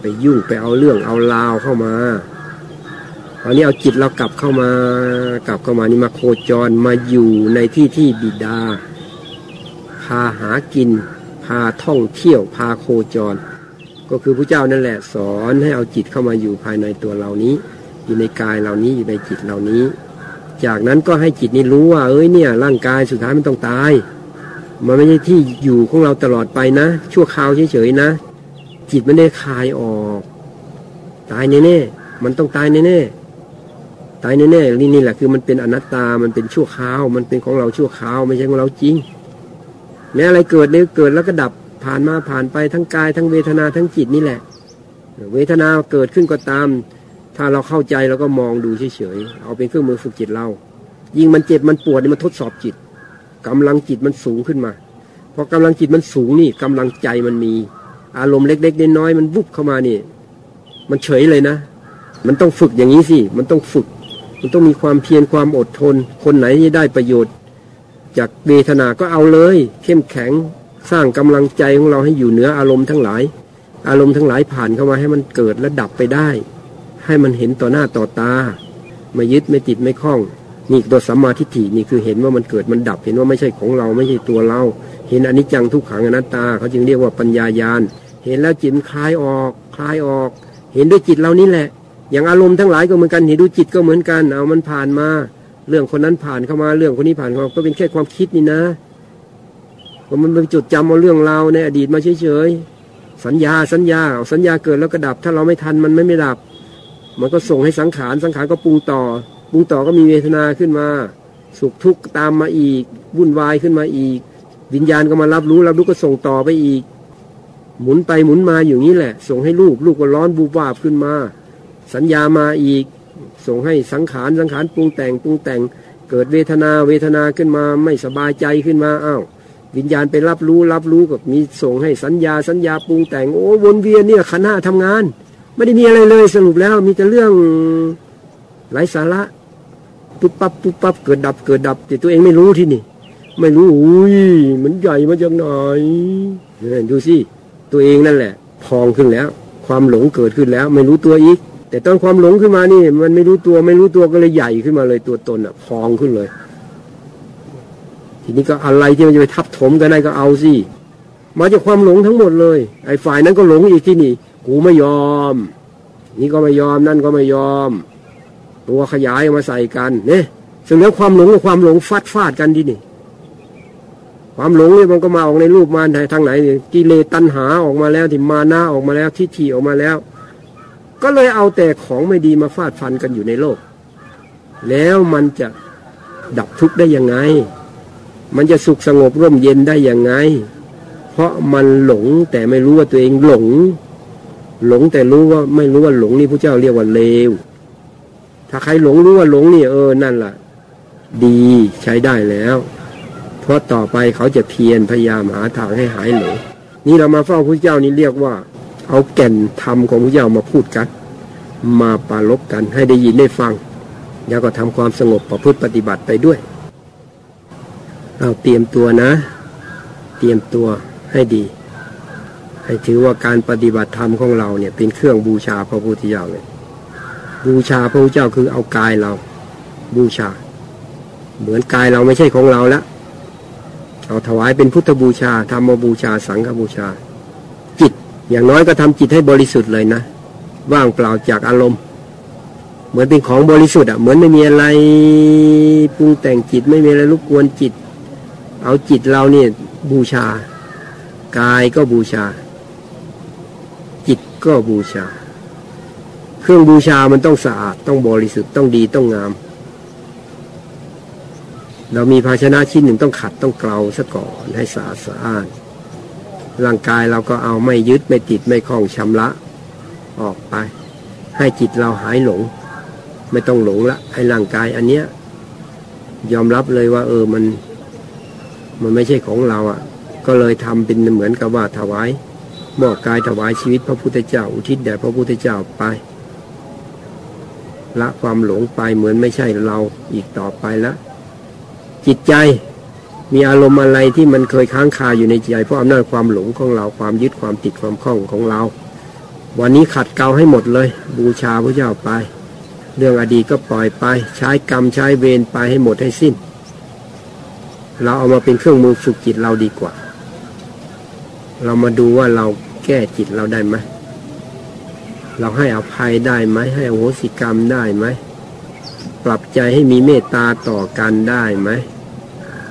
ไปยุ่งไปเอาเรื่องเอาราวเข้ามาตอนนี้เอาจิตเรากลับเข้ามากลับเข้ามานี่มาโคจรมาอยู่ในที่ที่บิดาาหากิน พาท่องเที่ยว พาโคจร ก็คือพระเจ้านั่นแหละสอนให้เอาจิตเข้ามาอยู่ภายในตัวเรานี้ อยู่ในกายเหล่านี้อยู่ในจิตเหล่านี้ จากนั้นก็ให้จิตนี้รู้ว่าเอ้ยเนี่ย ร่างกายสุดท้ายมันต้องตาย มันไม่ใช่ที่อยู่ของเราตลอดไปนะ ชั่วคราวเฉยๆนะ จิตมันได้คลายออก ตายแน่ๆมันต้องตายแน่ๆตายแน่ๆนี่นี่แหละคือมันเป็นอนัตตา มันเป็นชั่วคราว มันเป็นของเราชั่วคราว ไม่ใช่ของเราจริง แม้อะไรเกิดเนี่ยเกิดแล้วก็ดับผ่านมาผ่านไปทั้งกาย ทั้งเวทนาทั้งจิตนี่แหละ เวทนาเกิดขึ้นก็ตาม ถ้าเราเข้าใจเราก็มองดูเฉยๆเอาเป็นเครื่องมือฝึกจิตเรา ยิ่งมันเจ็บมันปวดนี่มันทดสอบจิตกำลังจิตมันสูงขึ้นมาพอกำลังจิตมันสูงนี่กำลังใจมันมี อารมณ์เล็กๆน้อยๆมันวุบเข้ามานี่ มันเฉยเลยนะ มันต้องฝึกอย่างนี้สิมันต้องฝึก มันต้องมีความเพียรความอดทน คนไหนที่ได้ประโยชน์ จากเวทนาก็เอาเลย เข้มแข็งสร้างกำลังใจของเราให้อยู่เหนืออารมณ์ทั้งหลาย อารมณ์ทั้งหลายผ่านเข้ามาให้มันเกิดและดับไปได้ ให้มันเห็นต่อหน้าต่อตา ไม่ยึดไม่ติดไม่คล้องนี่ตัวสัมมาทิฏฐินี่คือเห็นว่ามันเกิดมันดับเห็นว่าไม่ใช่ของเราไม่ใช่ตัวเรา เห็นอนิจจังทุกขังอนัตตา เขาจึงเรียกว่าปัญญายาณเห็นแล้วจิตคลายออกคลายออก เห็นด้วยจิตเรานี่แหละ อย่างอารมณ์ทั้งหลายก็เหมือนกันเห็นดูจิตก็เหมือนกันเอามันผ่านมา เรื่องคนนั้นผ่านเข้ามาเรื่องคนนี้ผ่านเข้ามาก็เป็นแค่ความคิดนี่นะว่ามันเป็นจุดจำเอาเรื่องเราในอดีตมาเฉยๆสัญญาสัญญาสัญญาเกิดแล้วก็ดับ ถ้าเราไม่ทันมันไม่ไม่ดับ มันก็ส่งให้สังขารสังขารก็ปรุงต่อปรุงต่อก็มีเวทนาขึ้นมา สุขทุกข์ตามมาอีกวุ่นวายขึ้นมาอีก วิญญาณก็มารับรู้รับรู้ก็ส่งต่อไปอีก หมุนไปหมุนมาอยู่นี้แหละ ส่งให้ลูกลูกก็ร้อนบูบวาบขึ้นมา สัญญามาอีก ส่งให้สังขารสังขารปรุงแต่งปรุงแต่ง เกิดเวทนาเวทนาขึ้นมาไม่สบายใจขึ้นมาอ้าววิญญาณไปรับรู้รับรู้กับมีส่งให้สัญญาสัญญาปรุงแต่งโอ้วนเวียนเนี่ยขันห้าทำงาน ไม่ได้มีอะไรเลยสรุปแล้วมีแต่เรื่องไร้สาระปุ๊บปั๊บปุ๊บปั๊บเกิดดับเกิดดับ แต่ตัวเองไม่รู้ที่นี่ ไม่รู้อุ้ยมันใหญ่มาจากไหนดูสิตัวเองนั่นแหละ พองขึ้นแล้ว ความหลงเกิดขึ้นแล้ว ไม่รู้ตัวอีก แต่ตอนความหลงขึ้นมานี่ มันไม่รู้ตัวไม่รู้ตัวก็เลยใหญ่ขึ้นมาเลยตัวตนอะพองขึ้นเลย ทีนี้ก็อะไรที่มันจะไปทับถมกันได้ก็เอาสิมาจากความหลงทั้งหมดเลย ไอ้ฝ่ายนั้นก็หลงอีกที่นี่กูไม่ยอม นี่ก็ไม่ยอมนั่นก็ไม่ยอม ตัวขยายมาใส่กันเนี่ยซึ่งแล้วความหลงกับความหลงฟาดฟาดกันที่นี่ ความหลงเนี่ยมันก็มาออกในรูปมารทางไหนนี่กิเลสตัณหาออกมาแล้วที่มานะออกมาแล้วทิฏฐิออกมาแล้ว ก็เลยเอาแต่ของไม่ดีมาฟาดฟันกันอยู่ในโลก แล้วมันจะดับทุกข์ได้ยังไง มันจะสุขสงบร่มเย็นได้ยังไง เพราะมันหลงแต่ไม่รู้ว่าตัวเองหลง หลงแต่รู้ว่าไม่รู้ว่าหลงนี่พระเจ้าเรียกว่าเลว ถ้าใครหลงรู้ว่าหลงนี่เออนั่นล่ะ ดีใช้ได้แล้ว เพราะต่อไปเขาจะเพียรพยายามหาทางให้หายหลงนี่เรามาเฝ้าพระเจ้านี่เรียกว่า เอาแก่นธรรมของพระเจ้ามาพูดกัน มาปรารลบกันให้ได้ยินได้ฟัง แล้วก็ทำความสงบประพฤติปฏิบัติไปด้วย เราเตรียมตัวนะ เตรียมตัวให้ดี ให้ถือว่าการปฏิบัติธรรมของเราเนี่ย เป็นเครื่องบูชาพระพุทธเจ้าเลยบูชาพระพุทธเจ้าคือเอากายเรา บูชา เหมือนกายเราไม่ใช่ของเราแล้วเอาถวายเป็นพุทธบูชาธรรมบูชาสังฆบูชา อย่างน้อยก็ทำจิตให้บริสุทธิ์เลยนะ ว่างเปล่าจากอารมณ์ เหมือนเป็นของบริสุทธิ์อะเหมือนไม่มีอะไรปรุงแต่งจิตไม่มีอะไรรบกวนจิต เอาจิตเราเนี่ยบูชา กายก็บูชา จิตก็บูชา เครื่องบูชามันต้องสะอาดต้องบริสุทธิ์ต้องดีต้องงาม เรามีภาชนะชิ้นหนึ่งต้องขัดต้องเกลาซะก่อนให้สะอาดสะอาน ร่างกายเราก็เอาไม่ยึดไม่ติดไม่คล้องชำระ ออกไป ให้จิตเราหายหลง ไม่ต้องหลงละให้ร่างกายอันเนี้ยยอมรับเลยว่า เออมัน มันไม่ใช่ของเราอะ่ะ ก็เลยทำเป็นเหมือนกับว่าถวายมอบกายถวายชีวิตพระพุทธเจ้า อุทิศแด่พระพุทธเจ้าไปละความหลงไปเหมือนไม่ใช่เราอีกต่อไปล้วจิตใจ มีอารมณ์อะไรที่มันเคยค้างคาอยู่ในใจเพราะอำนาจความหลงของเราความยึดความติดความคล้องของเรา วันนี้ขัดเกลาให้หมดเลย บูชาพระเจ้าไป เรื่องอดีตก็ปล่อยไป ใช้กรรมใช้เวรไปให้หมดให้สิ้น เราเอามาเป็นเครื่องมือฝึกจิตเราดีกว่า เรามาดูว่าเราแก้จิตเราได้ไหมเราให้อภัยได้ไหมให้อโหสิกรรมได้ไหมปรับใจให้มีเมตตาต่อกันได้ไหม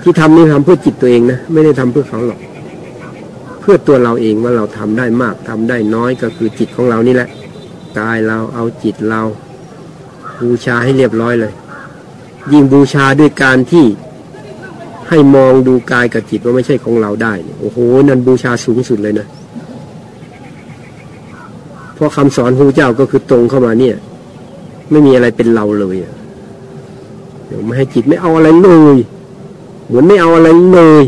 ที่ทำนี่ทำเพื่อจิตตัวเองนะไม่ได้ทำเพื่อเขาหรอก เพื่อตัวเราเองว่าเราทำได้มากทำได้น้อยก็คือจิตของเรานี่แหละกายเราเอาจิตเรา บูชาให้เรียบร้อยเลย ยิ่งบูชาด้วยการที่ให้มองดูกายกับจิตว่าไม่ใช่ของเราได้โอ้โหนั่นบูชาสูงสุดเลยนะเพราะคำสอนครูเจ้าก็คือตรงเข้ามาเนี่ย ไม่มีอะไรเป็นเราเลยเดี๋ยวไม่ให้จิตไม่เอาอะไรเลย เหมือนไม่เอาอะไรเลย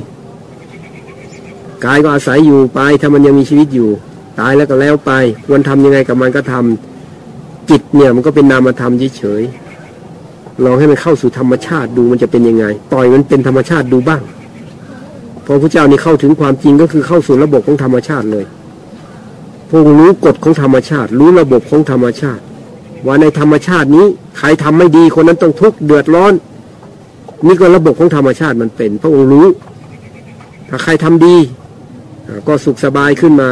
กายก็อาศัยอยู่ไปถ้ามันยังมีชีวิตอยู่ ตายแล้วก็แล้วไป ควรทำยังไงกับมันก็ทำจิตเนี่ยมันก็เป็นนามธรรมเฉยๆลองให้มันเข้าสู่ธรรมชาติดูมันจะเป็นยังไงปล่อยมันเป็นธรรมชาติดูบ้างพอพระเจ้านี่เข้าถึงความจริงก็คือเข้าสู่ระบบของธรรมชาติเลยพงรู้กฎของธรรมชาติ รู้ระบบของธรรมชาติ ว่าในธรรมชาตินี้ใครทำไม่ดีคนนั้นต้องทุกข์เดือดร้อน นี่ก็ระบบของธรรมชาติมันเป็น พระองค์รู้ ถ้าใครทำดี ก็สุขสบายขึ้นมา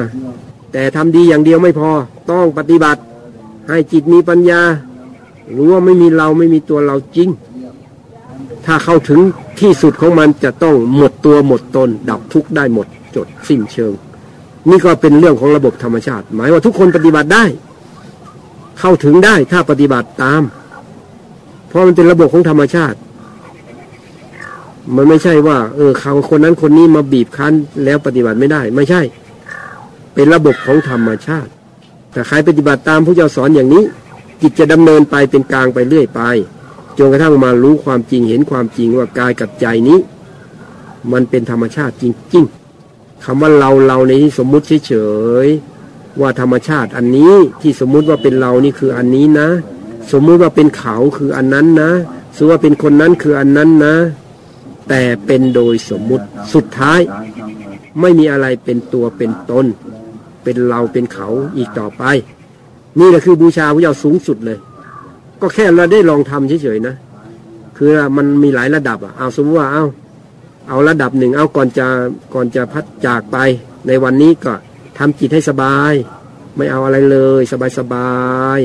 แต่ทำดีอย่างเดียวไม่พอต้องปฏิบัติ ให้จิตมีปัญญา รู้ว่าไม่มีเราไม่มีตัวเราจริง ถ้าเข้าถึงที่สุดของมันจะต้องหมดตัวหมดตน ดับทุกข์ได้หมดจดสิ้นเชิง นี่ก็เป็นเรื่องของระบบธรรมชาติ หมายว่าทุกคนปฏิบัติได้ เข้าถึงได้ถ้าปฏิบัติตาม เพราะมันเป็นระบบของธรรมชาติ มันไม่ใช่ว่า เออเขาคนนั้นคนนี้มาบีบคั้นแล้วปฏิบัติไม่ได้ ไม่ใช่ เป็นระบบของธรรมชาติ แต่ใครปฏิบัติตามผู้เจ้าสอนอย่างนี้ จิตจะดำเนินไปเป็นกลางไปเรื่อยไปจนกระทั่งมารู้ความจริงเห็นความจริงว่ากายกับใจนี้ มันเป็นธรรมชาติจริงๆคำว่าเราเราในที่สมมุติเฉยๆว่าธรรมชาติอันนี้ที่สมมุติว่าเป็นเรานี่คืออันนี้นะ สมมุติว่าเป็นเขาคืออันนั้นนะสมมติว่าเป็นคนนั้นคืออันนั้นนะ แต่เป็นโดยสมมุติสุดท้าย ไม่มีอะไรเป็นตัวเป็นตนเป็นเราเป็นเขาอีกต่อไป นี่แหละคือบูชาพระเจ้าสูงสุดเลย ก็แค่เราได้ลองทำเฉยๆนะคือมันมีหลายระดับอะเอาสมมติว่าเอาเอาระดับหนึ่งเอาก่อนจะก่อนจะพัดจากไป ในวันนี้ก็ทำจิตให้สบาย ไม่เอาอะไรเลย สบายสบาย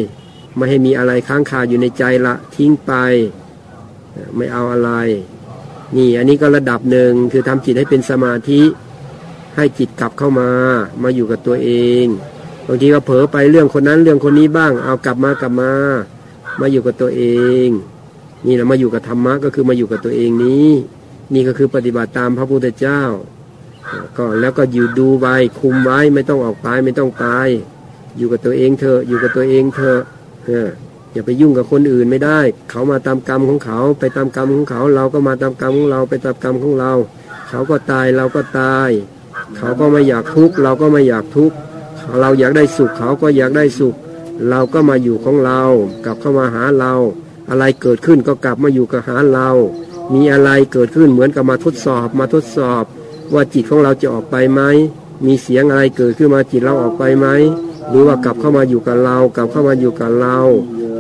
ไม่ให้มีอะไรค้างคาอยู่ในใจละทิ้งไป ไม่เอาอะไร นี่อันนี้ก็ระดับหนึ่งคือทำจิตให้เป็นสมาธิ ให้จิตกลับเข้ามา มาอยู่กับตัวเองบางทีก็เผลอไปเรื่องคนนั้นเรื่องคนนี้บ้าง เอากลับมากลับมา มาอยู่กับตัวเอง นี่แหละมาอยู่กับธรรมะก็คือมาอยู่กับตัวเองนี้ นี่ก็คือปฏิบัติตามพระพุทธเจ้าก็แล้วก็อยู่ดูไว้คุมไว้ไม่ต้องออกไปไม่ต้องไปอยู่กับตัวเองเถอะอยู่กับตัวเองเถอะ อย่าไปยุ่งกับคนอื่นไม่ได้ เขามาตามกรรมของเขา ไปตามกรรมของเขา เราก็มาตามกรรมของเราไปตามกรรมของเรา เขาก็ตายเราก็ตาย เขาก็ไม่อยากทุกข์เราก็ไม่อยากทุกข์เราอยากได้สุขเขาก็อยากได้สุข เราก็มาอยู่ของเรา กลับเข้ามาหาเรา อะไรเกิดขึ้นก็กลับมาอยู่กับหาเรา มีอะไรเกิดขึ้นเหมือนกับมาทดสอบมาทดสอบ ว่าจิตของเราจะออกไปไหมมีเสียงอะไรเกิดขึ้นมาจิตเราออกไปไหมหรือว่ากลับเข้ามาอยู่กับเรา กลับเข้ามาอยู่กับเรา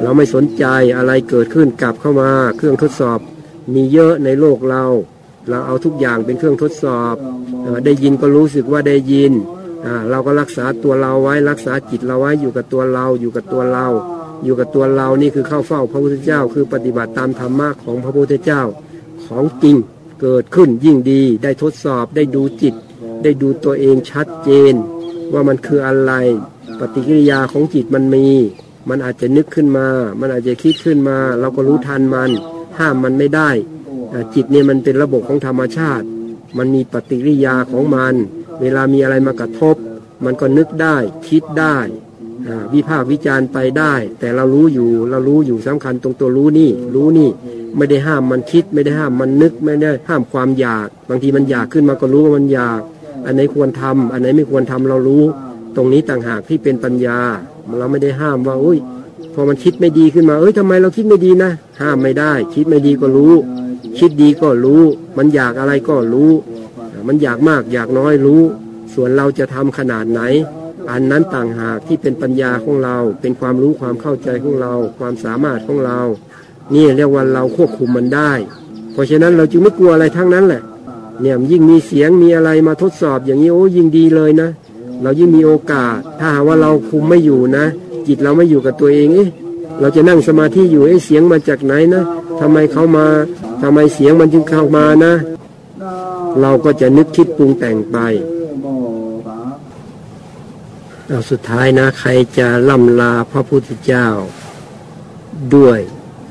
เราไม่สนใจอะไรเกิดขึ้นกลับเข้ามา เครื่องทดสอบมีเยอะในโลกเรา เราเอาทุกอย่างเป็นเครื่องทดสอบ ได้ยินก็รู้สึกว่าได้ยิน เราก็รักษาตัวเราไว้รักษาจิตเราไว้อยู่กับตัวเราอยู่กับตัวเรา อยู่กับตัวเรานี่คือเข้าเฝ้าพระพุทธเจ้า คือปฏิบัติตามธรรมะของพระพุทธเจ้าของจริงเกิดขึ้นยิ่งดีได้ทดสอบได้ดูจิต ได้ดูตัวเองชัดเจน ว่ามันคืออะไร ปฏิกิริยาของจิตมันมี มันอาจจะนึกขึ้นมา มันอาจจะคิดขึ้นมา เราก็รู้ทันมัน ห้ามมันไม่ได้ จิตเนี่ยมันเป็นระบบของธรรมชาติ มันมีปฏิริยาของมัน เวลามีอะไรมากระทบ มันก็นึกได้ คิดได้ วิพากษ์วิจารณ์ไปได้ แต่เรารู้อยู่ เรารู้อยู่สำคัญตรงตัวรู้นี่ รู้นี่ ไม่ได้ห้ามมันคิด ไม่ได้ห้ามมันนึก ไม่ได้ห้ามความอยาก บางทีมันอยากขึ้นมาก็รู้ว่ามันอยาก อันไหนควรทำอันไหนไม่ควรทำเรารู้ ตรงนี้ต่างหากที่เป็นปัญญา เราไม่ได้ห้ามว่าอุ้ย พอมันคิดไม่ดีขึ้นมา เอ้ยทำไมเราคิดไม่ดีนะ ห้ามไม่ได้ คิดไม่ดีก็รู้ คิดดีก็รู้ มันอยากอะไรก็รู้ มันอยากมากอยากน้อยรู้ ส่วนเราจะทำขนาดไหน อันนั้นต่างหากที่เป็นปัญญาของเรา เป็นความรู้ความเข้าใจของเรา ความสามารถของเรา นี่เรียกว่าเราควบคุมมันได้ เพราะฉะนั้นเราจึงไม่กลัวอะไรทั้งนั้นแหละ เนี่ยยิ่งมีเสียงมีอะไรมาทดสอบอย่างนี้โอ้ยิ่งดีเลยนะ เรายิ่งมีโอกาส ถ้าหาว่าเราคุมไม่อยู่นะ จิตเราไม่อยู่กับตัวเองเอ๊ะเราจะนั่งสมาธิอยู่เอ๊ะเสียงมาจากไหนนะทำไมเขามาทำไมเสียงมันจึงเข้ามานะ เราก็จะนึกคิดปรุงแต่งไปเอาสุดท้ายนะ ใครจะล่ำลาพระพุทธเจ้า ด้วย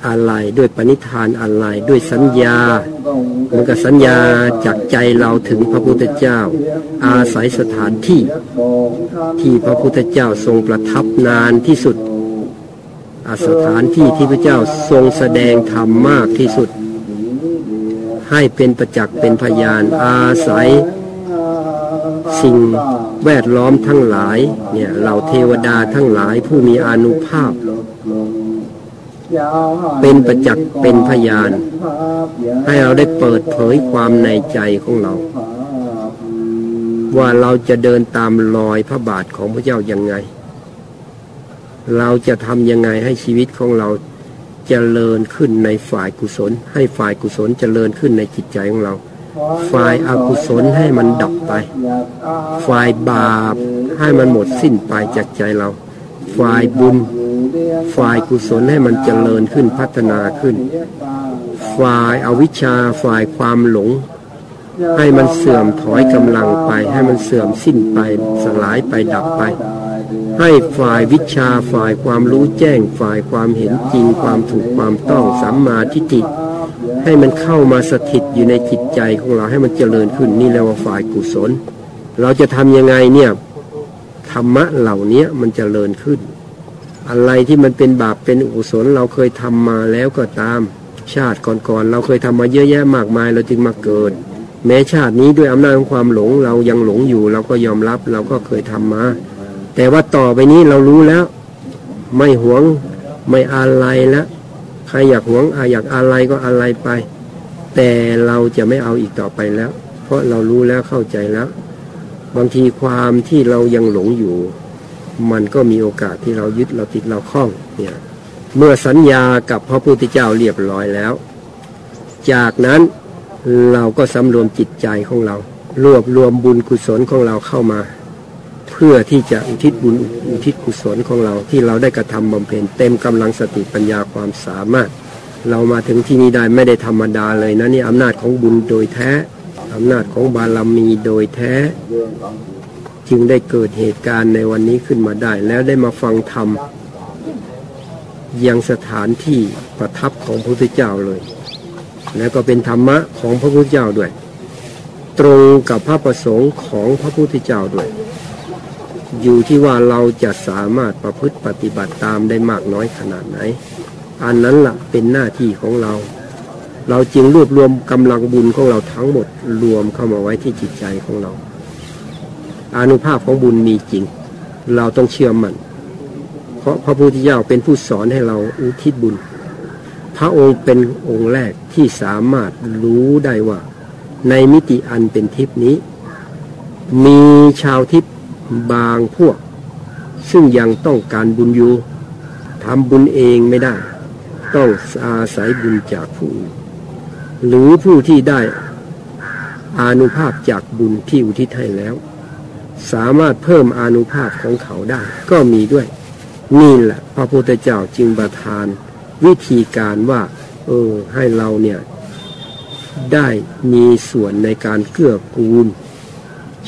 อะไรด้วยปณิธานอะไรด้วยสัญญา เหมือนกับสัญญาจากใจเราถึงพระพุทธเจ้า อาศัยสถานที่ที่พระพุทธเจ้าทรงประทับนานที่สุดอาสถานที่ที่พระเจ้าทรงแสดงธรรมมากที่สุด ให้เป็นประจักษ์เป็นพยานอาศัยสิ่งแวดล้อมทั้งหลายเนี่ยเหล่าเทวดาทั้งหลายผู้มีอานุภาพ เป็นประจักษ์เป็นพยาน ให้เราได้เปิดเผยความในใจของเรา ว่าเราจะเดินตามรอยพระบาทของพระเจ้ายังไง เราจะทำยังไงให้ชีวิตของเราเจริญขึ้นในฝ่ายกุศล ให้ฝ่ายกุศลเจริญขึ้นในจิตใจของเรา ฝ่ายอากุศลให้มันดับไป ฝ่ายบาปให้มันหมดสิ้นไปจากใจเรา ฝ่ายบุญ ฝ่ายกุศลให้มันเจริญขึ้นพัฒนาขึ้น ฝ่ายอาวิชชาฝ่ายความหลง ให้มันเสื่อมถอยกำลังไป ให้มันเสื่อมสิ้นไปสลายไปดับไป ให้ฝ่ายวิชาฝ่ายความรู้แจ้ง ฝ่ายความเห็นจริง ความถูกความต้องสัมมาทิฏฐิให้มันเข้ามาสถิตอยู่ในจิตใจของเราให้มันเจริญขึ้นนี่เรียกว่าฝ่ายกุศล เราจะทำยังไงเนี่ยธรรมะเหล่านี้มันจเจริญขึ้น อะไรที่มันเป็นบาปเป็นอุศลเราเคยทำมาแล้วก็ตาม ชาติก่อนๆเราเคยทำมาเยอะแยะมากมายเราจึงมาเกิด แม้ชาตินี้ด้วยอำนาจของความหลงเรายังหลงอยู่ เราก็ยอมรับเราก็เคยทำมา แต่ว่าต่อไปนี้เรารู้แล้ว ไม่หวงไม่อะไรแล้วใครอยากหวงอยากอะไรก็อะไรไป แต่เราจะไม่เอาอีกต่อไปแล้ว เพราะเรารู้แล้วเข้าใจแล้ว บางทีความที่เรายังหลงอยู่ มันก็มีโอกาสที่เรายึดเราติดเราคล้องเนี่ยเมื่อสัญญากับพระพุทธเจ้าเรียบร้อยแล้ว จากนั้นเราก็สำรวมจิตใจของเรา รวบรวมบุญกุศลของเราเข้ามา เพื่อที่จะอุทิศบุญอุทิศกุศลของเราที่เราได้กระทำบำเพ็ญเต็มกำลังสติปัญญาความสามารถ เรามาถึงที่นี้ได้ไม่ได้ธรรมดาเลยนะนี่อำนาจของบุญโดยแท้อำนาจของบารมีโดยแท้ จึงได้เกิดเหตุการณ์ในวันนี้ขึ้นมาได้ แล้วได้มาฟังธรรมยังสถานที่ประทับของพระพุทธเจ้าเลย แล้วก็เป็นธรรมะของพระพุทธเจ้าด้วย ตรงกับพระประสงค์ของพระพุทธเจ้าด้วย อยู่ที่ว่าเราจะสามารถประพฤติปฏิบัติตามได้มากน้อยขนาดไหน อันนั้นละ่ะเป็นหน้าที่ของเรา เราจึงรวบรวมกำลังบุญของเราทั้งหมดรวมเข้ามาไว้ที่จิตใจของเรา อนุภาพของบุญมีจริง เราต้องเชื่อมัน่นเพราะพระพุทธเจ้าเป็นผู้สอนให้เราอุทิศบุญ พระองค์เป็นองค์แรกที่สามารถรู้ได้ว่า ในมิติอันเป็นทิพนี้ มีชาวทิพบางพวก ซึ่งยังต้องการบุญอยู่ทำบุญเองไม่ได้ ต้องอาศัยบุญจากผู้อื่นหรือผู้ที่ได้อานุภาพจากบุญที่อุทิศให้แล้ว สามารถเพิ่มอนุภาพของเขาได้ ก็มีด้วย นี่แหละ พระพุทธเจ้าจึงประทาน วิธีการว่า เออ ให้เราเนี่ย ได้มีส่วนในการเกื้อกูล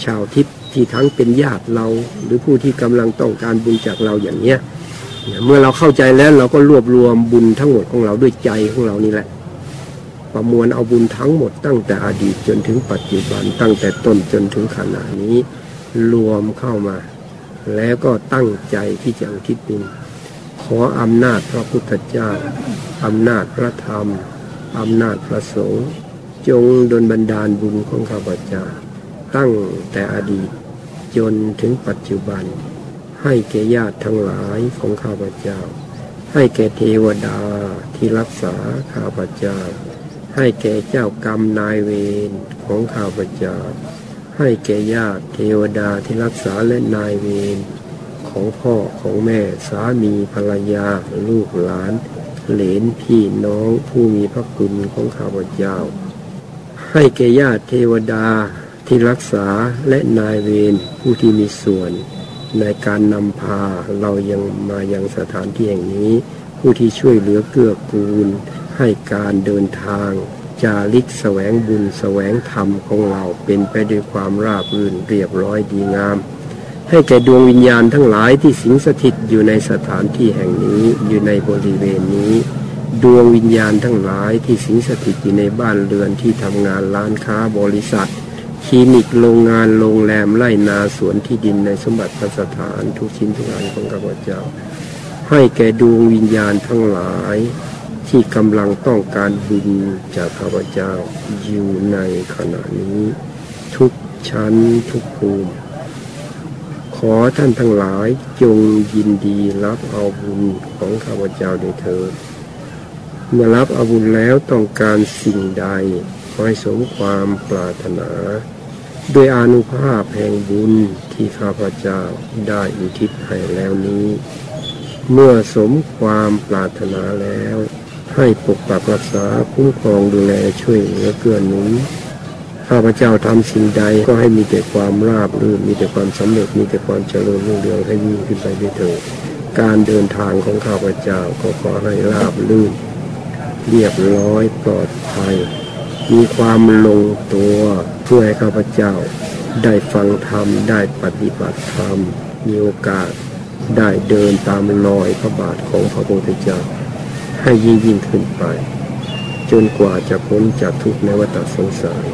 ชาวทิพย์ที่ทั้งเป็นญาติเรา หรือผู้ที่กำลังต้องการบุญจากเราอย่างเนี้ยเมื่อเราเข้าใจแล้วเราก็รวบรวมบุญทั้งหมดของเราด้วยใจของเรานี่แหละ ประมวลเอาบุญทั้งหมดตั้งแต่อดีตจนถึงปัจจุบันตั้งแต่ต้นจนถึงขณะนี้ รวมเข้ามา แล้วก็ตั้งใจที่จะอุทิศบุญขออำนาจพระพุทธเจ้าอำนาจพระธรรมอำนาจพระสงฆ์จงดลบันดาลบุญของข้าพเจ้า ตั้งแต่อดีตจนถึงปัจจุบัน ให้แก่ญาติทั้งหลายของข้าพเจ้า ให้แก่เทวดาที่รักษาข้าพเจ้า ให้แก่เจ้ากรรมนายเวรของข้าพเจ้า ให้แก่ญาติเทวดาที่รักษาและนายเวรของพ่อของแม่สามีภรรยาลูกหลาน เหลนพี่น้องผู้มีพระคุณของข้าพเจ้า ให้แก่ญาติเทวดาที่รักษาและนายเวรผู้ที่มีส่วน ในการนำพาเรายังมายังสถานที่แห่งนี้ ผู้ที่ช่วยเหลือเกื้อกูล ให้การเดินทาง จาริกแสวงบุญแสวงธรรมของเราเป็นไปด้วยความราบรื่นเรียบร้อยดีงาม ให้แก่ดวงวิญญาณทั้งหลายที่สิงสถิตอยู่ในสถานที่แห่งนี้อยู่ในบริเวณนี้ ดวงวิญญาณทั้งหลายที่สิงสถิตอยู่ในบ้านเรือนที่ทำงานร้านค้าบริษัทคลินิกโรงงานโรงแรมไร่นาสวนที่ดินในสมบัติพระสถานทุกชิ้นทุกอันของข้าพเจ้า ให้แก่ดวงวิญญาณทั้งหลาย ที่กำลังต้องการบุญจากข้าพเจ้าอยู่ในขณะนี้ ทุกชั้นทุกภูมิ ขอท่านทั้งหลายจงยินดีรับเอาบุญของข้าพเจ้าโดยเถิดเมื่อรับเอาบุญแล้วต้องการสิ่งใดขอให้สมความปรารถนา ด้วยอนุภาพแห่งบุญที่ข้าพเจ้าได้อุทิศให้แล้วนี้ เมื่อสมความปรารถนาแล้ว ให้ปกปักรักษาคุ้มครองดูแลช่วยเหลือเกื้อหนุนข้าพเจ้าทำสิ่งใดก็ให้มีแต่ความราบรื่นมีแต่ความสำเร็จมีแต่ความเจริญรุ่งเรืองให้ยิ่งขึ้นไปด้เถิดการเดินทางของข้าพเจ้าก็ขอให้ราบรื่น เรียบร้อยปลอดภัย มีความลงตัวเพื่อให้ข้าพเจ้า ได้ฟังธรรมได้ปฏิบัติธรรมมีโอกาสได้เดินตามรอยพระบาทของพระพุทธเจ้า ให้ยิ่งยิ่งขึ้นไป จนกว่าจะพ้นจากทุกข์ในวัฏสงสาร